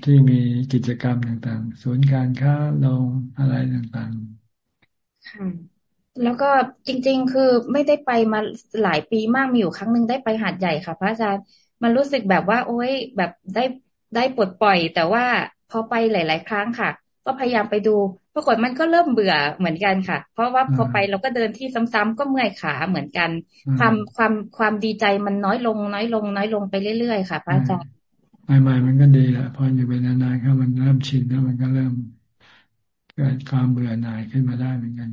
ที่มีกิจกรรมต่างๆ ศูนย์การค้าลงอะไรต่างๆค่ะแล้วก็จริง ๆ คือไม่ได้ไปมาหลายปีมากมีอยู่ครั้งหนึ่งได้ไปหาดใหญ่ค่ะ พระอาจารย์มันรู้สึกแบบว่า โอ๊ยแบบได้ ได้ปลดปล่อย แต่ว่าพอไปหลาย ๆ ครั้งค่ะ ก็พยายามไปดู ปรากฏมันก็เริ่มเบื่อเหมือนกันค่ะ เพราะว่าพอไปเราก็เดินที่ซ้ำๆก็เมื่อยขาเหมือนกัน ความความความดีใจมันน้อยลง น้อยลง น้อยลงไปเรื่อย ๆ ค่ะพระอาจารย์ใหม่ๆมันก็ดีแหละพออยู่ไปนานๆเข้ามันเริ่มชินแล้วมันก็เริ่มเกิดความเบื่อหน่ายขึ้นมาได้เหมือนกัน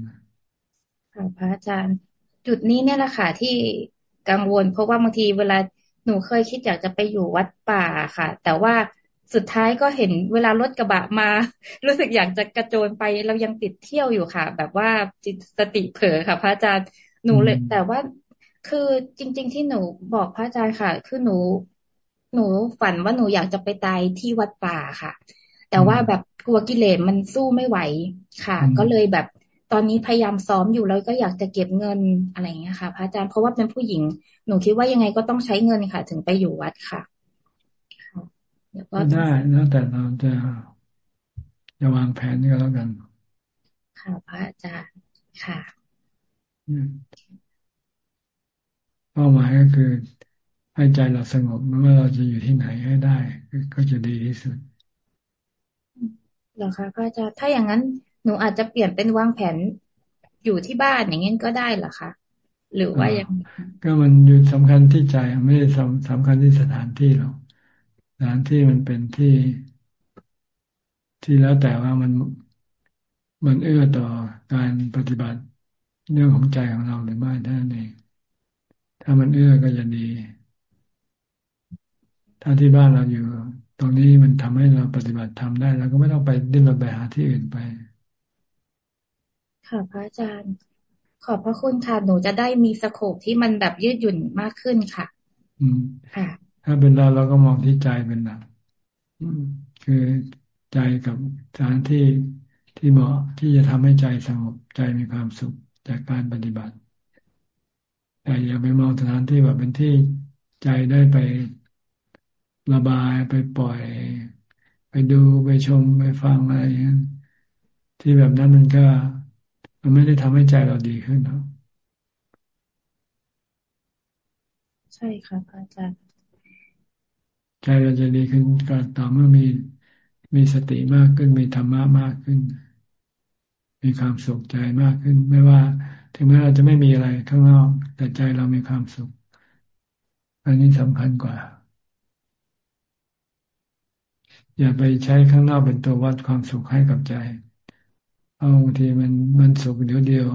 ค่ะพระอาจารย์ จุดนี้เนี่ยแหละค่ะที่กังวล เพราะว่าบางทีเวลา หนูเคยคิดอยากจะไปอยู่วัดป่าค่ะ แต่ว่าสุดท้ายก็เห็นเวลารถกระบะมา รู้สึกอยากจะกระโจนไปเรายังติดเที่ยวอยู่ค่ะ แบบว่าจิตสติเผลอค่ะ พระอาจารย์หนูเลย แต่ว่าคือจริง ๆ ที่หนูบอกพระอาจารย์ค่ะ คือหนู หนูฝันว่าหนูอยากจะไปตายที่วัดป่าค่ะ แต่ว่าแบบกลัวกิเลสมันสู้ไม่ไหวค่ะ ก็เลยแบบ ตอนนี้พยายามซ้อมอยู่แล้วก็อยากจะเก็บเงินอะไรเงี้ยค่ะ พระอาจารย์เพราะว่าเป็นผู้หญิง หนูคิดว่ายังไงก็ต้องใช้เงินค่ะ ถึงไปอยู่วัดค่ะก็ได้แล้วแต่เราจะจะวางแผนก็แล้วกัน ค่ะพระอาจารย์ค่ะเป้าหมายก็คือให้ใจเราสงบไม่ว่าเราจะอยู่ที่ไหนให้ได้ ก็จะดีที่สุดเหรอคะพระอาจารย์ถ้าอย่างนั้น หนูอาจจะเปลี่ยนเป็นวางแผนอยู่ที่บ้านอย่างนี้ก็ได้เหรอคะหรือว่ายังก็มันอยู่สำคัญที่ใจไม่ได้สำสำคัญที่สถานที่หรอกสถานที่มันเป็นที่ที่แล้วแต่ว่ามันมันเอื้อต่อการปฏิบัติเรื่องของใจของเราหรือไม่ท่านเองถ้ามันเอื้อก็จะดี ถ้าที่บ้านเราอยู่ ตรงนี้มันทำให้เราปฏิบัติทำได้เราก็ไม่ต้องไปดิ้นรนไปหาที่อื่นไป ค่ะพระอาจารย์ ขอบพระคุณค่ะ หนูจะได้มีสโคปที่มันแบบยืดหยุ่นมากขึ้นค่ะ อืมถ้าเป็นเราเราก็มองที่ใจเป็นหลักคือใจกับสถานที่ที่เหมาะที่จะทำให้ใจสงบใจมีความสุขจากการปฏิบัติ แต่อย่าไปมองสถานที่แบบเป็นที่ใจได้ไประบายไปปล่อย ไปดูไปชมไปฟังอะไรอย่างนี้ที่แบบนั้นมันก็ มันไม่ได้ทำให้ใจเราดีขึ้นหรอกใช่ค่ะอาจารย์ใจเราจะดีขึ้นก็ต่อเมื่อมีมีสติมากขึ้นมีธรรมะมากขึ้น มีความสุขใจมากขึ้น ไม่ว่า ถึงแม้เราจะไม่มีอะไรข้างนอกแต่ใจเรามีความสุข อันนี้สำคัญกว่า อย่าไปใช้ข้างนอกเป็นตัววัดความสุขให้กับใจ เอาบางทีมันมันสุขเดียวเดียว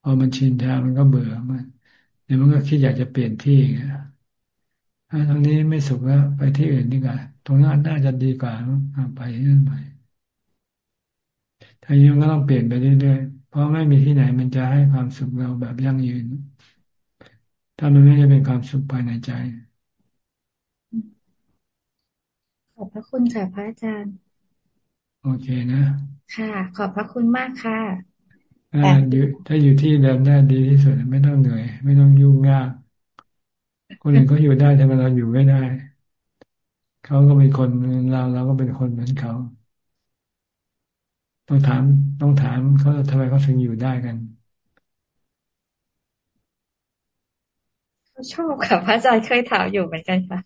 พอมันชินชามันก็เบื่อมันเดี๋ยวมันก็คิดอยากจะเปลี่ยนที่ถ้าตรงนี้ไม่สุขแล้วไปที่อื่นดีกว่าตรงนั้นน่าจะดีกว่าไปที่นั่นไปถ้ายังก็ต้องเปลี่ยนไปเรื่อยๆ เพราะไม่มีที่ไหนมันจะให้ความสุขเราแบบยั่งยืน ถ้ามันไม่ได้เป็นความสุขภายในใจ ขอบพระคุณค่ะพระอาจารย์ โอเคนะ ค่ะ ขอบพระคุณมากค่ะถ้าอยู่ถ้าอยู่ที่เดิมได้ดีที่สุดไม่ต้องเหนื่อย ไม่ต้องยุ่งยาก คนอื่นเขาอยู่ได้ทำไมเราอยู่ไม่ได้ เขาก็เป็นคนเราเราก็เป็นคนเหมือนเขาต้องถามต้องถามเขาทำไมเขาถึงอยู่ได้กันเขาชอบค่ะพระอาจารย์เคยถามอยู่เหมือนกันค่ะ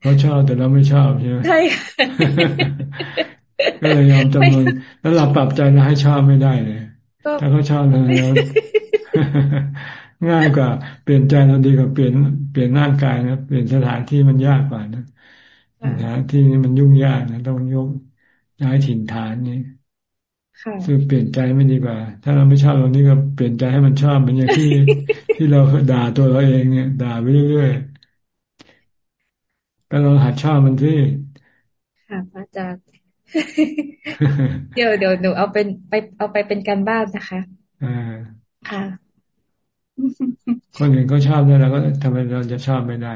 เขาชอบแต่เราไม่ชอบใช่ไหมใช่ ก็เลยยอมจำนวนแล้วเราปรับใจเราให้ชอบไม่ได้เลยถ้าเขาชอบเราง่ายกว่าเปลี่ยนใจเราดีกว่าเปลี่ยนเปลี่ยนร่างกายนะเปลี่ยนสถานที่มันยากกว่านะสถานที่นี้มันยุ่งยากนะต้องยกย้ายถิ่นฐานนี่คือเปลี่ยนใจไม่ดีกว่า ถ้าเราไม่ชอบเรานี่ก็เปลี่ยนใจให้มันชอบเหมือนอย่างที่ที่เราด่าตัวเราเองเนี่ย ด่าไปเรื่อยๆก็เราหัดชอบมันที่ค่ะอาจารย์ เดี๋ยวเดี๋ยวหนูเอาเป็นไปเอาไปเป็นการบ้านนะคะอ่าค่ะ คนอื่นก็ชอบได้แล้วก็ทำไมเราจะชอบไม่ได้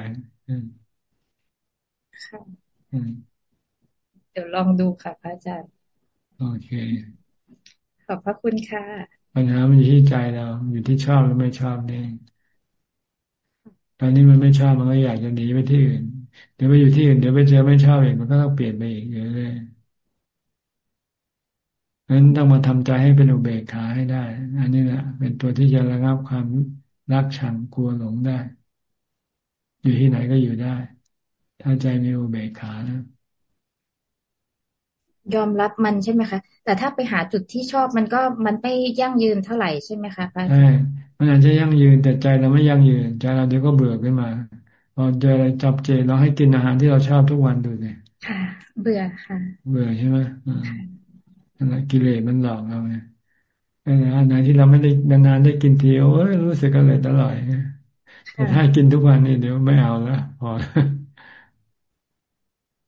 ค่ะเดี๋ยวลองดูค่ะพระอาจารย์โอเคขอบพระคุณค่ะ ปัญหามันอยู่ที่ใจเรา อยู่ที่ชอบหรือไม่ชอบนี่ตอนนี้มันไม่ชอบมันก็อยากจะหนีไปที่อื่น เดี๋ยวไปอยู่ที่อื่นเดี๋ยวไปเจอไม่ชอบอีกมันก็ต้องเปลี่ยนไปอีกเยอะเลย นั้นต้องมาทำใจให้เป็นอุเบกขาให้ได้ อันนี้แหละเป็นตัวที่จะระงับความรักชังกลัวหลงได้ อยู่ที่ไหนก็อยู่ได้ ถ้าใจมีอุเบกขานะยอมรับมันใช่ไหมคะ แต่ถ้าไปหาจุดที่ชอบมันก็มันไม่ยั่งยืนเท่าไหร่ใช่ไหมคะใช่มันอาจจะยั่งยืนแต่ใจเราไม่ยั่งยืน ใจเราเดี๋ยวก็เบื่อขึ้นมาพอเจออะไรจับเจเราให้กินอาหารที่เราชอบทุกวันดูเลยค่ะ เบื่อค่ะ เบื่อใช่ไหมอ่า นั่นแหละกิเลสมันหลอกเราไงอันไหนที่เราไม่ได้นานๆได้กินทีโอ้ยรู้สึกอร่อยอร่อยแต่ถ้ากินทุกวันนี่เดี๋ยวไม่เอาล้วพอ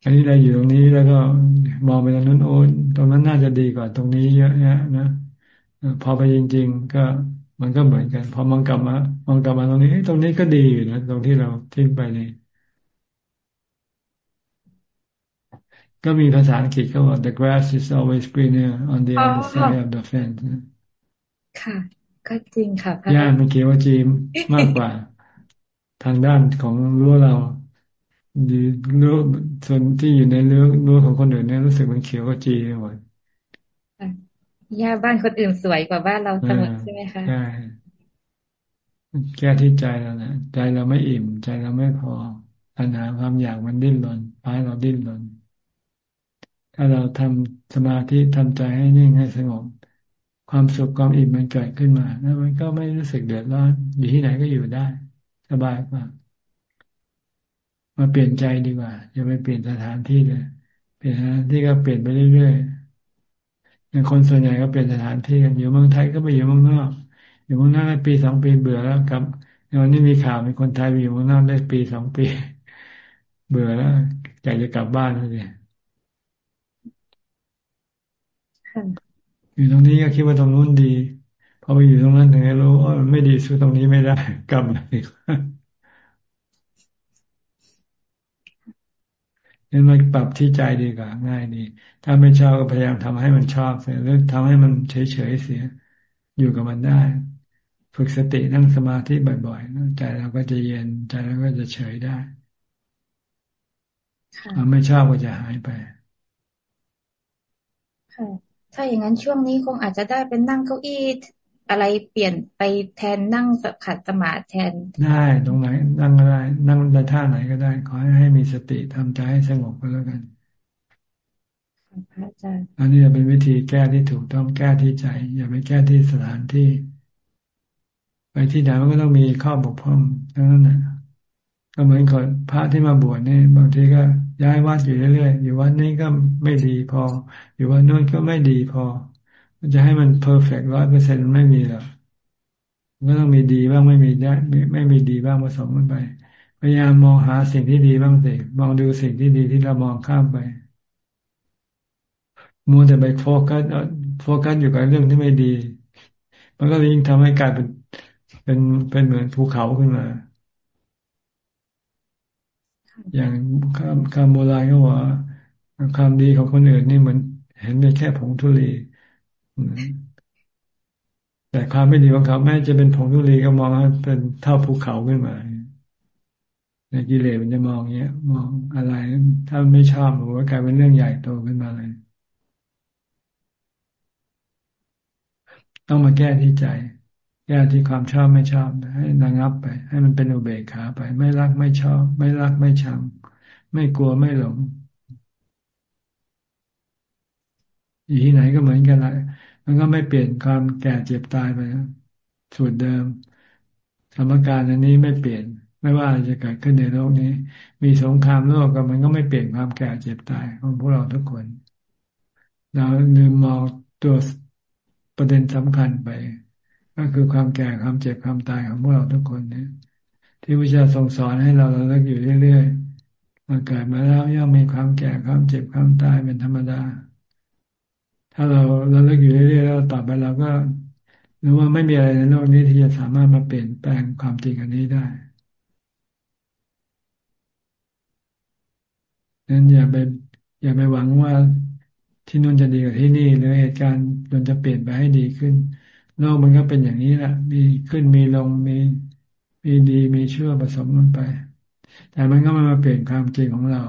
อันนี้เราอยู่ตรงนี้แล้วก็มองไปตรงนั้นโอ้ตรงนั้นน่าจะดีกว่าตรงนี้เยอะแยะนะพอไปจริง ๆ ก็มันก็เหมือนกัน พอมองกลับมามองกลับมาตรงนี้ตรงนี้ก็ดีอยู่นะตรงที่เราทิ้งไปนี่ ก็มีภาษาอังกฤษเขาบอก the grass is always greener on the other side of the fence ค่ะ ก็จริงค่ะหญ้ามันเขียวจีมมากกว่า ทางด้านของรั้วเราดีรั้วส่วนที่อยู่ในรั้วรั้วของคนอื่นเนี่ยรู้สึกมันเขียวก็จีหมดหญ้าบ้านคนอื่นสวยกว่าบ้านเราเสมอใช่ไหมคะใช่แก้ที่ใจเรานะใจเราไม่อิ่ม ใจเราไม่พอปัญหาความอยากมันดิ้นรนพายเราดิ้นรน ถ้าเราทำสมาธิทำใจให้นิ่งให้สงบ ความสุขความอิ่มมันเกิดขึ้นมาแล้วมันก็ไม่รู้สึกเดือดร้อนอยู่ที่ไหนก็อยู่ได้ สบายมากมาเปลี่ยนใจดีกว่าอย่าไปเปลี่ยนสถานที่เลยเปลี่ยนสถานที่ก็เปลี่ยนไปเรื่อยๆอย่างคนส่วนใหญ่ก็เปลี่ยนสถานที่กันอยู่เมืองไทยก็ไปอยู่เมืองนอก อยู่เมืองนอกได้ปีสองปีเบื่อแล้วกับอย่างนี้มีข่าวมีคนไทยไปอยู่เมืองนอกได้ปีสองปี เบื่อแล้วอยากจะกลับบ้านเลย อยู่ตรงนี้ก็คิดว่าตรงนู้นดีพอไปอยู่ตรงนั้นถึงรู้ว่าไม่ดีสู้ตรงนี้ไม่ได้กลับมาอีกงั้นมันปรับที่ใจดีกว่าง่ายดี ถ้าไม่ชอบก็พยายามทำให้มันชอบเสียหรือทำให้มันเฉยๆเสีย อยู่กับมันได้ ฝึกสตินั่งสมาธิบ่อยๆใจเราก็จะเย็นใจเราก็จะเฉยได้เราไม่ชอบก็จะหายไปค่ะ ถ้าอย่างนั้นช่วงนี้คงอาจจะได้เป็นนั่งเก้าอี้อะไรเปลี่ยนไปแทนนั่งขัดสมาธิแทน ได้ตรงไหน นั่งก็ได้ นั่งในท่าไหนก็ได้ ขอให้ให้มีสติทำใจให้สงบก็แล้วกันพระอาจารย์อันนี้จะเป็นวิธีแก้ที่ถูกต้องแก้ที่ใจ อย่าไปแก้ที่สถานที่ ไปที่ไหนมันก็ต้องมีข้อบกพร่องทั้งนั้นนะก็เหมือนคนพระที่มาบวชนี่บางทีก็ ย้ายวัดอยู่เรื่อยๆอยู่วัดนี้ก็ไม่ดีพอ อยู่วัดนู้นก็ไม่ดีพอ จะให้มัน perfect ร้อยเปอร์เซ็นต์ไม่มีหรอกก็ต้องมีดีบ้างไม่มีได้ไม่มีดีบ้างผสมกันไป พยายามมองหาสิ่งที่ดีบ้างสิมองดูสิ่งที่ดีที่เรามองข้ามไปมัวแต่ไป focus focus อยู่กับเรื่องที่ไม่ดี มันก็ยิ่งทำให้กลายเป็นเป็นเป็นเหมือนภูเขาขึ้นมา อย่างคำคำโบราณก็ว่าความดีของคนอื่นนี่เหมือนเห็นเป็นแค่ผงธุลีแต่ความไม่ดีของเขาแม้จะเป็นผงธุลีก็มองว่าเป็นเท่าภูเขาขึ้นมาในกิเลสมันจะมองเงี้ย มองอะไร ถ้าไม่ชอบมันก็กลายเป็นเรื่องใหญ่โตขึ้นมาเลย ต้องมาแก้ที่ใจ แก้ที่ความชอบไม่ชอบ ให้ระงับไป ให้มันเป็นอุเบกขาไป ไม่รักไม่ชอบ ไม่รักไม่ชัง ไม่กลัวไม่หลง อยู่ที่ไหนก็เหมือนกันแหละมันก็ไม่เปลี่ยนความแก่เจ็บตายไปส่วนเดิมสมการอันนี้ไม่เปลี่ยน ไม่ว่าจะเกิดขึ้นในโลกนี้ มีสงครามโลกก็มันก็ไม่เปลี่ยนความแก่เจ็บตายของพวกเราทุกคน เราลืมมองตัวประเด็นสำคัญไป ก็คือความแก่ความเจ็บความตายของพวกเราทุกคนเนี่ย ที่วิชาทรงสอนให้เราเราเลิกอยู่เรื่อยๆมาเกิดมาแล้วย่อมมีความแก่ความเจ็บความตายเป็นธรรมดา ถ้าเราเราเลิกอยู่เรื่อยๆแล้วต่อไปเราก็รู้ว่าไม่มีอะไรในโลกนี้ที่จะสามารถมาเปลี่ยนแปลงความจริงอันนี้ได้นั้นอย่าไปอย่าไปหวังว่าที่นู่นจะดีกว่าที่นี่หรือเหตุการณ์มันจะเปลี่ยนไปให้ดีขึ้น โลกมันก็เป็นอย่างนี้แหละมีขึ้นมีลงมีมีดีมีชั่วผสมกันไป แต่มันก็ไม่มาเปลี่ยนความจริงของเรา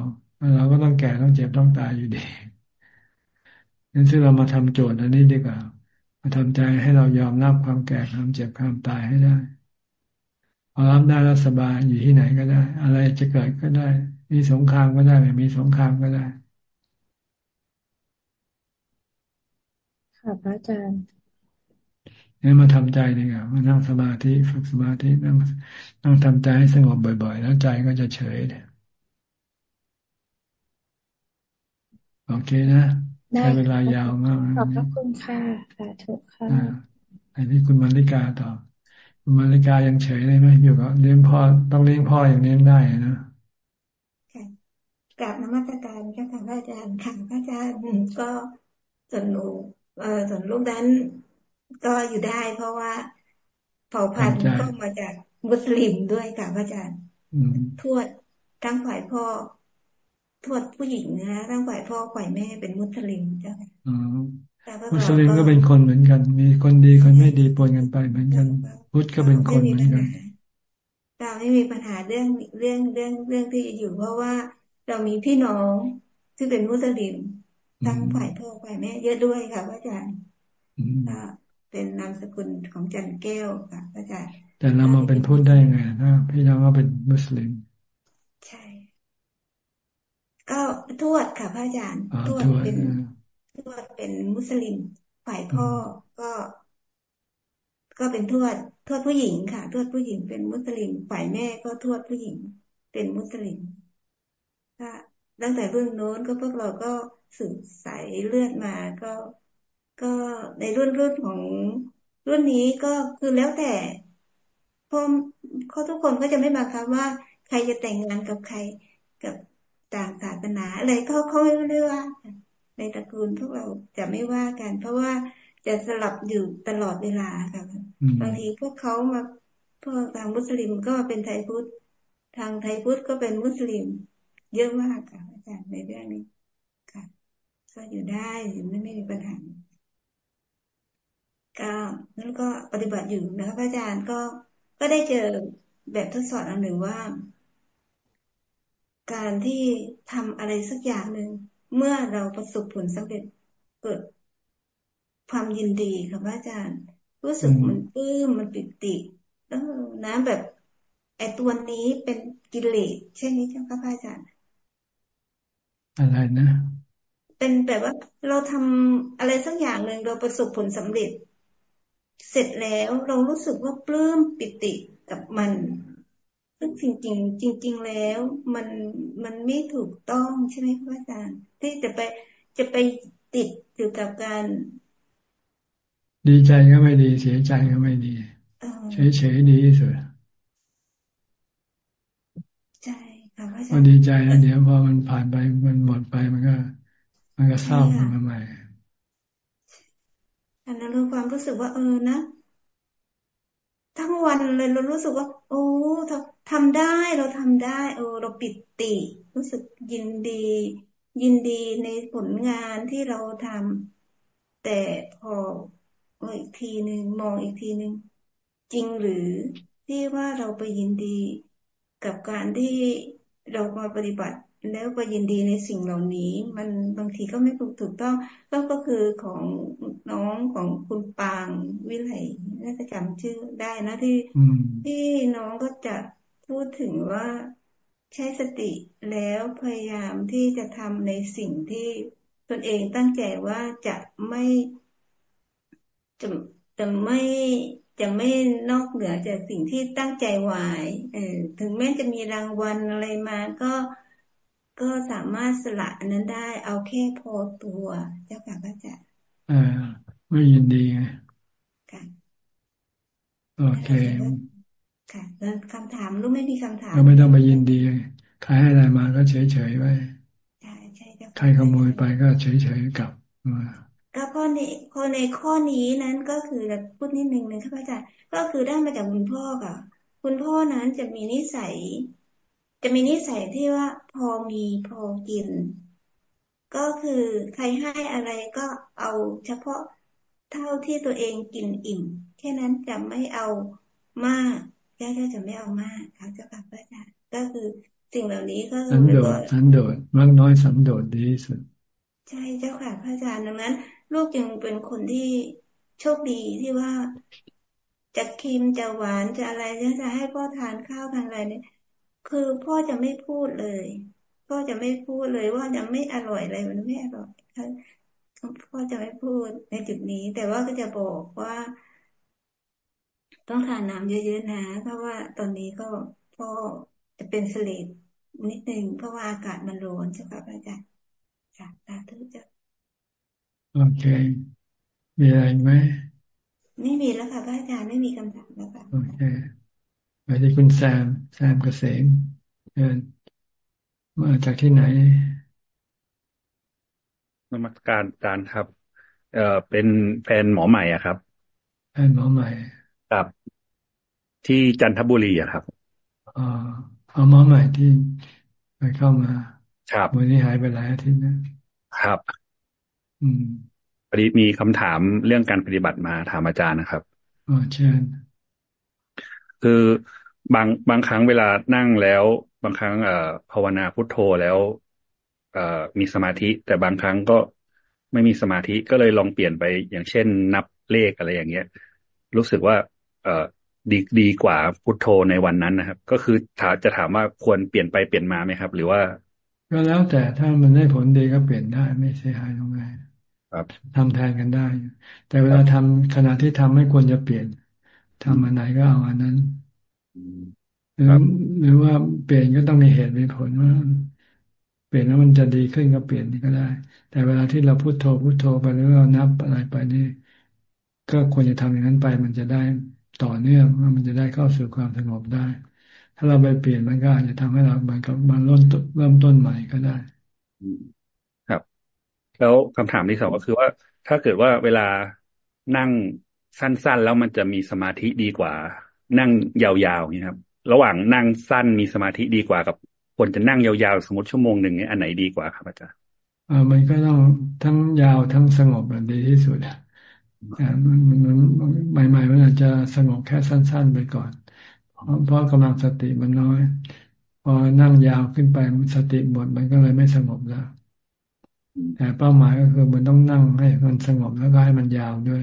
เราก็ต้องแก่ต้องเจ็บต้องตายอยู่ดีงั้นซึ่งเรามาทำโจทย์อันนี้ดีกว่ามาทำใจให้เรายอมรับความแก่ความเจ็บความตายให้ได้พอรับได้แล้วสบายอยู่ที่ไหนก็ได้ อะไรจะเกิดก็ได้ มีสงครามก็ได้ไม่มีสงครามก็ได้ค่ะพระอาจารย์ นี่มาทำใจดีกว่ามานั่งสมาธิฝึกสมาธินั่งนั่งทำใจให้สงบบ่อย ๆ แล้วใจก็จะเฉยเนี่ยโอเคนะใช้เวลายาวมากขอบพระคุณค่ะสาธุค่ะอันนี้คุณมาริกาต่อคุณมาริกายังเฉยเลยไหมอยู่กับเลี้ยงพ่อต้องเลี้ยงพ่ออย่างเลี้ยงได้นะค่ะกราบนมัสการค่ะพระอาจารย์ค่ะพระอาจารย์ก็ส่วนหนูเออส่วนลูกนั้น ก็อยู่ได้ เพราะว่าเผ่าพันธุ์ก็มาจากมุสลิมด้วยค่ะพระอาจารย์ทวดทั้งฝ่ายพ่อทวดผู้หญิงนะทั้งฝ่ายพ่อฝ่ายแม่เป็นมุสลิมเจ้าค่ะมุสลิมก็เป็นคนเหมือนกัน มีคนดีคนไม่ดีปนกันไปเหมือนกันพุทธก็เป็นคนเหมือนกันเราไม่มีปัญหาเรื่องเรื่องเรื่องเรื่องที่อยู่เพราะว่าเรามีพี่น้องที่เป็นมุสลิมทั้งฝ่ายพ่อฝ่ายแม่เยอะด้วยค่ะพระอาจารย์ เป็นนามสกุลของจันแก้วค่ะพระอาจารย์แต่เรามาเป็นพุทธได้ยังไงนะพี่น้องก็เป็นมุสลิม ใช่ ก็ทวดค่ะพระอาจารย์ทวดเป็นทวดเป็นมุสลิมฝ่ายพ่อก็ ก็เป็นทวดทวดผู้หญิงค่ะ ทวดผู้หญิงเป็นมุสลิม ฝ่ายแม่ก็ทวดผู้หญิง เป็นมุสลิมก็ตั้งแต่รุ่นโน้นก็พวกเราก็สืบสายเลือดมาก็ ก็ในรุ่นรุ่นของรุ่นนี้ก็คือแล้วแต่พอเขาทุกคนก็จะไม่บังคับว่าใครจะแต่งงานกับใครกับต่างศาสนาอะไรเขาเขาไม่ว่าในตระกูลพวกเราจะไม่ว่ากัน เพราะว่าจะสลับอยู่ตลอดเวลาค่ะบางทีพวกเขามาพวกทางมุสลิมก็เป็นไทยพุทธทางไทยพุทธก็เป็นมุสลิม เยอะมากค่ะอาจารย์ในเรื่องนี้ค่ะก็อยู่ได้อยู่ไม่ไม่มีปัญหา ก็แล้วก็ปฏิบัติอยู่นะคะพระอาจารย์ก็ก็ได้เจอแบบทดสอบอันหนึ่งว่า การที่ทำอะไรสักอย่างหนึ่งเมื่อเราประสบผลสำเร็จเกิดความยินดีค่ะพระอาจารย์ รู้สึกมันปลื้มมันปิติเออนะแบบไอ้ตัวนี้เป็นกิเลสเช่นนี้ใช่ไหมคะพระอาจารย์ อะไรนะเป็นแบบว่าเราทำอะไรสักอย่างหนึ่งเราประสบผลสำเร็จ เสร็จแล้วเรารู้สึกว่าปลื้มปิติกับมัน ซึ่งจริงจริงจริง ๆ แล้ว มันมันไม่ถูกต้องใช่ไหมพระอาจารย์ที่จะไปจะไปติดอยู่กับการ ดีใจก็ไม่ดีเสียใจก็ไม่ดีเฉยเฉยดีที่สุดใช่ค่ะพระอาจารย์ดีใจแล้วเดี๋ยวพอมันผ่านไปมันหมดไปมันก็ มันก็เศร้าขึ้นมาใหม่ อันนั้นคือความรู้สึกว่าเออนะ ทั้งวันเลยเรารู้สึกว่า โอ้ทำได้เราทำได้ เออ เราปิติ รู้สึกยินดี ยินดีในผลงานที่เราทำแต่พออีกทีหนึ่งมองอีกทีหนึ่งจริงหรือที่ว่าเราไปยินดีกับการที่เรามาปฏิบัติ แล้วก็ยินดีในสิ่งเหล่านี้ มันบางทีก็ไม่ถูกถูกต้องก็ก็คือของน้องของคุณปางวิไลน่าจะจำชื่อได้นะที่ที่น้องก็จะพูดถึงว่าใช้สติแล้วพยายามที่จะทำในสิ่งที่ตนเองตั้งใจว่าจะไม่จะจะไม่จะไม่นอกเหนือจากสิ่งที่ตั้งใจไว้เออถึงแม้จะมีรางวัลอะไรมาก็ ก็สามารถสละอันนั้นได้ เอาแค่พอตัว เจ้าค่ะพระอาจารย์อ่าไม่ยินดีไงค่ะโอเคค่ะแล้วคำถามรู้ไม่มีคำถามก็ไม่ต้องไปยินดีใครให้อะไรมาก็เฉยเฉยไว้ใช่ใช่ใครขโมยไปก็เฉยเฉยกลับมาก็ข้อในข้อในข้อนี้นั้นก็คือพูดนิดนึงนะครับอาจารย์ก็คือได้มาจากคุณพ่อค่ะ คุณพ่อนั้นจะมีนิสัย จะมีนิสัยที่ว่าพอมีพอกิน ก็คือใครให้อะไรก็เอาเฉพาะเท่าที่ตัวเองกินอิ่ม แค่นั้นจะไม่เอามากแค่จะไม่เอามากเขาจะกลับอาจารย์ก็คือสิ่งเหล่านี้ก็สันโดษสันโดษมากน้อยสันโดษดีที่สุดใช่เจ้าค่ะพระอาจารย์ดังนั้น ลูกยังเป็นคนที่โชคดีที่ว่าจะเค็มจะหวานจะอะไรจะให้พ่อทานข้าวทานอะไรเนี่ย คือพ่อจะไม่พูดเลย พ่อจะไม่พูดเลยว่าจะไม่อร่อยอะไรมันไม่อร่อยพ่อจะไม่พูดในจุดนี้ แต่ว่าก็จะบอกว่า ต้องทานน้ำเยอะๆนะเพราะว่าตอนนี้ก็พ่อจะเป็นสลิดนิดนึงเพราะว่าอากาศมันร้อนใช่ไหมอาจารย์จ้ะสาธุจ้ะโอเค มีอะไรไหมไม่มีแล้วค่ะพระอาจารย์ไม่มีคำถามแล้วค่ะโอเค ไปที่คุณแซม แซมเกษมเดินมาจากที่ไหนนมัสการอาจารย์ครับ เอ่อเป็นแฟนหมอใหม่อะครับแฟนหมอใหม่ครับที่จันทบุรีอะครับอ๋อเอาหมอใหม่ที่ไปเข้ามาครับวันนี้หายไปหลายอาทิตย์นะครับ อืมพอดีมีคำถามเรื่องการปฏิบัติมาถามอาจารย์นะครับอ๋อเชิญ คือบางบางครั้งเวลานั่งแล้ว บางครั้งเอ่อภาวนาพุทโธแล้วเอ่อมีสมาธิ แต่บางครั้งก็ไม่มีสมาธิก็เลยลองเปลี่ยนไปอย่างเช่น นับเลขอะไรอย่างเงี้ย รู้สึกว่า เอ่อดีดีกว่าพุทโธในวันนั้นนะครับ ก็คือถาจะถามว่าควรเปลี่ยนไปเปลี่ยนมาไหมครับ หรือว่า ก็แล้วแต่ถ้ามันได้ผลดีก็เปลี่ยนได้ไม่เสียหายตรงไหนทำแทนกันได้ แต่เวลาทำขณะที่ทำไม่ควรจะเปลี่ยน ทำอันไหนก็เอาอันนั้นหรือหรือว่าเปลี่ยนก็ต้องมีเหตุมีผลว่า เปลี่ยนแล้วมันจะดีขึ้นก็เปลี่ยนก็ได้ แต่เวลาที่เราพูดโทพูดโทไปหรือเรานับอะไรไปนี่ก็ควรจะทำอย่างนั้นไป มันจะได้ต่อเนื่องว่ามันจะได้เข้าสู่ความสงบได้ ถ้าเราไปเปลี่ยนมันก็อาจจะทำให้เราเหมือนกับมาเริ่มเริ่มต้นใหม่ก็ได้แล้วคำถามที่สองก็คือว่า ถ้าเกิดว่าเวลานั่ง สั้นๆ แล้วมันจะมีสมาธิดีกว่า นั่งยาวๆนี่ครับ ระหว่างนั่งสั้นมีสมาธิดีกว่ากับควรจะนั่งยาวๆ สมมติชั่วโมงหนึ่งเนี่ยอันไหนดีกว่าครับอาจารย์อ่ามันก็ต้องทั้งยาวทั้งสงบมันดีที่สุดอะมันมันใหม่ๆมันอาจจะสงบแค่สั้น ๆ ไปก่อน เพราะเพราะกำลังสติมันน้อย พอนั่งยาวขึ้นไปสติหมดมันก็เลยไม่สงบแล้วแต่เป้าหมายก็คือมันต้องนั่งให้มันสงบแล้วก็ให้มันยาวด้วย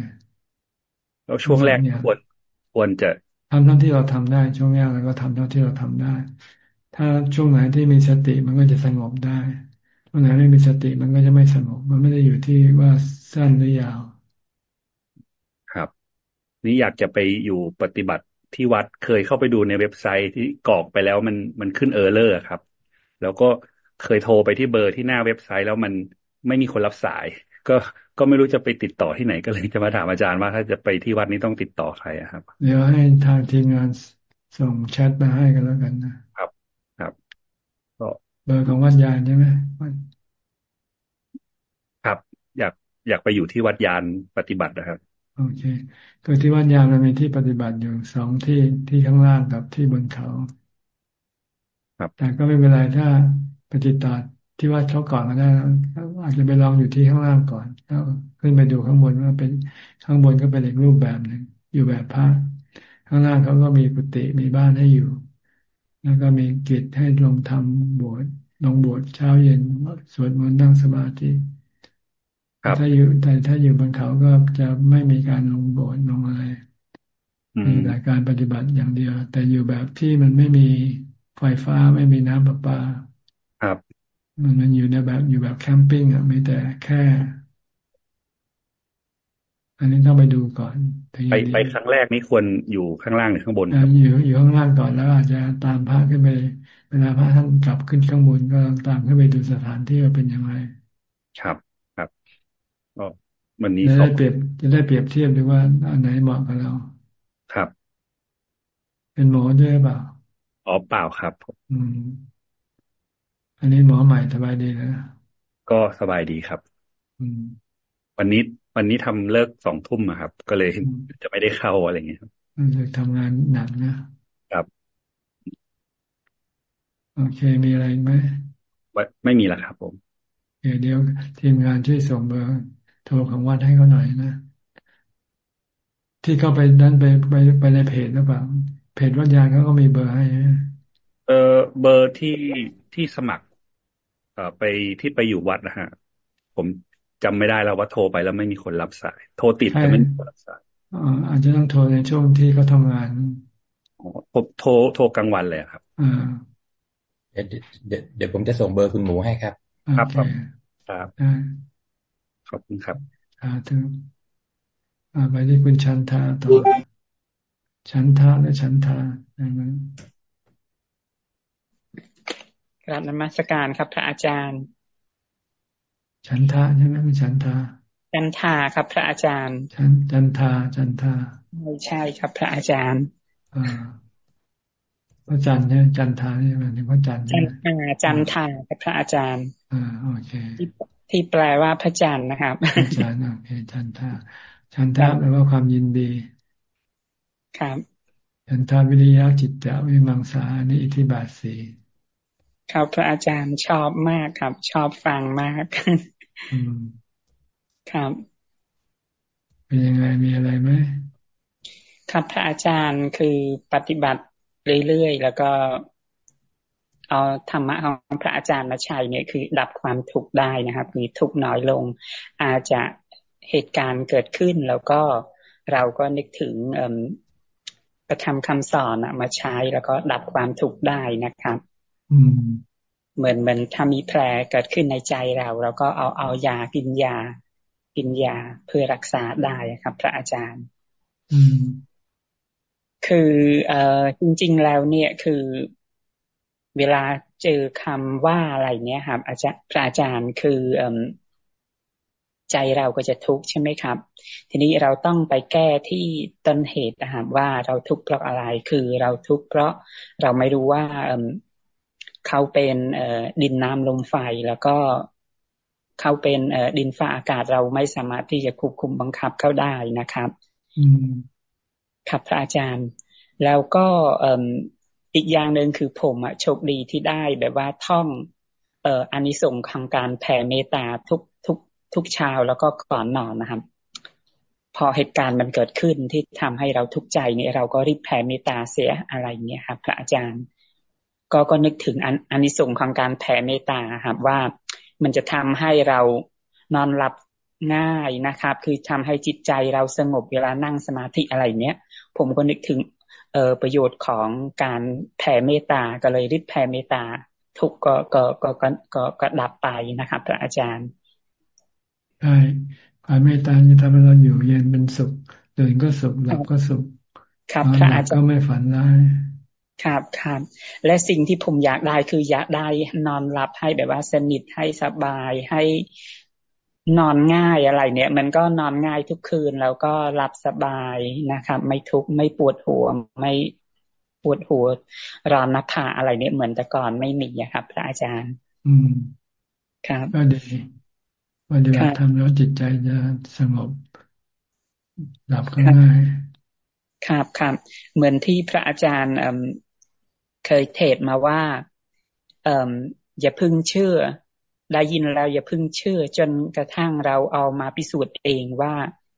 แล้วช่วงแรกควรควรจะทำเท่าที่เราทำได้ช่วงแรกเราก็ทำเท่าที่เราทำได้ ถ้าช่วงไหนที่มีสติมันก็จะสงบได้ช่วงไหนไม่มีสติมันก็จะไม่สงบ มันไม่ได้อยู่ที่ว่าสั้นหรือยาว ครับ นี่อยากจะไปอยู่ปฏิบัติที่วัดเคยเข้าไปดูในเว็บไซต์ที่กรอกไปแล้วมันมันขึ้น error ครับ แล้วก็เคยโทรไปที่เบอร์ที่หน้าเว็บไซต์แล้วมันไม่มีคนรับสาย ก็ ก็ไม่รู้จะไปติดต่อที่ไหนก็เลยจะมาถามอาจารย์ว่าถ้าจะไปที่วัดนี้ต้องติดต่อใครครับ เดี๋ยวให้ทางทีมงานส่งแชทมาให้กันแล้วกันนะครับครับก็เบอร์ของวัดยานใช่ไหมครับ อยากอยากไปอยู่ที่วัดยานปฏิบัตินะครับ โอเคก็ที่วัดยานมันมีที่ปฏิบัติอยู่สองที่ที่ข้างล่างกับที่บนเขา ครับ แต่ก็ไม่เป็นไรถ้าปฏิบัติ ที่วัดเขาก่อนก็ได้อาจจะไปลองอยู่ที่ข้างล่างก่อนแล้วขึ้นไปดูข้างบนว่าเป็นข้างบนก็เป็นอีกรูปแบบหนึ่งอยู่แบบพระข้างล่างเขาก็มีกุฏิมีบ้านให้อยู่ แล้วก็มีกิจให้ลงทำโบสถ์ลงโบสถ์เช้าเย็นสวดมนต์นั่งสมาธิถ้าอยู่แต่ถ้าอยู่บนเขาก็จะไม่มีการลงโบสถ์ลงอะไรมีแต่การปฏิบัติอย่างเดียว แต่อยู่แบบที่มันไม่มีไฟฟ้าไม่มีน้ำประปาครับ มันมันอยู่ในแบบอยู่แบบแคมปิ้งอะไม่แต่แค่ อันนี้ต้องไปดูก่อนไปไปครั้งแรกนี่ควรอยู่ข้างล่างหรือข้างบนอยู่อยู่ข้างล่างก่อนแล้วอาจจะตามพระขึ้นไปเวลาพระท่านกลับขึ้นข้างบนก็ตามขึ้นไปดูสถานที่ว่าเป็นยังไงครับครับก็วันนี้จะได้เปรียบจะได้เปรียบเทียบดูว่าอันไหนเหมาะกับเรา ครับ เป็นหมอด้วยเปล่าอ๋อเปล่าครับ อืม อันนี้หมอใหม่สบายดีนะ ก็สบายดีครับอืมวันนี้วันนี้ทำเลิกสองทุ่มครับ ก็เลยจะไม่ได้เข้าอะไรเงี้ยครับทำงานหนักนะครับ โอเคมีอะไรไหมไม่มีแล้วครับ ผมเดี๋ยวเดี๋ยวทีมงานช่วยส่งเบอร์โทรของวัดให้เขาหน่อยนะที่เข้าไปดันไปไปไปในเพจหรือเปล่าเพจวัดยานเขาก็มีเบอร์ให้เออเบอร์ที่ที่สมัคร ไปที่ไปอยู่วัดนะฮะ ผมจำไม่ได้แล้วว่าโทรไปแล้วไม่มีคนรับสาย โทรติดแต่ไม่มีคนรับสายอาจจะต้องโทรในช่วงที่เขาทางานผมโทรโทรกลางวันเลยครับอ่าเดี๋ยวเดี๋ยวผมจะส่งเบอร์คุณหมูให้ครับ ครับครับขอบคุณครับอ่าถึงไปที่คุณชันทาต่อชันทาและชันทาอะไร กราบนมัสการครับ พระอาจารย์ ฉันทาใช่ไหมไม่ฉันทาจันทาครับ พระอาจารย์จันจันทาจันทาไม่ใช่ครับ พระอาจารย์อ่าพระจันทร์เนี่ยจันทาเนี่ยมันถึงพระจันทร์จันทาจันทาครับพระอาจารย์อ่าโอเคที่แปลว่าพระจันทร์นะครับพระจันทร์โอเคจันทาจันทาแปลว่าความยินดี ครับจันทาวิริยะจิตตวิมังสานี่อิทิบาสี ครับพระอาจารย์ชอบมากครับ ชอบฟังมากครับเป็นยังไงมีอะไรไหมครับพระอาจารย์คือปฏิบัติเรื่อยๆแล้วก็เอาธรรมะของพระอาจารย์มาใช้เนี่ยคือดับความทุกข์ได้นะครับ มีทุกข์น้อยลง อาจจะเหตุการณ์เกิดขึ้นแล้วก็เราก็นึกถึงประทำคำสอนมาใช้แล้วก็ดับความทุกข์ได้นะครับ เหมือนเหมือนถ้ามีแผลเกิดขึ้นในใจเรา เราก็เอาเอายากินยากินยาเพื่อรักษาได้ครับ พระอาจารย์คือเอ่อจริง ๆ แล้วเนี่ยคือเวลาเจอคำว่าอะไรเนี่ยครับ อาจารย์พระอาจารย์คือเอ่อใจเราก็จะทุกข์ใช่ไหมครับ ทีนี้เราต้องไปแก้ที่ต้นเหตุนะครับว่าเราทุกข์เพราะอะไร คือเราทุกข์เพราะเราไม่รู้ว่า เขาเป็นดินน้ำลมไฟแล้วก็เขาเป็นดินฟ้าอากาศเราไม่สามารถที่จะควบคุมบังคับเขาได้นะครับครับพระอาจารย์ แล้วก็อีกอย่างหนึ่งคือผมอะโชคดีที่ได้แบบว่าท่องเอ่ออานิสงส์ของการแผ่เมตตาทุกทุกทุกเช้าแล้วก็ก่อนนอนนะครับ พอเหตุการณ์มันเกิดขึ้นที่ทำให้เราทุกข์ใจเนี่ยเราก็รีบแผ่เมตตาเสียอะไรเนี่ยครับ พระอาจารย์ ก็ก็นึกถึงอานิสงส์ของการแผ่เมตตาครับว่ามันจะทำให้เรานอนหลับง่ายนะครับ คือทำให้จิตใจเราสงบเวลานั่งสมาธิอะไรเนี้ยผมก็นึกถึงเอ่อประโยชน์ของการแผ่เมตตาก็เลยรีบแผ่เมตตา ทุกก็ก็ก็ก็ก็ก็ดับไปนะครับพระอาจารย์ใช่ความเมตตาจะทำให้เราอยู่เย็นเป็นสุขตื่นก็สุขหลับก็สุขครับพระอาจารย์ก็ไม่ฝันร้าย ครับครับและสิ่งที่ผมอยากได้คืออยากได้นอนหลับให้แบบว่าสนิทให้สบายให้นอนง่ายอะไร เนี่ย มันก็นอนง่ายทุกคืนแล้วก็หลับสบายนะครับ ไม่ทุกข์ไม่ปวดหัวไม่ปวดหัวร้อนนัผาอะไรเนี่ยเหมือนแต่ก่อนไม่มีครับ พระอาจารย์ อืม ครับก็ดีวันดีทำแล้วจิตใจจะสงบหลับก็ง่ายครับครับเหมือนที่พระอาจารย์ เคยเทศมาว่าเออย่าพึ่งเชื่อ ได้ยินแล้วอย่าพึ่งเชื่อ จนกระทั่งเราเอามาพิสูจน์เองว่า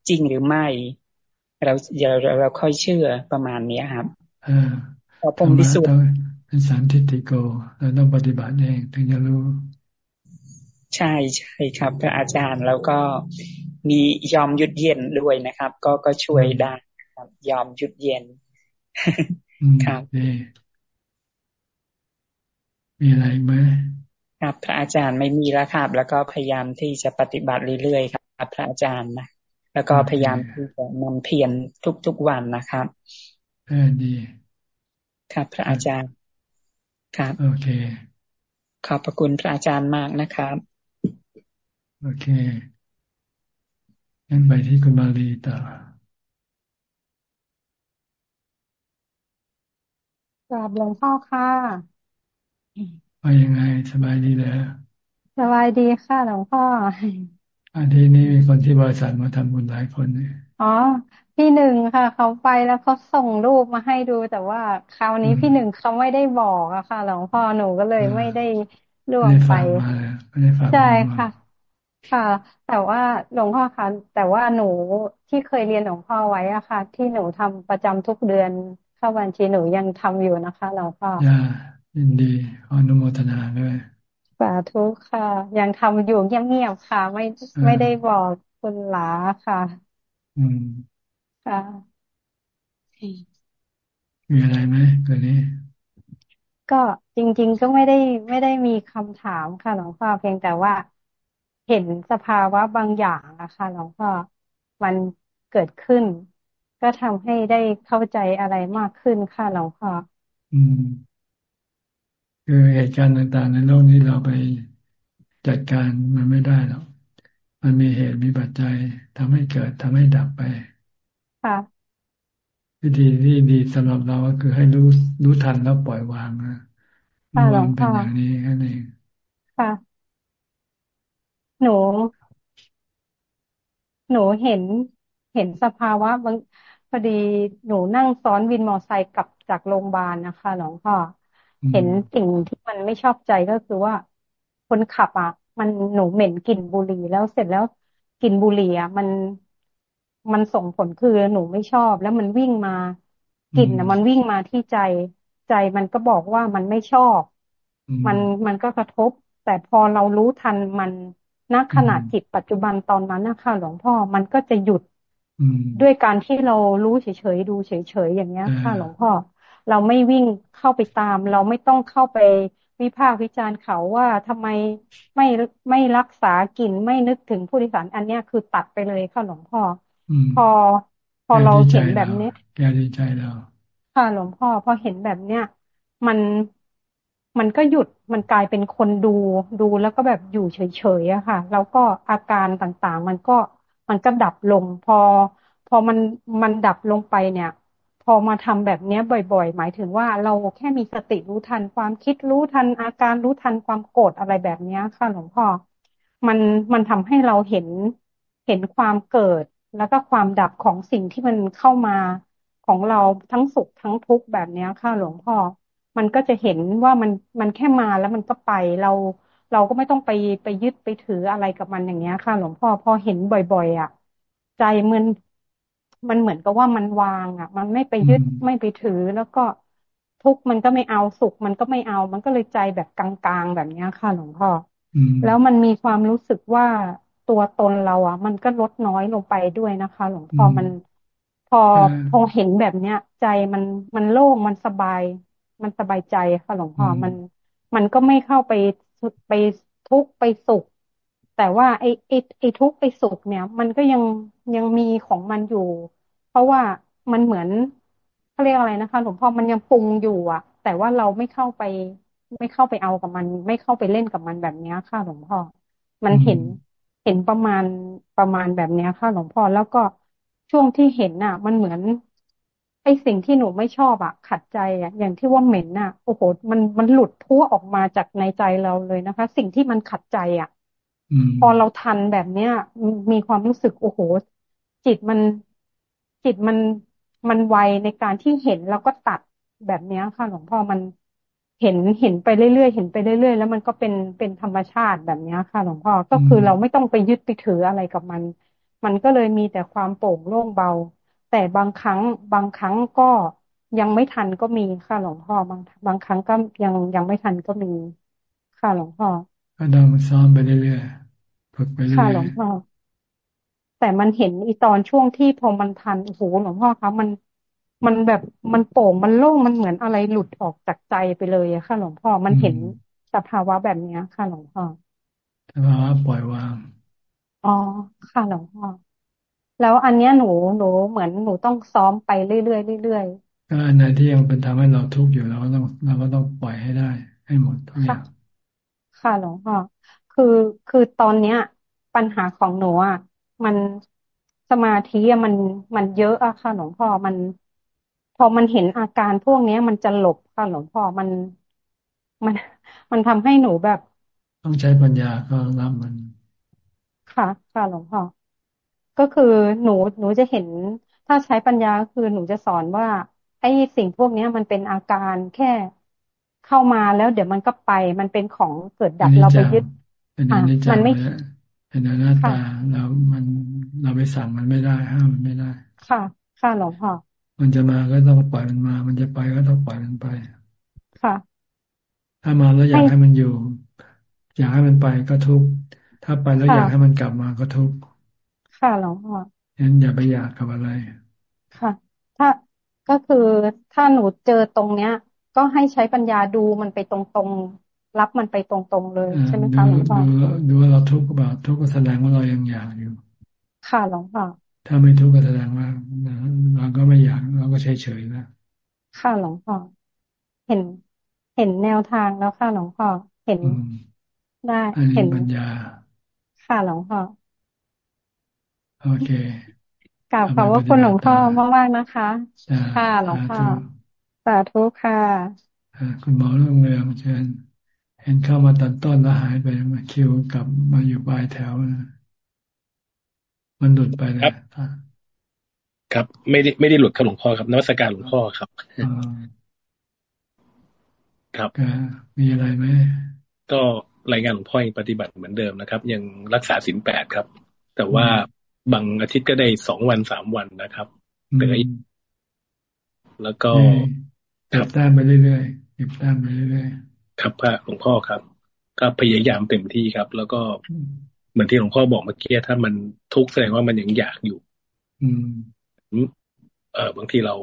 จริงหรือไม่ เราเราเราค่อยเชื่อประมาณนี้ครับพอผมพิสูจน์เป็นสารทิฏฐิโกเราต้องปฏิบัติเองถึงจะรู้ ใช่ใช่ครับพระอาจารย์แล้วก็มียอมหยุดเย็นด้วยนะครับ ก็ก็ช่วยได้ครับ ยอมหยุดเย็นครับ มีอะไรไหมครับพระอาจารย์ไม่มีแล้วครับ แล้วก็พยายามที่จะปฏิบัติเรื่อยๆครับ พระอาจารย์นะแล้วก็พยายามที่จะนำเพียรทุกๆวันนะครับเออดี ครับ พระอาจารย์ครับโอเคขอบพระคุณพระอาจารย์มากนะครับ โอเคงั้นไปที่คุณมาลีต่อกราบหลวงพ่อค่ะ ไปยังไง สบายดีแล้วสบายดีค่ะหลวงพ่ออันที่นี้มีคนที่บริษัทมาทำบุญหลายคนเนี่ยอ๋อพี่หนึ่งค่ะ เขาไปแล้วเขาส่งรูปมาให้ดู แต่ว่าคราวนี้พี่หนึ่งเขาไม่ได้บอกอะค่ะ หลวงพ่อหนูก็เลยไม่ได้ร่วมไปใช่ค่ะ ค่ะ แต่ว่าหลวงพ่อคะแต่ว่าหนูที่เคยเรียนหลวงพ่อไว้อะค่ะ ที่หนูทำประจำทุกเดือนเข้าบัญชีหนูยังทำอยู่นะคะหลวงพ่อ ยินดีอนุโมทนาด้วยสาธุค่ะ ยังทำอยู่เงียบๆค่ะ ไม่ไม่ได้บอกคุณหลาค่ะ อืมค่ะมีอะไรไหมตัวนี้ ก็จริง ๆ ก็ไม่ได้ไม่ได้มีคำถามค่ะหลวงพ่อเพียงแต่ว่าเห็นสภาวะบางอย่างอะค่ะหลวงพ่อมันเกิดขึ้น ก็ทำให้ได้เข้าใจอะไรมากขึ้นค่ะหลวงพ่ออืม คือเหตุการณ์ต่างๆ ในโลกนี้เราไปจัดการมันไม่ได้หรอก มันมีเหตุมีปัจจัยทำให้เกิดทำให้ดับไป ค่ะ วิธีที่ดีสำหรับเราก็คือให้รู้รู้ทันแล้วปล่อยวางนะรู้ว่ามันเป็นอย่างนี้แค่นี้ค่ะ หนู หนูเห็นเห็นสภาวะบางพอดีหนูนั่งซ้อนวินมอไซค์กลับจากโรงพยาบาลนะคะหลวงพ่อ เห็นสิ่งที่มันไม่ชอบใจก็คือว่า คนขับอะ มันหนูเหม็นกลิ่นบุหรี่แล้วเสร็จแล้วกลิ่นบุหรี่อะมันมันส่งผลคือหนูไม่ชอบ แล้วมันวิ่งมากลิ่นอะ มันวิ่งมาที่ใจใจมันก็บอกว่ามันไม่ชอบ มันมันก็กระทบ แต่พอเรารู้ทันมันณขณะจิตปัจจุบันตอนนั้นนะคะหลวงพ่อมันก็จะหยุดด้วยการที่เรารู้เฉยๆดูเฉยๆอย่างเงี้ยค่ะหลวงพ่อ เราไม่วิ่งเข้าไปตาม เราไม่ต้องเข้าไปวิพากษ์วิจารณ์เขาว่าทำไมไม่ไม่รักษากลิ่นไม่นึกถึงผู้โดยสารอันเนี้ยคือตัดไปเลยค่ะหลวงพ่อพอ พอเราเห็นแบบนี้แกดีใจแล้วค่ะหลวงพ่อพอเห็นแบบเนี้ยมันมันก็หยุดมันกลายเป็นคนดูดูแล้วก็แบบอยู่เฉยๆอะค่ะ แล้วก็อาการต่างๆ มันก็มันก็ดับลง พอ พอมันมันดับลงไปเนี่ยพ อมาทำแบบเนี้ยบ่อย ๆ หมายถึงว่าเราแค่มีสติรู้ทันความคิดรู้ทันอาการรู้ทันความโกรธอะไรแบบเนี้ยค่ะหลวงพ่อมันมันทำให้เราเห็นเห็นความเกิดแล้วก็ความดับของสิ่งที่มันเข้ามาของเราทั้งสุขทั้งทุกข์แบบเนี้ยค่ะหลวงพ่อ มันก็จะเห็นว่ามันมันแค่มาแล้วมันก็ไปเราเราก็ไม่ต้องไปไปยึดไปถืออะไรกับมันอย่างเงี้ยค่ะ หลวงพ่อพอเห็นบ่อย ๆ อะ ใจมัน มันเหมือนกับว่ามันวางอะ มันไม่ไปยึดไม่ไปถือ แล้วก็ทุกมันก็ไม่เอาสุข มันก็ไม่เอา มันก็เลยใจแบบกลางๆแบบเนี้ยค่ะหลวงพ่อแล้วมันมีความรู้สึกว่าตัวตนเราอะ มันก็ลดน้อยลงไปด้วยนะคะ หลวงพ่อมันพอพอเห็นแบบเนี้ย ใจมันมันโล่งมันสบาย มันสบายใจค่ะหลวงพ่อมัน มันก็ไม่เข้าไปไปทุกข์ไปสุข แต่ว่าไอ้ไอ้ไอ้ทุกข์ไปสุขเนี่ย มันก็ยังยังมีของมันอยู่ เพราะว่ามันเหมือนเขาเรียกอะไรนะคะหลวงพ่อมันยังปรุงอยู่อะ แต่ว่าเราไม่เข้าไป ไม่เข้าไปเอากับมัน ไม่เข้าไปเล่นกับมันแบบนี้ค่ะหลวงพ่อ มันเห็นเห็นประมาณประมาณแบบนี้ค่ะหลวงพ่อแล้วก็ช่วงที่เห็นน่ะ มันเหมือนไอ้สิ่งที่หนูไม่ชอบอะขัดใจอะอย่างที่ว่าเหม็นอะโอ้โหมันมันหลุดทั่วออกมาจากในใจเราเลยนะคะ สิ่งที่มันขัดใจอะ พอเราทันแบบเนี้ย มีความรู้สึกโอ้โห จิตมันจิตมันมันไวในการที่เห็นแล้วก็ตัดแบบเนี้ยค่ะหลวงพ่อมันเห็นเห็นไปเรื่อยๆเห็นไปเรื่อยๆ แล้วมันก็เป็นเป็นธรรมชาติแบบนี้ค่ะหลวงพ่อก็คือเราไม่ต้องไปยึดไปถืออะไรกับมัน มันก็เลยมีแต่ความโปร่งโล่งเบา แต่บางครั้งบางครั้งก็ยังไม่ทันก็มีค่ะหลวงพ่อบางบางครั้งก็ยังยังไม่ทันก็มีค่ะหลวงพ่อก็ต้องซ้อมไปเรื่อยๆ ฝึกไปเรื่อยค่ะหลวงพ่อ แต่มันเห็นอีตอนช่วงที่พอมันทันโอ้โหหลวงพ่อคะมันมันแบบมันโป่งมันโล่งมันเหมือนอะไรหลุดออกจากใจไปเลยอะค่ะหลวงพ่อมันเห็นสภาวะแบบนี้ค่ะหลวงพ่อสภาวะปล่อยวาง อ๋อค่ะหลวงพ่อ แล้วอันเนี้ยหนูหนูเหมือนหนูต้องซ้อมไปเรื่อยๆเรื่อยๆก็อันไหนที่ยังเป็นทำให้เราทุกข์อยู่เราก็ต้องเราก็ต้องปล่อยให้ได้ ให้หมดทุกอย่างค่ะหลวงพ่อ คือคือตอนเนี้ย ปัญหาของหนูอะมันสมาธิมันมันเยอะอะค่ะหลวงพ่อมัน พอมันเห็นอาการพวกนี้มันจะหลบค่ะหลวงพ่อมันมัน มันทำให้หนูแบบ ต้องใช้ปัญญาก็รับมัน ค่ะ ค่ะหลวงพ่อก็คือหนูหนูจะเห็นถ้าใช้ปัญญาคือหนูจะสอนว่า ไอ้สิ่งพวกนี้มันเป็นอาการแค่เข้ามาแล้ว เดี๋ยวมันก็ไป มันเป็นของเกิดดับเราไปยึด มันไม่เป็นหน้าตาเรามันเราไปสั่งมันไม่ได้ ห้ามมันไม่ได้ ค่ะ ค่ะหลวงพ่อมันจะมาก็ต้องปล่อยมันมา มันจะไปก็ต้องปล่อยมันไป ค่ะ ถ้ามาแล้วอยากให้มันอยู่ อยากให้มันไปก็ทุกข์ถ้าไปแล้วอยากให้มันกลับมาก็ทุกข์ค่ะหลวงพ่องั้นอย่าไปอยากกับอะไร ค่ะ ถ้าก็คือถ้าหนูเจอตรงเนี้ย ก็ให้ใช้ปัญญาดูมันไปตรงๆ รับมันไปตรงๆเลยใช่ไหมคะหลวงพ่อดูดูว่าเราทุกข์กับทุกข์ก็แสดงว่าเรายังอยากอยู่ ค่ะหลวงพ่อถ้าไม่ทุกข์ก็แสดงว่าเราก็ไม่อยากเราก็เฉยเฉยนะค่ะหลวงพ่อเห็นเห็นแนวทางแล้วค่ะหลวงพ่อเห็นได้เห็นปัญญา ค่ะหลวงพ่อโอเคกล่าวขอบว่าคุณหลวงพ่อมากๆนะคะ ค่ะหลวงพ่อสาธุค่ะคุณหมอเรื่องเรืองเชิญ เห็นเข้ามาตัดต้นแล้วหายไปมาคิวกลับมาอยู่ปลายแถวมันหลุดไปเลยครับ ครับ ไม่ได้ไม่ได้หลุดครับหลวงพ่อครับนวัตการหลวงพ่อครับครับมีอะไรไหมก็รายงานหลวงพ่อยังปฏิบัติเหมือนเดิมนะครับ ยังรักษาสินแปดครับ แต่ว่าบางอาทิตย์ก็ได้สองวันสามวันนะครับแต่ก็แล้วก็เก็บแต้มไปเรื่อยๆเก็บแต้มไปเรื่อยๆ ครับพระหลวงพ่อครับ ก็พยายามเต็มที่ครับ แล้วก็เหมือนที่หลวงพ่อบอกเมื่อกี้ถ้ามันทุกข์แสดงว่ามันยังอยากอยู่ อืม เออบางทีเรา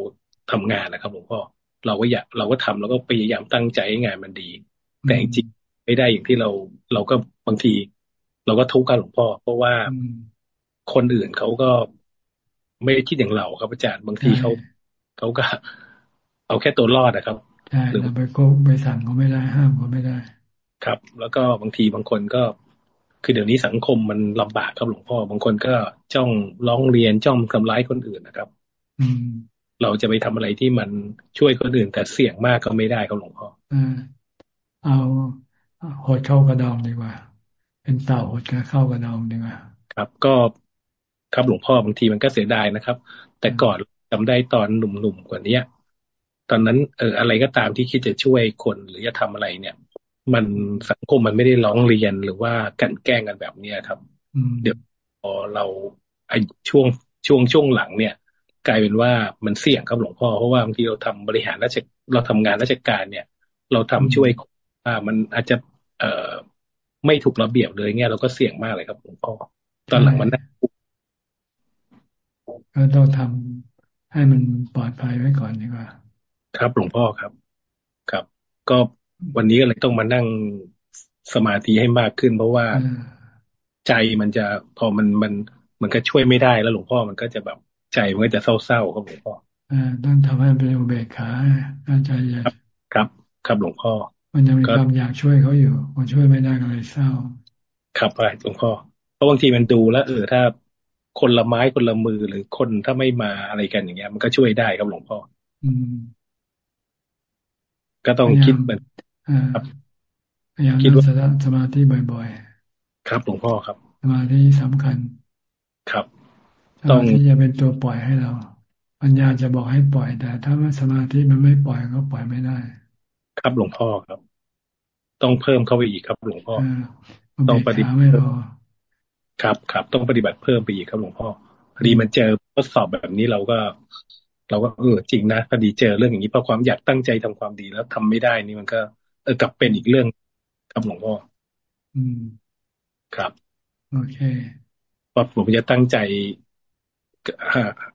ทำงานนะครับหลวงพ่อเราก็อยากเราก็ทำแล้วก็พยายามตั้งใจให้งานมันดี แต่จริงไม่ได้อย่างที่เรา เราก็บางที เราก็ทุกข์กันหลวงพ่อ เพราะว่าคนอื่นเขาก็ไม่ได้คิดอย่างเราครับอาจารย์บางทีเขาเขาก็ เอาแค่ตัวรอดนะครับ ใช่เราไปโกไปสั่งเขาไม่ได้ห้ามเขาไม่ได้ ครับ แล้วก็บางทีบางคนก็ คือเดี๋ยวนี้สังคมมันลำบากครับหลวงพ่อ บางคนก็จ้องร้องเรียนจ้องทำร้ายคนอื่นนะครับ อืม เราจะไปทำอะไรที่มันช่วยคนอื่น แต่เสี่ยงมากก็ไม่ได้ครับหลวงพ่อเอาหดเข้ากระดองดีกว่า เป็นเต่าหดเข้ากระดองดีกว่า ครับ ก็ครับหลวงพ่อ บางทีมันก็เสียดายนะครับ แต่ก่อนจำได้ตอนหนุ่มๆกว่าเนี้ย ตอนนั้นเอออะไรก็ตามที่คิดจะช่วยคนหรือจะทำอะไรเนี่ย มันสังคมมันไม่ได้ร้องเรียนหรือว่ากันแกล้งกันแบบเนี้ยครับเดี๋ยวพอเราไอช่วงช่วงช่วงหลังเนี่ย กลายเป็นว่ามันเสี่ยงครับหลวงพ่อเพราะว่าบางทีเราทำบริหารราชเราทำงานราชการเนี่ย เราทำช่วยอ่ามันอาจจะ เอ่อไม่ถูกระเบียบเลยเงี้ยเราก็เสี่ยงมากเลยครับหลวงพ่อตอนหลังมันก็ต้องทำให้มันปลอดภัยไว้ก่อนดีกว่า ครับหลวงพ่อครับ ครับ ก็วันนี้ก็เลยต้องมานั่งสมาธิให้มากขึ้น เพราะว่าใจมันจะพอมันมันมันก็ช่วยไม่ได้แล้วหลวงพ่อมันก็จะแบบใจมันก็จะเศร้าๆครับหลวงพ่ออ่าต้องทำให้เป็นอุเบกขาใจเย็นครับ ครับหลวงพ่อ มันยังมีความอยากช่วยเขาอยู่มันช่วยไม่ได้ก็เลยเศร้า ครับไปหลวงพ่อเพราะบางทีมันดูแล้วเออถ้าคนละไม้คนละมือหรือคนถ้าไม่มาอะไรกันอย่างเงี้ย มันก็ช่วยได้ครับหลวงพ่อ อืม ก็ต้องคิดเหมือนครับพยายามคิดว่าสมาธิบ่อยๆ ครับหลวงพ่อครับ สมาธิสำคัญ ครับต้องที่จะเป็นตัวปล่อยให้เรา ปัญญาจะบอกให้ปล่อยแต่ ถ้าว่าสมาธิมันไม่ปล่อยก็ปล่อยไม่ได้ ครับหลวงพ่อครับ ต้องเพิ่มเข้าไปอีกครับหลวงพ่อต้องปฏิบัติครับครับต้องปฏิบัติเพิ่มไปอีกครับหลวงพ่อพอดีมันเจอทดสอบแบบนี้เราก็ เราก็เออจริงนะพอดีเจอเรื่องอย่างนี้เพราะความอยากตั้งใจทำความดีแล้วทำไม่ได้นี่มันก็ เออกลับเป็นอีกเรื่องครับหลวงพ่ออืมครับ โอเคว่าผมจะตั้งใจ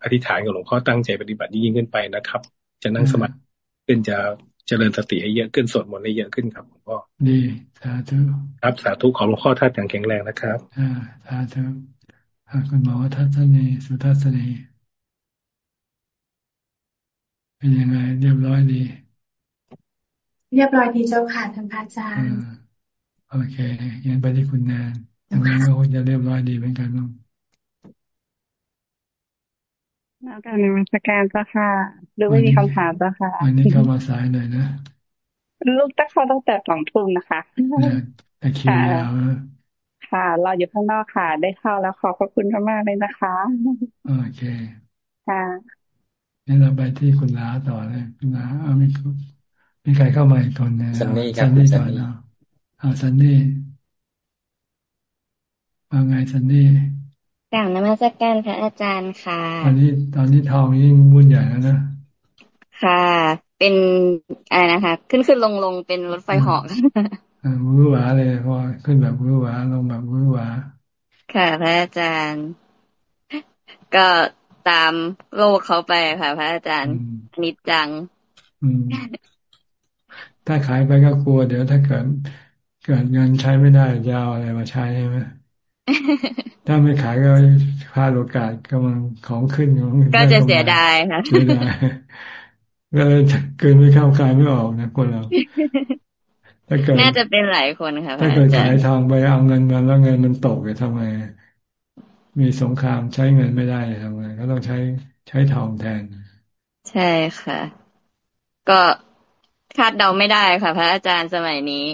อธิษฐานกับหลวงพ่อตั้งใจปฏิบัติยิ่งขึ้นไปนะครับ จะนั่งสมาธิขึ้นจะเจริญสติให้เยอะขึ้นสวดมนต์ให้เยอะขึ้นครับหลวงพ่อดีสาธุครับสาธุขอหลวงพ่อท่านอย่างแข็งแรงนะครับอ่าสาธุคุณหมอทัศนีสุทัศนี เป็นยังไง เรียบร้อยดี เรียบร้อยดีเจ้าค่ะท่านพระอาจารย์โอเคยันไปที่คุณแนนยังไงก็คงจะเรียบร้อยดีเหมือนกันน้องแล้วการนมัสการเจ้าค่ะดูไม่มีคำถามเจ้าค่ะวันนี้เข้ามาสายหน่อยนะลูกตั้งเขาตั้งแต่สองทุ่มนะคะแต่คิวยาวค่ะรออยู่ข้างนอกค่ะ ได้เข้าแล้วขอบพระคุณมากเลยนะคะ โอเค ค่ะ นี่เราไปที่คุณล้าต่อเลยคุณล้าเอามีมีใครเข้ามาอีกคนเนี่ยซันนี่ครับซันนี่ก่อนเนาะอาซันนี่ว่าไงซันนี่กล่าวนมัสการพระอาจารย์ค่ะ ตอนนี้ตอนนี้ทองยิ่งวุ่นใหญ่แล้วนะค่ะ เป็นอะไรนะคะ ขึ้นขึ้นลงลงเป็นรถไฟเหาะวื้อหวาเลยพอขึ้นแบบวื้อหวาลงแบบวื้อหวาค่ะพระอาจารย์ ก็ ตามโลกเขาไปค่ะ พระอาจารย์นิดจังถ้าขายไปก็กลัวเดี๋ยวถ้าเกิดเกิดเงินใช้ไม่ได้จะเอาอะไรมาใช้ใช่ไหมถ้าไม่ขายก็พลาดโอกาสกำลังของขึ้นก็จะเสียดายค่ะเสียดายก็เลยเกินไม่เข้าขายไม่ออกนะคนเราถ้าเกิดน่าจะเป็นหลายคนค่ะถ้าเกิดขายทองไปเอาเงินมาแล้วเงินมันตกจะทำไง มีสงครามใช้เงินไม่ได้ทำไงก็ต้องใช้ใช้ทองแทน ใช่ค่ะ ก็คาดเดาไม่ได้ค่ะ พระอาจารย์สมัยนี้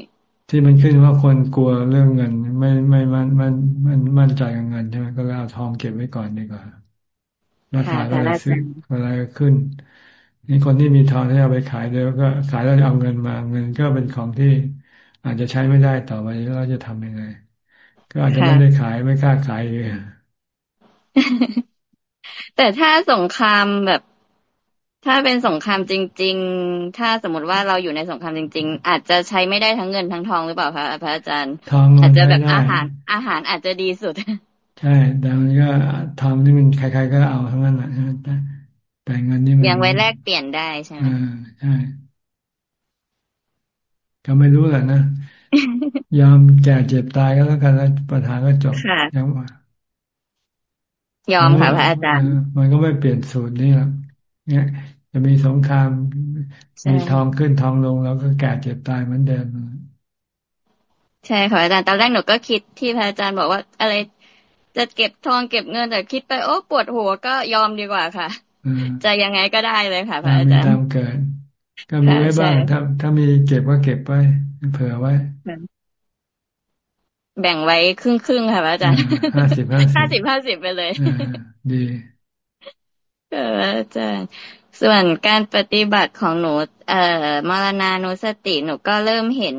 ที่มันขึ้นว่าคนกลัวเรื่องเงิน ไม่ไม่มันมันมันมั่นใจกับเงินใช่ไหมก็เลยเอาทองเก็บไว้ก่อนดีกว่าราคาก็เลยซื้ออะไรก็ขึ้น นี่คนที่มีทองที่เอาไปขายเดี๋ยวก็ขายแล้วเอาเงินมาเงินก็เป็นของที่อาจจะใช้ไม่ได้ต่อไปเราจะทำยังไง ก็อาจจะไม่ได้ขายไม่กล้าขายเลย แต่ถ้าสงครามแบบ ถ้าเป็นสงครามจริง ๆ ถ้าสมมติว่าเราอยู่ในสงครามจริง ๆ อาจจะใช้ไม่ได้ทั้งเงินทั้งทองหรือเปล่าคะพระอาจารย์ทองอาจจะแบบอาหาร อาหารอาจจะดีสุด ใช่แต่มันก็ทองนี่มันใคร ๆ ก็เอาทั้งนั้นแหละแต่แต่เงินนี่มันยังไว้แลกเปลี่ยนได้ใช่ไหมอ่าใช่ก็ไม่รู้แหละนะยอมแก่เจ็บตายก็แล้วกันแล้วปัญหาก็จบยังว่า ยอมค่ะพระอาจารย์ มันก็ไม่เปลี่ยนสูตรนี่หรอกเนี่ย จะมีสงครามมีทองขึ้นทองลงแล้วก็แก่เจ็บตายเหมือนเดิมใช่ค่ะอาจารย์ตอนแรกหนูก็คิดที่พระอาจารย์บอกว่าอะไรจะเก็บทองเก็บเงินแต่คิดไปโอ้ปวดหัวก็ยอมดีกว่าค่ะจะยังไงก็ได้เลยค่ะพระอาจารย์ตามเกิดก็มีไว้บ้างถ้าถ้ามีเก็บก็เก็บไว้เผื่อไว้ แบ่งไว้ครึ่งครึ่งค่ะพระอาจารย์ห้าสิบห้าสิบห้าสิบห้าสิบไปเลยดีเอออาจารย์ส่วนการปฏิบัติของหนู เอ่อมรณานุสติหนูก็เริ่มเห็น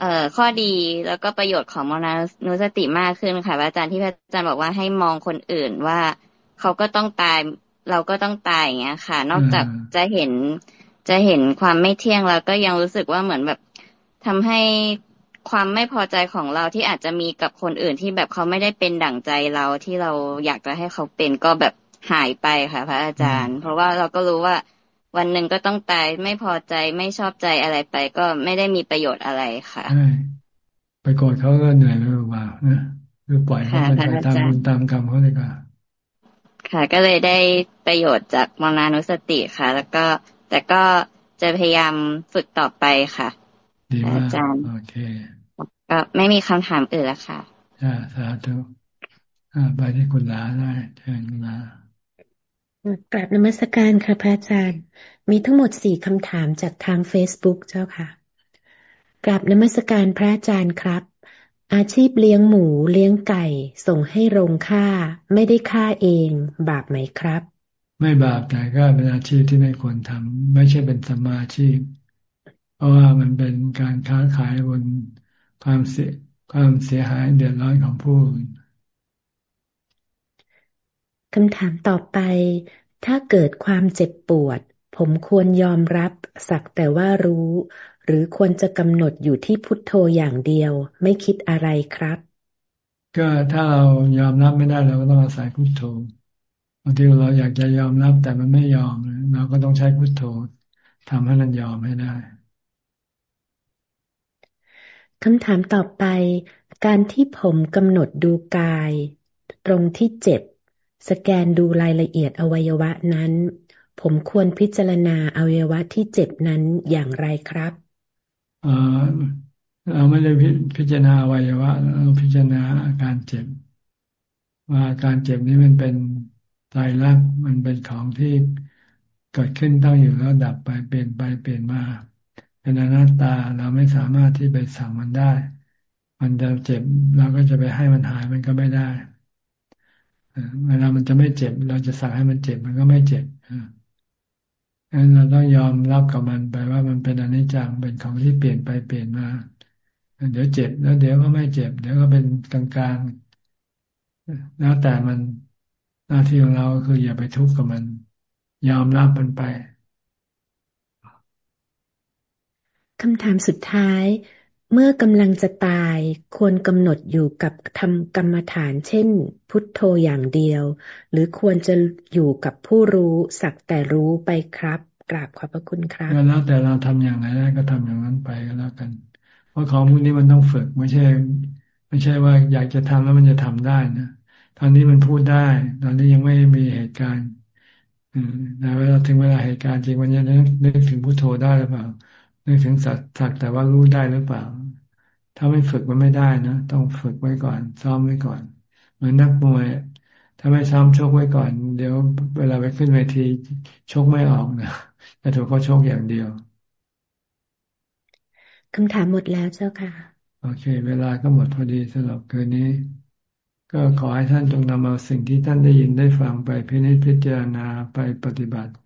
เอ่อข้อดีแล้วก็ประโยชน์ของมรณานุสติมากขึ้นค่ะอาจารย์ที่พระอาจารย์บอกว่าให้มองคนอื่นว่าเขาก็ต้องตายเราก็ต้องตายอย่างเงี้ยค่ะ นอกจากจะเห็นจะเห็นความไม่เที่ยงแล้วก็ยังรู้สึกว่าเหมือนแบบทำให้ ความไม่พอใจของเราที่อาจจะมีกับคนอื่นที่แบบเขาไม่ได้เป็นดั่งใจเราที่เราอยากจะให้เขาเป็นก็แบบหายไปค่ะ พระอาจารย์ เพราะว่าเราก็รู้ว่าวันหนึ่งก็ต้องตายไม่พอใจไม่ชอบใจอะไรไป ก็ไม่ได้มีประโยชน์อะไรค่ะไปโกรธเขาก็เหนื่อยไม่เบานะคือปล่อยเขาไปตามบุญตามกรรมเขาเลยก็ค่ะ ก็เลยได้ประโยชน์จากมรณานุสติค่ะ แล้วก็แต่ก็จะพยายามฝึกต่อไปค่ะอาจารย์โอเค ก็ไม่มีคำถามอื่นแล้วค่ะอ่าสาธุไปที่คุณลาได้เชิญคุณลากราบนมัสการค่ะพระอาจารย์ มีทั้งหมดสี่คำถามจากทาง Facebook เจ้าค่ะกราบนมัสการพระอาจารย์ครับ อาชีพเลี้ยงหมูเลี้ยงไก่ ส่งให้โรงฆ่า ไม่ได้ฆ่าเอง บาปไหมครับ ไม่บาปแต่ก็เป็นอาชีพที่ไม่ควรทำไม่ใช่เป็นสมาชีพ เพราะว่ามันเป็นการค้าขายบน ความเสียความเสียหายเดือดร้อนของผู้อื่นคำถามต่อไป ถ้าเกิดความเจ็บปวด ผมควรยอมรับสักแต่ว่ารู้ หรือควรจะกำหนดอยู่ที่พุทโธอย่างเดียว ไม่คิดอะไรครับ ก็ถ้าเรายอมรับไม่ได้เราก็ต้องอาศัยพุทโธบางทีเราอยากจะยอมรับแต่มันไม่ยอมเราก็ต้องใช้พุทโธทำให้มันยอมให้ได้ คำถามต่อไป การที่ผมกำหนดดูกาย ตรงที่เจ็บ สแกนดูรายละเอียดอวัยวะนั้น ผมควรพิจารณาอวัยวะที่เจ็บนั้นอย่างไรครับเราไม่ได้พิจารณาอวัยวะเราพิจารณาอาการเจ็บ ว่าอาการเจ็บนี้มันเป็นตายรักมันเป็นของที่เกิดขึ้นตั้งอยู่แล้วดับไปเปลี่ยนไปเปลี่ยนมา เป็นอนัตตาเราไม่สามารถที่ไปสั่งมันได้ มันจะเจ็บเราก็จะไปให้มันหายมันก็ไม่ได้เวลามันจะไม่เจ็บ เราจะสั่งให้มันเจ็บมันก็ไม่เจ็บงั้นเราต้องยอมรับกับมันไปว่ามันเป็นอนิจจังเป็นของที่เปลี่ยนไปเปลี่ยนมาเดี๋ยวเจ็บแล้วเดี๋ยวก็ไม่เจ็บ เดี๋ยวก็เป็นกลางๆแล้วแต่มันหน้าที่ของเราคืออย่าไปทุกข์กับมัน ยอมรับมันไป คำถามสุดท้าย เมื่อกำลังจะตายควรกำหนดอยู่กับทำกรรมฐาน เช่น พุทโธอย่างเดียว หรือควรจะอยู่กับผู้รู้สักแต่รู้ไปครับกราบขอบพระคุณครับแล้วแต่เราทำอย่างไรได้ก็ทำอย่างนั้นไปก็แล้วกัน เพราะของพวกนี้มันต้องฝึกไม่ใช่ ไม่ใช่ว่าอยากจะทำแล้วมันจะทำได้นะตอนนี้มันพูดได้ ตอนนี้ยังไม่มีเหตุการณ์แต่เวลาถึงเวลาเหตุการณ์จริงมันจะนึกถึงพุทโธได้หรือเปล่า นึกถึงสัตว์สักแต่ว่ารู้ได้หรือเปล่า ถ้าไม่ฝึกมันไม่ได้นะ ต้องฝึกไว้ก่อน ซ้อมไว้ก่อน เหมือนนักมวย ถ้าไม่ซ้อมชกไว้ก่อน เดี๋ยวเวลาไปขึ้นเวทีชกไม่ออกนะจะถูกเขาชกอย่างเดียวคำถามหมดแล้วเจ้าค่ะ โอเค เวลาก็หมดพอดีสำหรับคืนนี้ ก็ขอให้ท่านจงนำเอาสิ่งที่ท่านได้ยินได้ฟังไปพินิจพิจารณาไปปฏิบัติเ